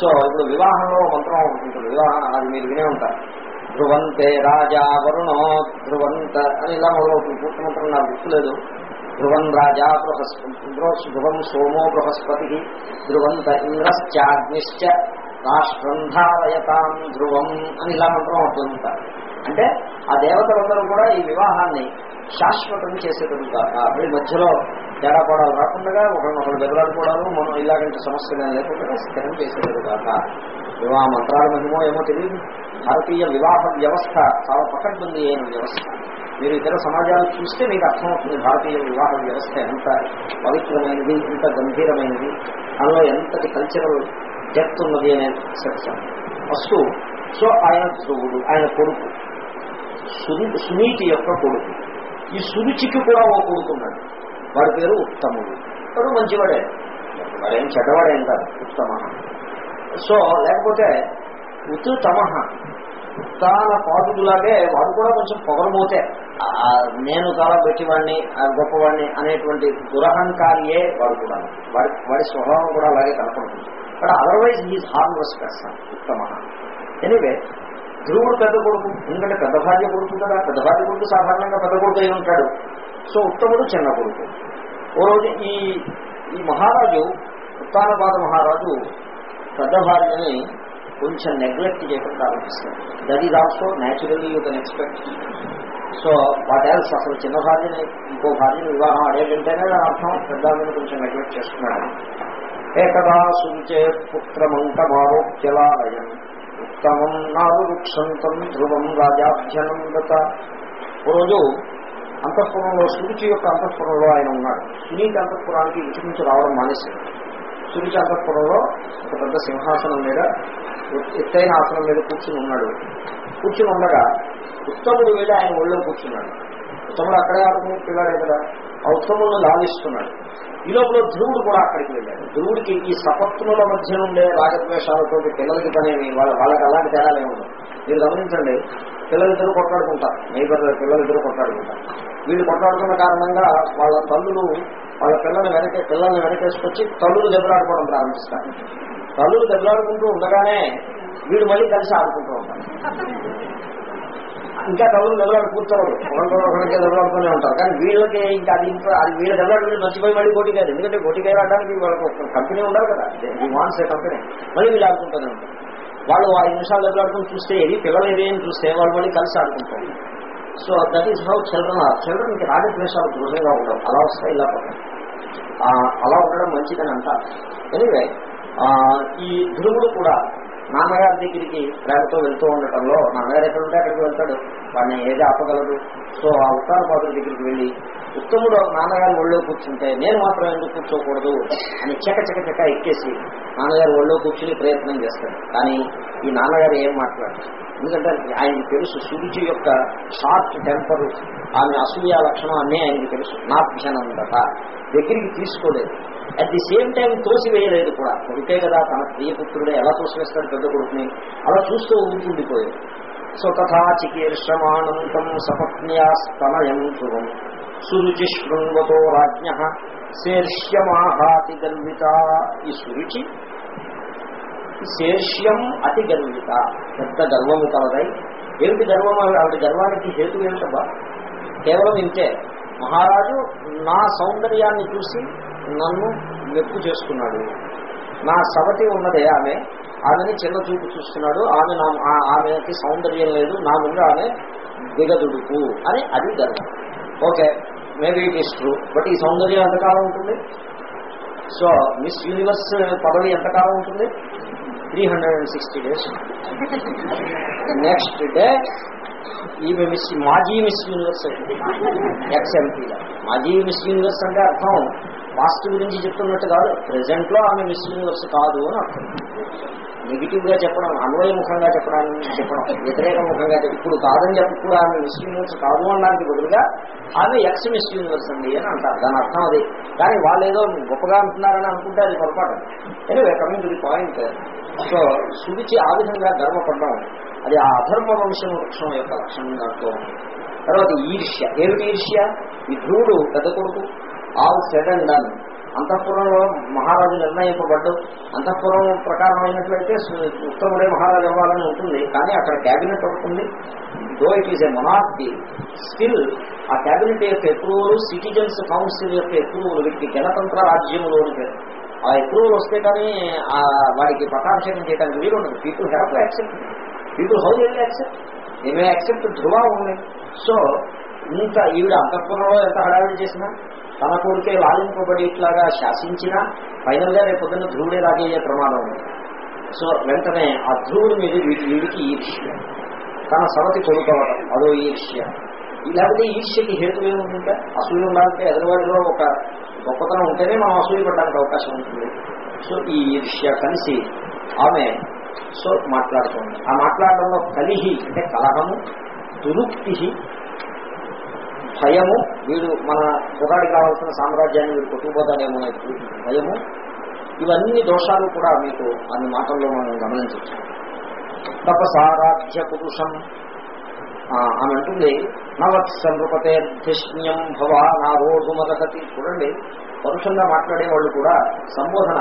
సో ఇప్పుడు వివాహంలో మంత్రం ఉంటుంది. వివాహం అది మీరు వినే ఉంటారు. ధ్రువంతే రాజా వరుణో ధ్రువంత అని ఇలా మొదలవుతుంది. పూర్తి మంత్రం నాకు గుర్తులేదు. ధ్రువం రాజా బృహస్పతి ధ్రువం సోమో బృహస్పతి ధ్రువంత ఇంద్రశ్చాగ్నిశ్చ రాష్ట్రం ధారయతాం ధ్రువం అని ఇలా మంత్రం అవుతుంటారు అంటే ఆ దేవతలందరూ కూడా ఈ వివాహాన్ని శాశ్వతం చేసేటంటారు. వీళ్ళ మధ్యలో తేడా పడాలు రాకుండా ఒకరినొకరు బెదలాడుకోవడాలు మనం ఇలాగంటి సమస్యలు లేకుండా స్థిరం చేసేది కాక వివాహ మంత్రాల మహిమో ఏమో తెలియదు. భారతీయ వివాహ వ్యవస్థ చాలా పకడ్బందీ అయిన వ్యవస్థ. మీరు ఇతర సమాజాలు చూస్తే మీకు అర్థమవుతుంది. భారతీయ వివాహ వ్యవస్థ ఎంత పవిత్రమైనది ఎంత గంభీరమైనది అందులో ఎంతటి కల్చరల్ డెప్త్ ఉన్నది అనే చర్చ ఫస్ట్ సో ఆయన ధ్రువుడు ఆయన కొడుకు. సునీతి యొక్క కొడుకు. ఈ సురుచికి కూడా ఓ కొడుకున్నాడు వాడి పేరు ఉత్తముడు. వాడు మంచివాడే. వాడేం చెడ్డవాడేం కాదు ఉత్తమ సో లేకపోతే ఉత్తమ ఉత్తాన పాదులాగే వాడు కూడా కొంచెం పొగరబోతే నేను చాలా పెట్టివాడిని గొప్పవాడిని అనేటువంటి దురహంకారియే వాడు కూడా. వాడి వాడి స్వభావం కూడా అలాగే కనపడుతుంది. But otherwise is harmless person ఉత్తమ. ఎనీవే ధ్రువుడు పెద్ద కొడుకు ఎందుకంటే పెద్ద భార్య కొడుకు కదా పెద్ద భార్య కొడుకు సాధారణంగా పెద్ద కొడుకు అయి ఉంటాడు. సో ఉత్తముడు చిన్న కొడుకు. ఓ రోజు ఈ ఈ మహారాజు ఉత్తానపాద మహారాజు పెద్ద భార్యని కొంచెం నెగ్లెక్ట్ చేయడం ప్రారంభిస్తాడు. That is also naturally you can expect so what else? అసలు చిన్న భార్యని ఇంకో భార్యని వివాహం అడేటంటేనే అర్థం. పెద్ద కొంచెం నెగ్లెక్ట్ చేస్తున్నాడు ఏకదా సుంచే పుత్రమంకమారోగ్యలాలయం ఉత్తమం నాదు వృక్షంతం ధ్రువం రాజాభ్యనందత గత. రోజు అంతఃపురంలో సురుచి యొక్క అంతఃపురంలో ఆయన ఉన్నాడు. సునీతి అంతఃపురానికి ఇటు రావడం మానేశాడు. సురుచి అంతఃపురంలో ఒక పెద్ద సింహాసనం మీద ఎత్తైన ఆసనం మీద కూర్చుని ఉన్నాడు. కూర్చుని ఉండగా ఉత్తముడు వెళ్ళి ఆయన ఒళ్ళో కూర్చున్నాడు. ఉత్తముడు అక్కడే ఆడుకుని పిల్లాడే కదా ఆ ఉత్తముడిని లాలిస్తున్నాడు. ఈ లోపల ధ్రువుడు కూడా అక్కడికి వెళ్ళాడు. ధ్రువుడికి ఈ సపత్నుల మధ్య ఉండే రాగద్వేషాలతో పిల్లలకి పనేమి వాళ్ళ వాళ్ళకి అలాంటి తేడాలు ఏమి మీరు గమనించండి పిల్లలిద్దరు కొట్లాడుకుంటారు. నైబర్ పిల్లలిద్దరు కొట్లాడుకుంటారు. వీళ్ళు కొట్లాడుకున్న కారణంగా వాళ్ళ తల్లులు వాళ్ళ పిల్లల్ని వెనక పిల్లల్ని వెనకేసుకొచ్చి తల్లులు దెబ్బలాడుకోవడం ప్రారంభిస్తారు. తల్లులు దెబ్బలాడుకుంటూ ఉండగానే వీడు మళ్ళీ కలిసి ఆడుకుంటూ ఉంటారు. ఇంకా తల్లులు నిలబడి కూర్చోరు. ఒకరితో ఒకరికి దెబ్బలాడుతూనే ఉంటారు కానీ వీళ్ళకి ఇంకా అది ఇంకా అది వీళ్ళ నిలబడి మర్చిపోయి మళ్ళీ పోటీ కాదు. ఎందుకంటే పోటీ కావడానికి వాళ్ళకి కంపెనీ ఉండాలి కదా. ఈ వాన్స్ కంపెనీ మళ్ళీ వీళ్ళు ఆడుకుంటూనే ఉంటారు. వాళ్ళు ఐదు నిమిషాలు నిలబడుకుని చూస్తే ఏది పిల్లలు ఏది చూస్తే వాళ్ళు మళ్ళీ కలిసి ఆడుకుంటారు. So that is how children are చిల్డ్రన్కి రాగద్వేషాలు దృఢంగా ఉండవు. అలా వస్తాయి ఇలా అలా ఉండడం మంచిదని అంటారు. ఎనివే ఈ ధ్రువుడు కూడా నాన్నగారి దగ్గరికి ప్రేమతో వెళ్తూ ఉండటంలో నాన్నగారు ఎక్కడ ఉంటే అక్కడికి వెళ్తాడు. వాడిని ఏది ఆపగలదు సో ఆ ఉత్తాన పాదుల దగ్గరికి వెళ్ళి ఉత్తముడు నాన్నగారి ఒళ్ళో కూర్చుంటే నేను మాత్రం ఎందుకు కూర్చోకూడదు? అని చెక చెక చెక ఎక్కేసి నాన్నగారు ఒళ్ళో కూర్చుని ప్రయత్నం చేస్తాడు. కానీ ఈ నాన్నగారు ఏం మాట్లాడారు ఎందుకంటే ఆయనకి తెలుసు సురుచి యొక్క షార్ట్ టెంపర్ ఆమె అసూయ లక్షణం అన్నీ ఆయనకి తెలుసు. నాభ్యనందట దగ్గరికి తీసుకోలేదు. అట్ ది సేమ్ టైం తోసివేయలేదు కూడా. కొడుకే కదా తన ప్రియపుత్రుడే ఎలా తోసివేస్తాడు పెద్ద కొడుకుని? అలా చూస్తూ ఊరుకుండిపోయాడు సో తథా చికీర్షమానంతం సపత్న్యాస్తనయం ధ్రువం సురుచి శృణ్వతో రాజ్ఞ శీర్ష్యమాహాతి గర్విత ఈ సురుచి శేష్యం అతి గర్విత పెద్ద గర్వము కలదై. ఏమిటి గర్వం ఆవిడ గర్వానికి హేతు ఏమిటబ్బా? కేవలం ఇంతే. మహారాజు నా సౌందర్యాన్ని చూసి నన్ను మెప్పు చేసుకున్నాడు. నా సవతి ఉన్నదే ఆమె. ఆమెని చిన్న చూపు చూస్తున్నాడు. ఆమె నా ఆ- ఆమెకి సౌందర్యం లేదు. నా ముందు ఆమె దిగదుడుకు అని అది ధర్మం. Okay maybe it is true. But ఈ సౌందర్యం ఎంతకాలం ఉంటుంది? సో మిస్ యూనివర్స్ పదవి ఎంతకాలం ఉంటుంది? Three hundred and sixty days. Next day ఈమె మిస్ మాజీ మిస్ యూనివర్స్ ఎక్స్ఎంపీ మాజీ మిస్ యూనివర్స్ అంటే అర్థం. పాస్ట్ గురించి చెప్తున్నట్టు కాదు. ప్రజెంట్లో ఆమె మిస్ యూనివర్స్ కాదు అని అర్థం. నెగిటివ్గా చెప్పడం అన్వయముఖంగా చెప్పడానికి చెప్పడం వ్యతిరేక ముఖంగా ఇప్పుడు కాదని చెప్పి కూడా ఆమె మిస్ యూనివర్స్ కాదు అనడానికి బదులుగా ఆమె ఎక్స్ మిస్ యూనివర్స్ అండి అని అంటారు. దాని అర్థం అది. కానీ వాళ్ళు ఏదో గొప్పగా అంటున్నారని అనుకుంటే అది పొరపాటు. Anyway coming to the point so సుడిచి ఆ విధంగా గర్వపడడం అది ఆ అధర్మ వంశం వృక్షం యొక్క లక్షణం దాంట్లో తర్వాత ఈర్ష్య. ఏమిటి ఈర్ష్య? ఈ ధ్రువుడు పెద్ద కొడుకు. All said and done. అంతఃపురంలో మహారాజు నిర్ణయింపబడ్డు. అంతఃపురం ప్రకారం అయినట్లయితే సు- ఉత్తముడే మహారాజు అవ్వాలని ఉంటుంది. కానీ అక్కడ క్యాబినెట్ ఒకటి though it is a monarchy still ఆ క్యాబినెట్ యొక్క అప్రూవల్ సిటిజన్స్ కౌన్సిల్ యొక్క అప్రూవల్ వీటికి గణతంత్ర రాజ్యంలో ఉంటాయి ఆ అప్రూవల్ వస్తే కానీ ఆ వాడికి పట్టాభిషేకం చేయడానికి వీలు ఉండదు. People have to accept people how will accept they may accept Dhruva ఉంది సో ఇంత ఈవిడ అంతఃపురంలో ఎంత హడావిడి చేసినా? తన కోరికే లాలింపబడి ఇట్లాగా శాసించినా ఫైనల్గా రేపు పొద్దున్న ధ్రువుడే రాజయ్యే ప్రమాదం ఉంది. సో వెంటనే ఆ ధ్రువుడి మీద వీడికి ఈర్ష్య తన సవతి కొనుక్కోవడం అదో ఈర్ష్య ఇలాంటి ఈర్ష్యకి హేతు ఏముంటుంటే అసూయ ఉండాలంటే ఎదురువాడిలో ఒక గొప్పతనం ఉంటేనే మనం అసూయ పడడానికి అవకాశం ఉంటుంది. సో ఈ ఈర్ష్య కలిసి ఆమె సో మాట్లాడుతుంది. ఆ మాట్లాడడంలో కలిహి అంటే కలహము దురుక్తి భయము వీడు మన కుర్రాడికి కావాల్సిన సామ్రాజ్యాన్ని వీడు కొట్టుకుపోతాడేమో భయము. ఇవన్నీ దోషాలు కూడా మీకు అన్ని మాటల్లో మనం గమనించవచ్చు. తపసారాధ్య పురుషం ఆ, ఆమె అంటుంది నవత్సంపతేర్ధిష్ణ్యం భవా మదకతి చూడండి పరుషంగా మాట్లాడే వాళ్ళు కూడా సంబోధన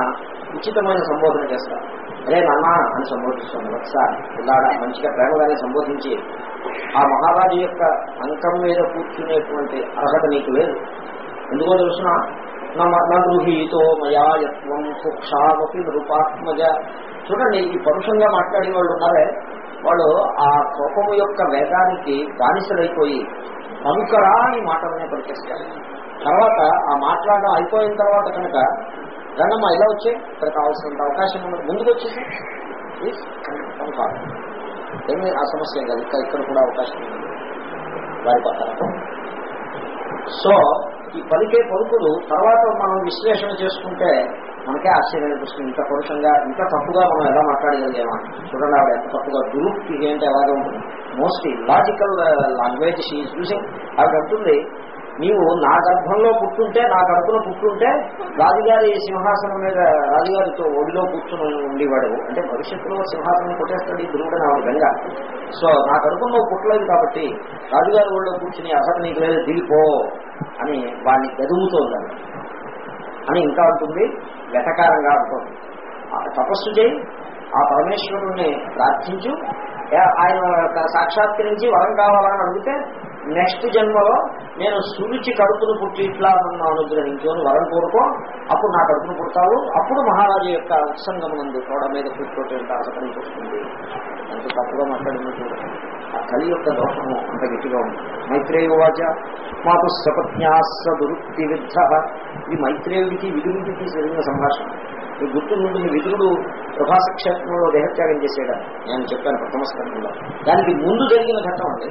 ఉచితమైన సంబోధన చేస్తారు. అరే నాన్న అని సంబోధిస్తాను వత్స ఇలాగా మంచిగా ప్రేమగానే సంబోధించి ఆ మహారాజు యొక్క అంకం మీద కూర్చునేటువంటి అర్హత నీకు లేదు. ఎందుకో తెలుసిన? నృహీతో మయాయత్వం సుక్షామపి నృపాత్మజ. చూడండి ఈ పరుషంగా మాట్లాడే వాళ్ళు ఉన్నారే. వాళ్ళు ఆ కోపము యొక్క వేగానికి బానిసలైపోయి పలుకరా అని మాటలనే పలికేస్తారు. తర్వాత ఆ మాట్లాడడం అయిపోయిన తర్వాత కనుక రండమ్మా ఇలా వచ్చే? ఇక్కడ కావాల్సినంత అవకాశం ఉన్నది. ముందుకు వచ్చేసి ప్లీజ్ ఏమీ ఆ సమస్య కాదు ఇక్కడ ఇక్కడ కూడా అవకాశం ఉంది. వారి సో ఈ పలికే పలుకులు తర్వాత మనం విశ్లేషణ చేసుకుంటే మనకే ఆశ్చర్యం అనిపిస్తుంది ఇంత పరుషంగా ఇంత తప్పుగా మనం ఎలా మాట్లాడగలిగామా? చూడండి ఆవిడ ఎంత తప్పుగా. దురుక్తి ఏంటి? ఎలాగే ఉంటుంది? Mostly logical language she using ఆవిడ అంటుంది నీవు నా గర్భంలో పుట్టుంటే నా గర్భంలో పుట్టుంటే రాజుగారి సింహాసనం మీద రాజుగారితో ఒడిలో కూర్చుని ఉండేవాడు. అంటే భవిష్యత్తులో సింహాసనం కొట్టేస్తాడు ఈ ధ్రువుడు నా విధంగా సో నా గర్భంలో పుట్టలేదు కాబట్టి రాజుగారి ఒడిలో కూర్చుని అసలు నీకు లేదు దిగిపో అని వాడిని గదుముతోందండి అని ఇంకా ఉంటుంది వెటకారంగా ఉంటుంది తపస్సు చేయి ఆ పరమేశ్వరుణ్ణి ప్రార్థించు. ఏ- ఆయన సాక్షాత్కరించి వరం కావాలని అడిగితే నెక్స్ట్ జన్మలో నేను సురుచి కడుపును పుట్టి ఇట్లా నన్ను అనుగ్రహించుకొని వరం కోరుకో. అప్పుడు నా కడుపును పుడతావు. అప్పుడు మహారాజు యొక్క ఉత్సంగమునందు తోడ మీద కూర్చోటంత అర్థం నీకు వస్తుంది. ఎంత తప్పుగా మాట్లాడింది ఆ కలి యొక్క దోషము అంత గట్టిగా ఉంది. మైత్రేయ వాచ మాకు సపత్న్యాస దురుక్తి విద్ధ ఇది మైత్రేయుడికి విధుడికి జరిగిన సంభాషణ. ఈ గుర్తు నుండి విధుడు ప్రభాస క్షేత్రంలో దేహత్యాగం చేసేయడం నేను చెప్పాను ప్రథమ స్కంధంలో దానికి ముందు జరిగిన ఘట్టం అండి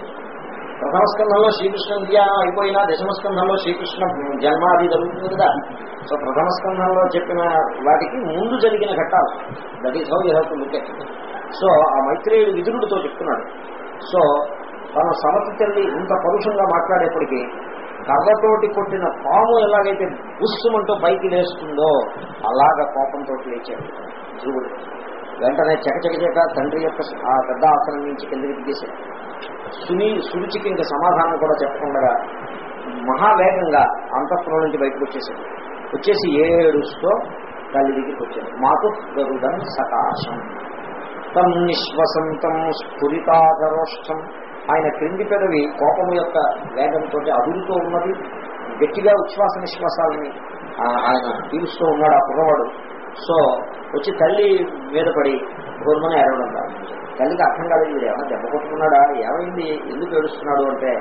ప్రథమస్కంధంలో శ్రీకృష్ణ విద్యానం అయిపోయినా దశమస్కంధంలో శ్రీకృష్ణ జన్మాది జరుగుతుంది కదా. సో ప్రథమ స్కంధంలో చెప్పిన వాటికి ముందు జరిగిన ఘట్టాలు. That is how you have to look at so ఆ మైత్రేయుడు విదురుడితో చెప్తున్నాడు. సో తన సమతి తల్లి ఇంత పరుషంగా మాట్లాడేప్పటికీ కర్రతోటి కొట్టిన పాము ఎలాగైతే బుస్సుమంటూ పైకి లేస్తుందో అలాగ కోపంతో లేచాడు. ధ్రువుడు. వెంటనే చకచకచక తండ్రి యొక్క ఆ పెద్ద ఆసనం నుంచి కిందకి దిగేశాడు. సుని సురుచికి ఇంకా సమాధానం కూడా చెప్పకుండా మహావేగంగా అంతఃపురం నుంచి బయటకు వచ్చేసాడు వచ్చేసి ఏడుస్తూ తల్లి దగ్గరికి వచ్చాడు. మాకు గరుడం సకాశం. తం నిశ్వసంతం స్ఫురితాధరోష్టం ఆయన క్రింది పెదవి కోపము యొక్క వేగంతో అదురుతూ ఉన్నది. గట్టిగా ఉచ్ఛ్వాస నిశ్వాసాలని ఆయన పీలుస్తూ ఉన్నాడు ఆ కుర్రవాడు. సో వచ్చి తల్లి మీద పడి గోర్మని ఏడవడం ప్రారంభించాడు తల్లికి అర్థం కాలేదు వీడు ఏమైనా దెబ్బ కొట్టుకున్నాడా? ఏమైంది? ఎందుకు ఏడుస్తున్నాడు? అంటే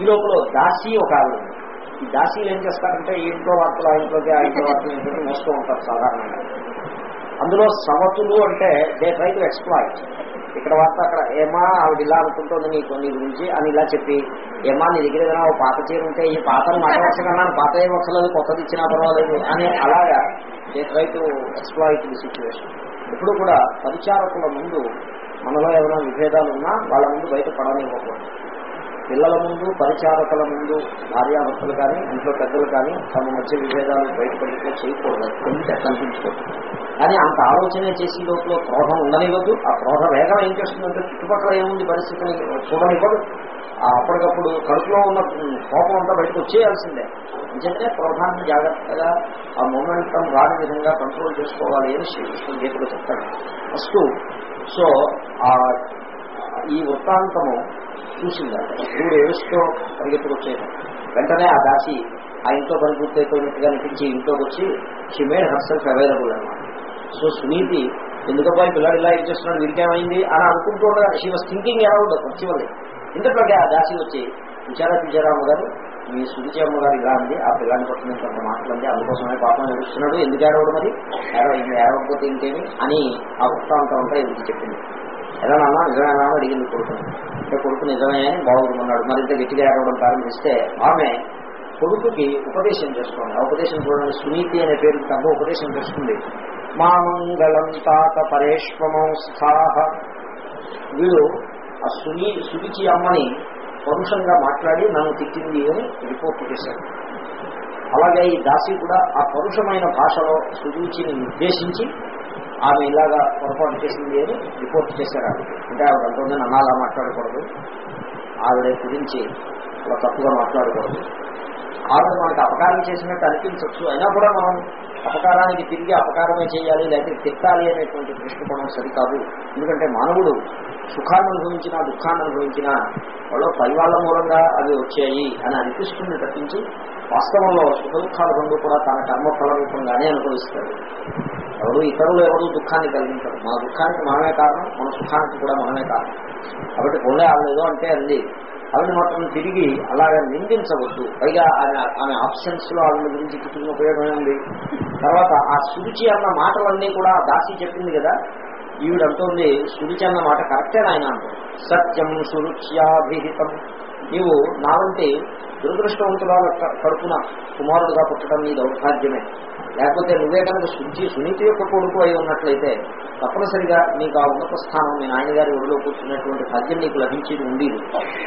ఈ లోపల దాసి ఒక ఆవిడ ఈ దాసీలు ఏం చేస్తారంటే ఇంట్లో వార్తలు ఆ ఇంట్లోకి ఆ ఇంట్లో వార్తలు ఇంట్లోకి మోస్తూ ఉంటారు సాధారణంగా. అందులో సమతులు అంటే దే ట్రై టు ఎక్స్ప్లాయిట్ ఇక్కడ వార్త అక్కడ ఏమా ఆవిడ ఇలా అనుకుంటుంది నీకు నీ గురించి అని ఇలా చెప్పి ఏమా నీ దగ్గర ఏదైనా ఓ పాత చీర ఉంటే ఈ పాతను మాట్లాడచ్చు పాత ఏం వస్తలేదు కొత్తది ఇచ్చినా పర్వాలేదు అని అలాగా try to exploit the situation ఇప్పుడు కూడా పరిచారకుల ముందు మనలో ఏమైనా విభేదాలు ఉన్నా వాళ్ళ ముందు బయట పడనివ్వకూడదు. పిల్లల ముందు పరిచారకుల ముందు భార్యాభర్తలు కానీ ఇంట్లో పెద్దలు కానీ తమ మధ్య విభేదాలు బయటపడితే చేయకూడదు. కొంత కనిపించకూడదు కానీ అంత ఆలోచన చేసి లోపల క్రోధం ఉండనివ్వద్దు. ఆ క్రోధ వేగం ఏం చేస్తుందంటే చుట్టుపక్కల ఏముంది పరిస్థితిని చూడనివ్వదు. అప్పటికప్పుడు కడుపులో ఉన్న కోపం అంతా బయటకు వచ్చేయాల్సిందే. ఎందుకంటే క్రోధాన్ని జాగ్రత్తగా ఆ మొమెంటం రాని విధంగా కంట్రోల్ చేసుకోవాలి అని శ్రీకృష్ణుడు గీతలో చెప్తాడు. ఫస్ట్ సో ఆ ఈ వృత్తాంతము చూసింది. ఇప్పుడు ఏడుస్తూ పరిగెత్తుకొచ్చేయడం వెంటనే ఆ దాసి ఆ ఇంట్లో పని పూర్తయిపోయినట్టుగా అనిపించి ఇంట్లోకి వచ్చి షిమేడ్ హర్సెల్ఫ్ అవైలబుల్ అనమాట సో సునీతి ఎందుకబ్బా పిల్లాడు ఇలా ఇచ్చేస్తున్నాడు చేస్తున్నాడు? వీరికేమైంది అని అనుకుంటూ షీ వాజ్ థింకింగ్ అరౌండ్ వచ్చి ఇంతట్లోకి ఆ దాసి వచ్చి విచారా విచారాము గారు మీ సుడిచి అమ్మగారు ఇలా అంది ఆ పిల్లాన్ని పట్టుకుని కొంత మాట్లాడి అందుకోసమే పాపం నడుస్తున్నాడు ఎందుకు ఏడవడు మరి ఏడవ ఏడవకపోతే ఇంకేమి? అని ఆ వృత్తాంతం అంతా ఎందుకు చెప్పింది. ఎలా నాన్న నిజమేనా అడిగింది కొడుకుని అంటే కొడుకు నిజమే బాగుంటున్నాడు మరింత గట్టిగా ఏడవడం ప్రారంభిస్తే ఆమె కొడుకుకి ఉపదేశం చేసుకోండి. ఆ ఉపదేశం చూడండి సునీతి అనే పేరు తగ్గ ఉపదేశం చేస్తుంది. మా మంగళం తాత పరేష్మంస్థాహ వీడు ఆ సునీ సుడిచి అమ్మని పరుషంగా మాట్లాడి నన్ను తిట్టింది అని రిపోర్ట్ చేశాడు. అలాగే ఈ దాసి కూడా ఆ పరుషమైన భాషలో సురుచిని నిర్దేశించి ఆమె ఇలాగా పొరపాటు చేసింది అని రిపోర్ట్ చేశారు ఆవిడ. అంటే ఆవిడ అంటుంది నన్ను మాట్లాడకూడదు. ఆవిడ గురించి అలా తప్పుగా మాట్లాడకూడదు. ఆవిడ మనకు అపకారం చేసినట్టు అనిపించవచ్చు. అయినా కూడా మనం అపకారానికి తిరిగి అపకారమే చేయాలి లేకపోతే తిట్టాలి అనేటువంటి దృష్టికోణం సరికాదు. ఎందుకంటే మానవుడు సుఖాన్ని అనుభవించినా దుఃఖాన్ని అనుభవించినా వాళ్ళు పరివాళ్ళ మూలంగా అవి వచ్చాయి అని అనిపిస్తుంది తప్పించి వాస్తవంలో సుఖ దుఃఖాల రెండు కూడా తన కర్మఫల రూపంగానే అనుభవిస్తాడు. ఎవరు ఇతరులు ఎవరు దుఃఖాన్ని కలిగించరు. మన దుఃఖానికి మనమే కారణం మన సుఖానికి కూడా మనమే కారణం. కాబట్టి పోలే ఆవిడ ఏదో అంటే అంది ఆవిడ మొత్తం తిరిగి అలాగా నిందించవద్దు. పైగా ఆమె ఆమె ఆప్షన్స్లో ఆవిడ గురించి తిరిగిన ఉపయోగమే ఉంది తర్వాత ఆ సురుచి అన్న మాటలన్నీ కూడా దాసి చెప్పింది కదా ఈవిడ అంటుంది సురుచి అన్న మాట కరెక్టే ఆయన సత్యం సురుచ్యాభిహితం. నీవు నావంటి దురదృష్టవంతురాలు కడుపున కుమారుడుగా పుట్టడం నీ దౌర్భాగ్యమే. లేకపోతే నువ్వే కనుక శుద్ధి సునీతి యొక్క కొడుకు అయి ఉన్నట్లయితే తప్పనిసరిగా నీకు ఆ ఉన్నత స్థానం మీ నాయనగారి ఒడిలో కూర్చున్నటువంటి భాగ్యం నీకు లభించేది ఉండేది.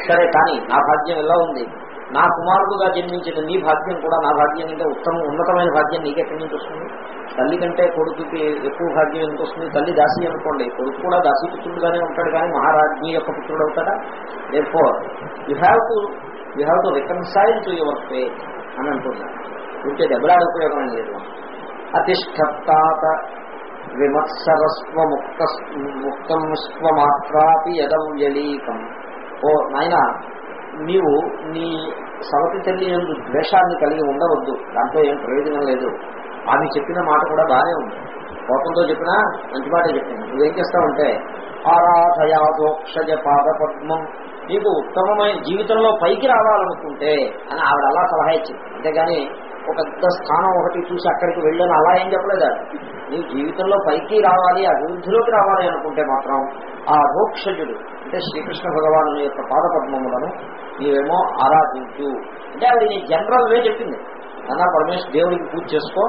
సరే కానీ నా భాగ్యం ఎలా ఉంది? నా కుమారుడుగా జన్మించిన నీ భాగ్యం కూడా నా భాగ్యం కంటే ఉత్తమ ఉన్నతమైన భాగ్యం నీకెక్కడి నుంచి వస్తుంది? తల్లి కంటే కొడుకుకి ఎక్కువ భాగ్యం ఎందుకు వస్తుంది? తల్లి దాసి అనుకోండి. కొడుకు కూడా దాసి పుత్రుడుగానే ఉంటాడు కానీ మహారాజ్ఞి యొక్క పుత్రుడు అవుతాడా? Therefore you have to you have to reconcile to your faith అని అంటున్నాను ఉంటే దెబ్బలాడ ఉపయోగం లేదు. అతిష్టత్తాత విమత్సరస్వ ముక్త ముక్తం స్వమాత్రాపి యదవ్యలీకం ఓ నాయన నీవు నీ సవతి తల్లి ఎందు ద్వేషాన్ని కలిగి ఉండవద్దు. దాంతో ఏం ప్రయోజనం లేదు. ఆమె చెప్పిన మాట కూడా బాగానే ఉంది. కోపంతో చెప్పినా మంచి మాటే చెప్పింది. నువ్వేం చేస్తావంటే ఆరాధయాదోక్షజ పాద పద్మం నీకు ఉత్తమమైన జీవితంలో పైకి రావాలనుకుంటే అని ఆవిడ అలా సలహా ఇచ్చింది. అంతేగాని ఒక పెద్ద స్థానం ఒకటి చూసి అక్కడికి వెళ్ళాను. అలా ఏం చెప్పలేదు నీ జీవితంలో పైకి రావాలి అభివృద్ధిలోకి రావాలి అనుకుంటే మాత్రం ఆ రోక్షజుడు అంటే శ్రీకృష్ణ భగవాను యొక్క పాదపద్మములను నీవేమో ఆరాధించు. అంటే అది నీ జనరల్ వే చెప్పింది. అన్నా పరమేశ్వర దేవుడికి పూజ చేసుకో.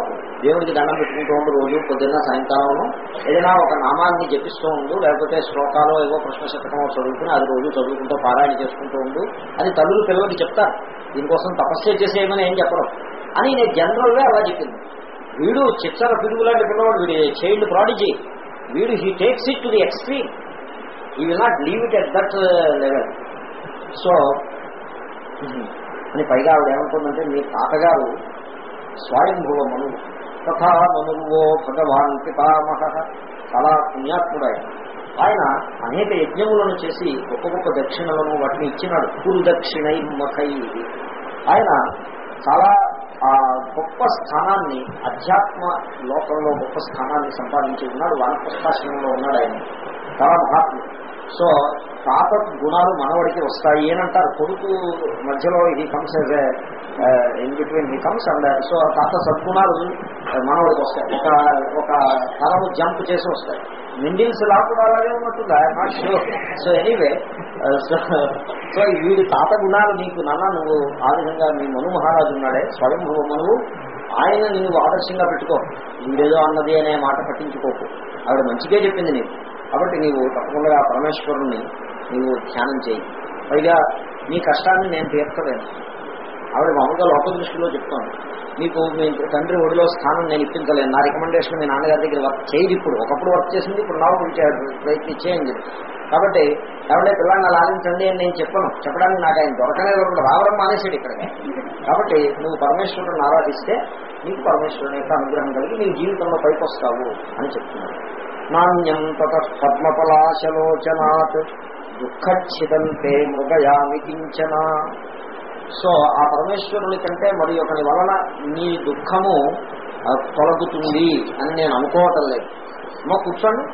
దేవుడికి దండం పెట్టుకుంటూ ఉండు రోజు పొద్దున్న సాయంకాలంలో ఏదైనా ఒక నామాన్ని జపిస్తూ ఉండు లేకపోతే శ్లోకాలు ఏవో ప్రశ్న శతకమో చదువుకుని అది రోజు చదువుకుంటూ పారాయణ చేసుకుంటూ ఉండు. అని తల్లులు పిల్లలకి చెప్తారు. దీనికోసం తపస్సు చేసేయమని ఏం చెప్పడం అని నేను జనరల్గా అలా చెప్పింది. వీడు చిచ్చర పిడుగు లాంటి పిల్లవాడు వీడు చైల్డ్ ప్రాడిజీ. వీడు he takes it to the extreme. He will not leave it at that level. So అని పైగా ఆవిడ ఏమంటుందంటే మీ తాతగారు స్వయంభువ మనువు తథా మనువో భగవాన్ పితామహ. చాలా పుణ్యాత్ముడు ఆయన ఆయన అనేక యజ్ఞములను చేసి గొప్ప గొప్ప దక్షిణలను వాటిని ఇచ్చినాడు. కురు దక్షిణై మఖై ఆయన చాలా ఆ గొప్ప స్థానాన్ని అధ్యాత్మ లోకంలో గొప్ప స్థానాన్ని సంపాదించి ఉన్నాడు వానప్రస్థాశ్రమంలో ఉన్నాడు ఆయన. చాలా మహాత్ముడు. సో తాత గుణాలు మనవడికి వస్తాయి అని అంటారు కొడుకు మధ్యలో he comes in between he comes and so తాత సద్గుణాలు uh, మనవడికి వస్తాయి. ఒక ఒక తరం జంప్ చేసి వస్తాయి. మిండిల్స్ లా కూడా అలాగే ఉన్నట్టుందా not sure so anyway so వీడి తాత గుణాలు నీకు నాన్న నువ్వు ఆ విధంగా మీ మను మహారాజు ఉన్నాడే స్వయంభవ మనువు. ఆయన నువ్వు ఆదర్శంగా పెట్టుకో. వీడేదో అన్నది అనే మాట పట్టించుకోకు. ఆవిడ మంచిగా చెప్పింది నీకు. కాబట్టి నీవు తప్పకుండా ఆ పరమేశ్వరుణ్ణి నీవు ధ్యానం చేయి. పైగా నీ కష్టాన్ని నేను తీర్చలేను. ఆవిడ మామూలుగా లోక దృష్టిలో చెప్తాను. నీకు మీ తండ్రి ఒడిలో స్థానం నేను ఇప్పించలేను. నా రికమెండేషన్ మీ నాన్నగారి దగ్గర వర్క్ చేయదు ఇప్పుడు. ఒకప్పుడు వర్క్ చేసింది ఇప్పుడు నాకు ప్రయత్నించేయండి కాబట్టి ఎవడే పిల్లల్ని లాలించండి అని నేను చెప్పను. చెప్పడానికి నాకు ఆయన దొరకనే దొరకదు రావడం మానేసాడు ఇక్కడికి. కాబట్టి నువ్వు పరమేశ్వరుని ఆరాధిస్తే నీకు పరమేశ్వరుని యొక్క అనుగ్రహం కలిగి నీ జీవితంలో పైకి వస్తావు అని చెప్తున్నాను నాణ్యం తత పద్మపలాశలోచనాత్. దుఃఖచ్చిదంతే మృగయామి కించన. సో ఆ పరమేశ్వరుని కంటే మరి ఒకరి వలన నీ దుఃఖము తొలగుతుంది అని నేను అనుకోవటం లేదు. మా కూర్చోండి.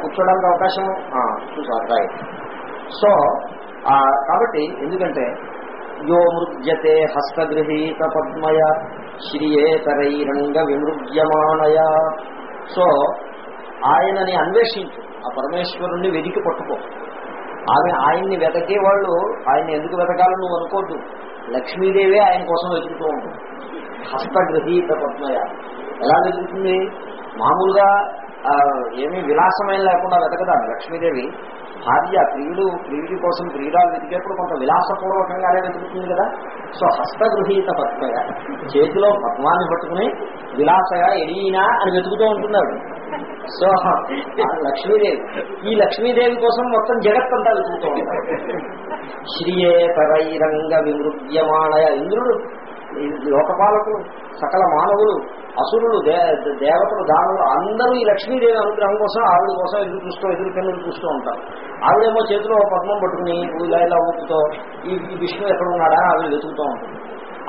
కూర్చోడానికి అవకాశం? చూసారు రైట్ సో కాబట్టి ఎందుకంటే యో మృగ్యతే హస్తగృహీత పద్మయ శ్రీయేతరైరంగ విమృగ్యమాణయ సో ఆయనని అన్వేషించు. ఆ పరమేశ్వరుణ్ణి వెతికి పట్టుకో. ఆమె ఆయన్ని వెతకే వాళ్ళు ఆయన ఎందుకు వెతకాలో నువ్వు అనుకోద్దు. లక్ష్మీదేవి ఆయన కోసం వెతుకుతూ ఉంటుంది. హస్తగ్రహీత పద్మయ ఎలా వెతుకుతుంది? మామూలుగా ఏమీ విలాసమైన లేకుండా వెతకదాన్ని లక్ష్మీదేవి. భార్య ప్రియుడు ప్రియుడి కోసం ప్రియురాలు వెతికేప్పుడు కొంత విలాసపూర్వకంగానే వెతుకుతుంది కదా. సో హస్తగృహీత పద్మయ చేతిలో పద్మాన్ని పట్టుకుని విలాసగా ఎడియినా అని వెతుకుతూ ఉంటున్నాడు. సో లక్ష్మీదేవి ఈ లక్ష్మీదేవి కోసం మొత్తం జగత్తంతా వెతుకుతూ శ్రీయే శ్రీయేతరైరంగ విమృగ్యమాణయ ఇంద్రుడు లోకపాలకులు సకల మానవులు అసురులు దేవతలు దానులు అందరూ ఈ లక్ష్మీదేవి అనుగ్రహం కోసం ఆవిడ కోసం ఎదురు చూస్తూ ఎదురు కన్నులు చూస్తూ ఉంటారు. ఆవిడేమో చేతిలో పద్మం పట్టుకుని ఇలా ఇలా ఊపుతో ఈ విష్ణు ఎక్కడ ఉన్నాడా ఆవిడ వెతుకుతూ ఉంటుంది.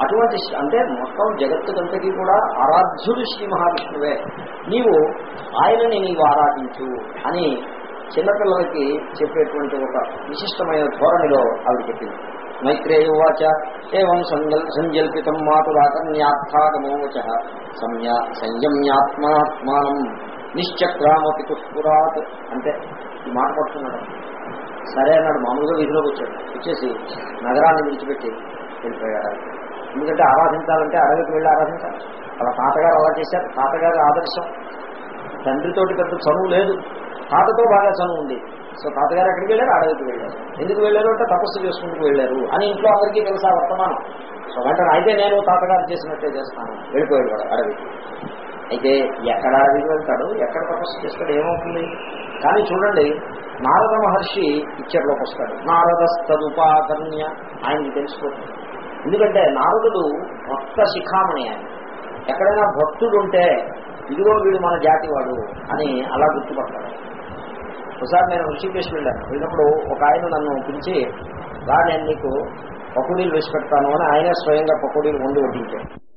అటువంటి అంటే మొత్తం జగత్తుకంతకీ కూడా ఆరాధ్యుడు శ్రీ మహావిష్ణువే. నీవు ఆయనని నీవు ఆరాధించు అని చిన్నపిల్లలకి చెప్పేటువంటి ఒక విశిష్టమైన ధోరణిలో ఆవిడ చెప్పింది. మైత్రేయువాచ ఏం సంజల్పితం మాతురాకన్యార్థాగమోచ సంయా సంయమ్యాత్మాత్మానం నిశ్చక్రామపి తుష్పురాత్ అంటే ఈ మాట పడుతున్నాడు సరే అన్నాడు మామూలుగా వీధిలోకి వచ్చాడు. వచ్చేసి నగరాన్ని విడిచిపెట్టి వెళ్ళిపోయాడు. ఎందుకంటే ఆరాధించాలంటే అడవికి వెళ్ళి ఆరాధించాలి. అలా తాతగారు అలా చేశారు. తాతగారి ఆదర్శం. తండ్రితోటి పెద్ద చనువు లేదు. తాతతో బాగా చనువు ఉంది. సో తాతగారు ఎక్కడికి వెళ్ళారు? అడవికి వెళ్ళారు. ఎందుకు వెళ్ళారు అంటే తపస్సు చేసుకుంటూ వెళ్ళారు అని ఇంట్లో అందరికీ తెలుసా వర్తమానం? సో వెంటనే అయితే నేను తాతగారు చేసినట్టే చేస్తాను. వెళ్ళిపోయాడు వాడు అడవికి. అయితే ఎక్కడ అడవికి వెళ్తాడు? ఎక్కడ తపస్సు చేస్తాడు? ఏమవుతుంది? కానీ చూడండి నారద మహర్షి పిక్చర్లోకి వస్తాడు. నారదస్తదుపాకర్ణ్య ఆయనకి తెలిసిపోతుంది ఎందుకంటే నారదుడు భక్త శిఖామణి ఆయన. ఎక్కడైనా భక్తుడు ఉంటే ఇదిగో వీడు మన జాతి వాడు అని అలా గుర్తుపడతాడు. ఒకసారి నేను ఋషికేశ్ వెళ్ళాను. వెళ్ళినప్పుడు ఒక ఆయన నన్ను పిలిచి రా నేను నీకు పకోడీలు వేసి పెడతాను అని ఆయనే స్వయంగా పకోడీలు వండి వడ్డించాడు.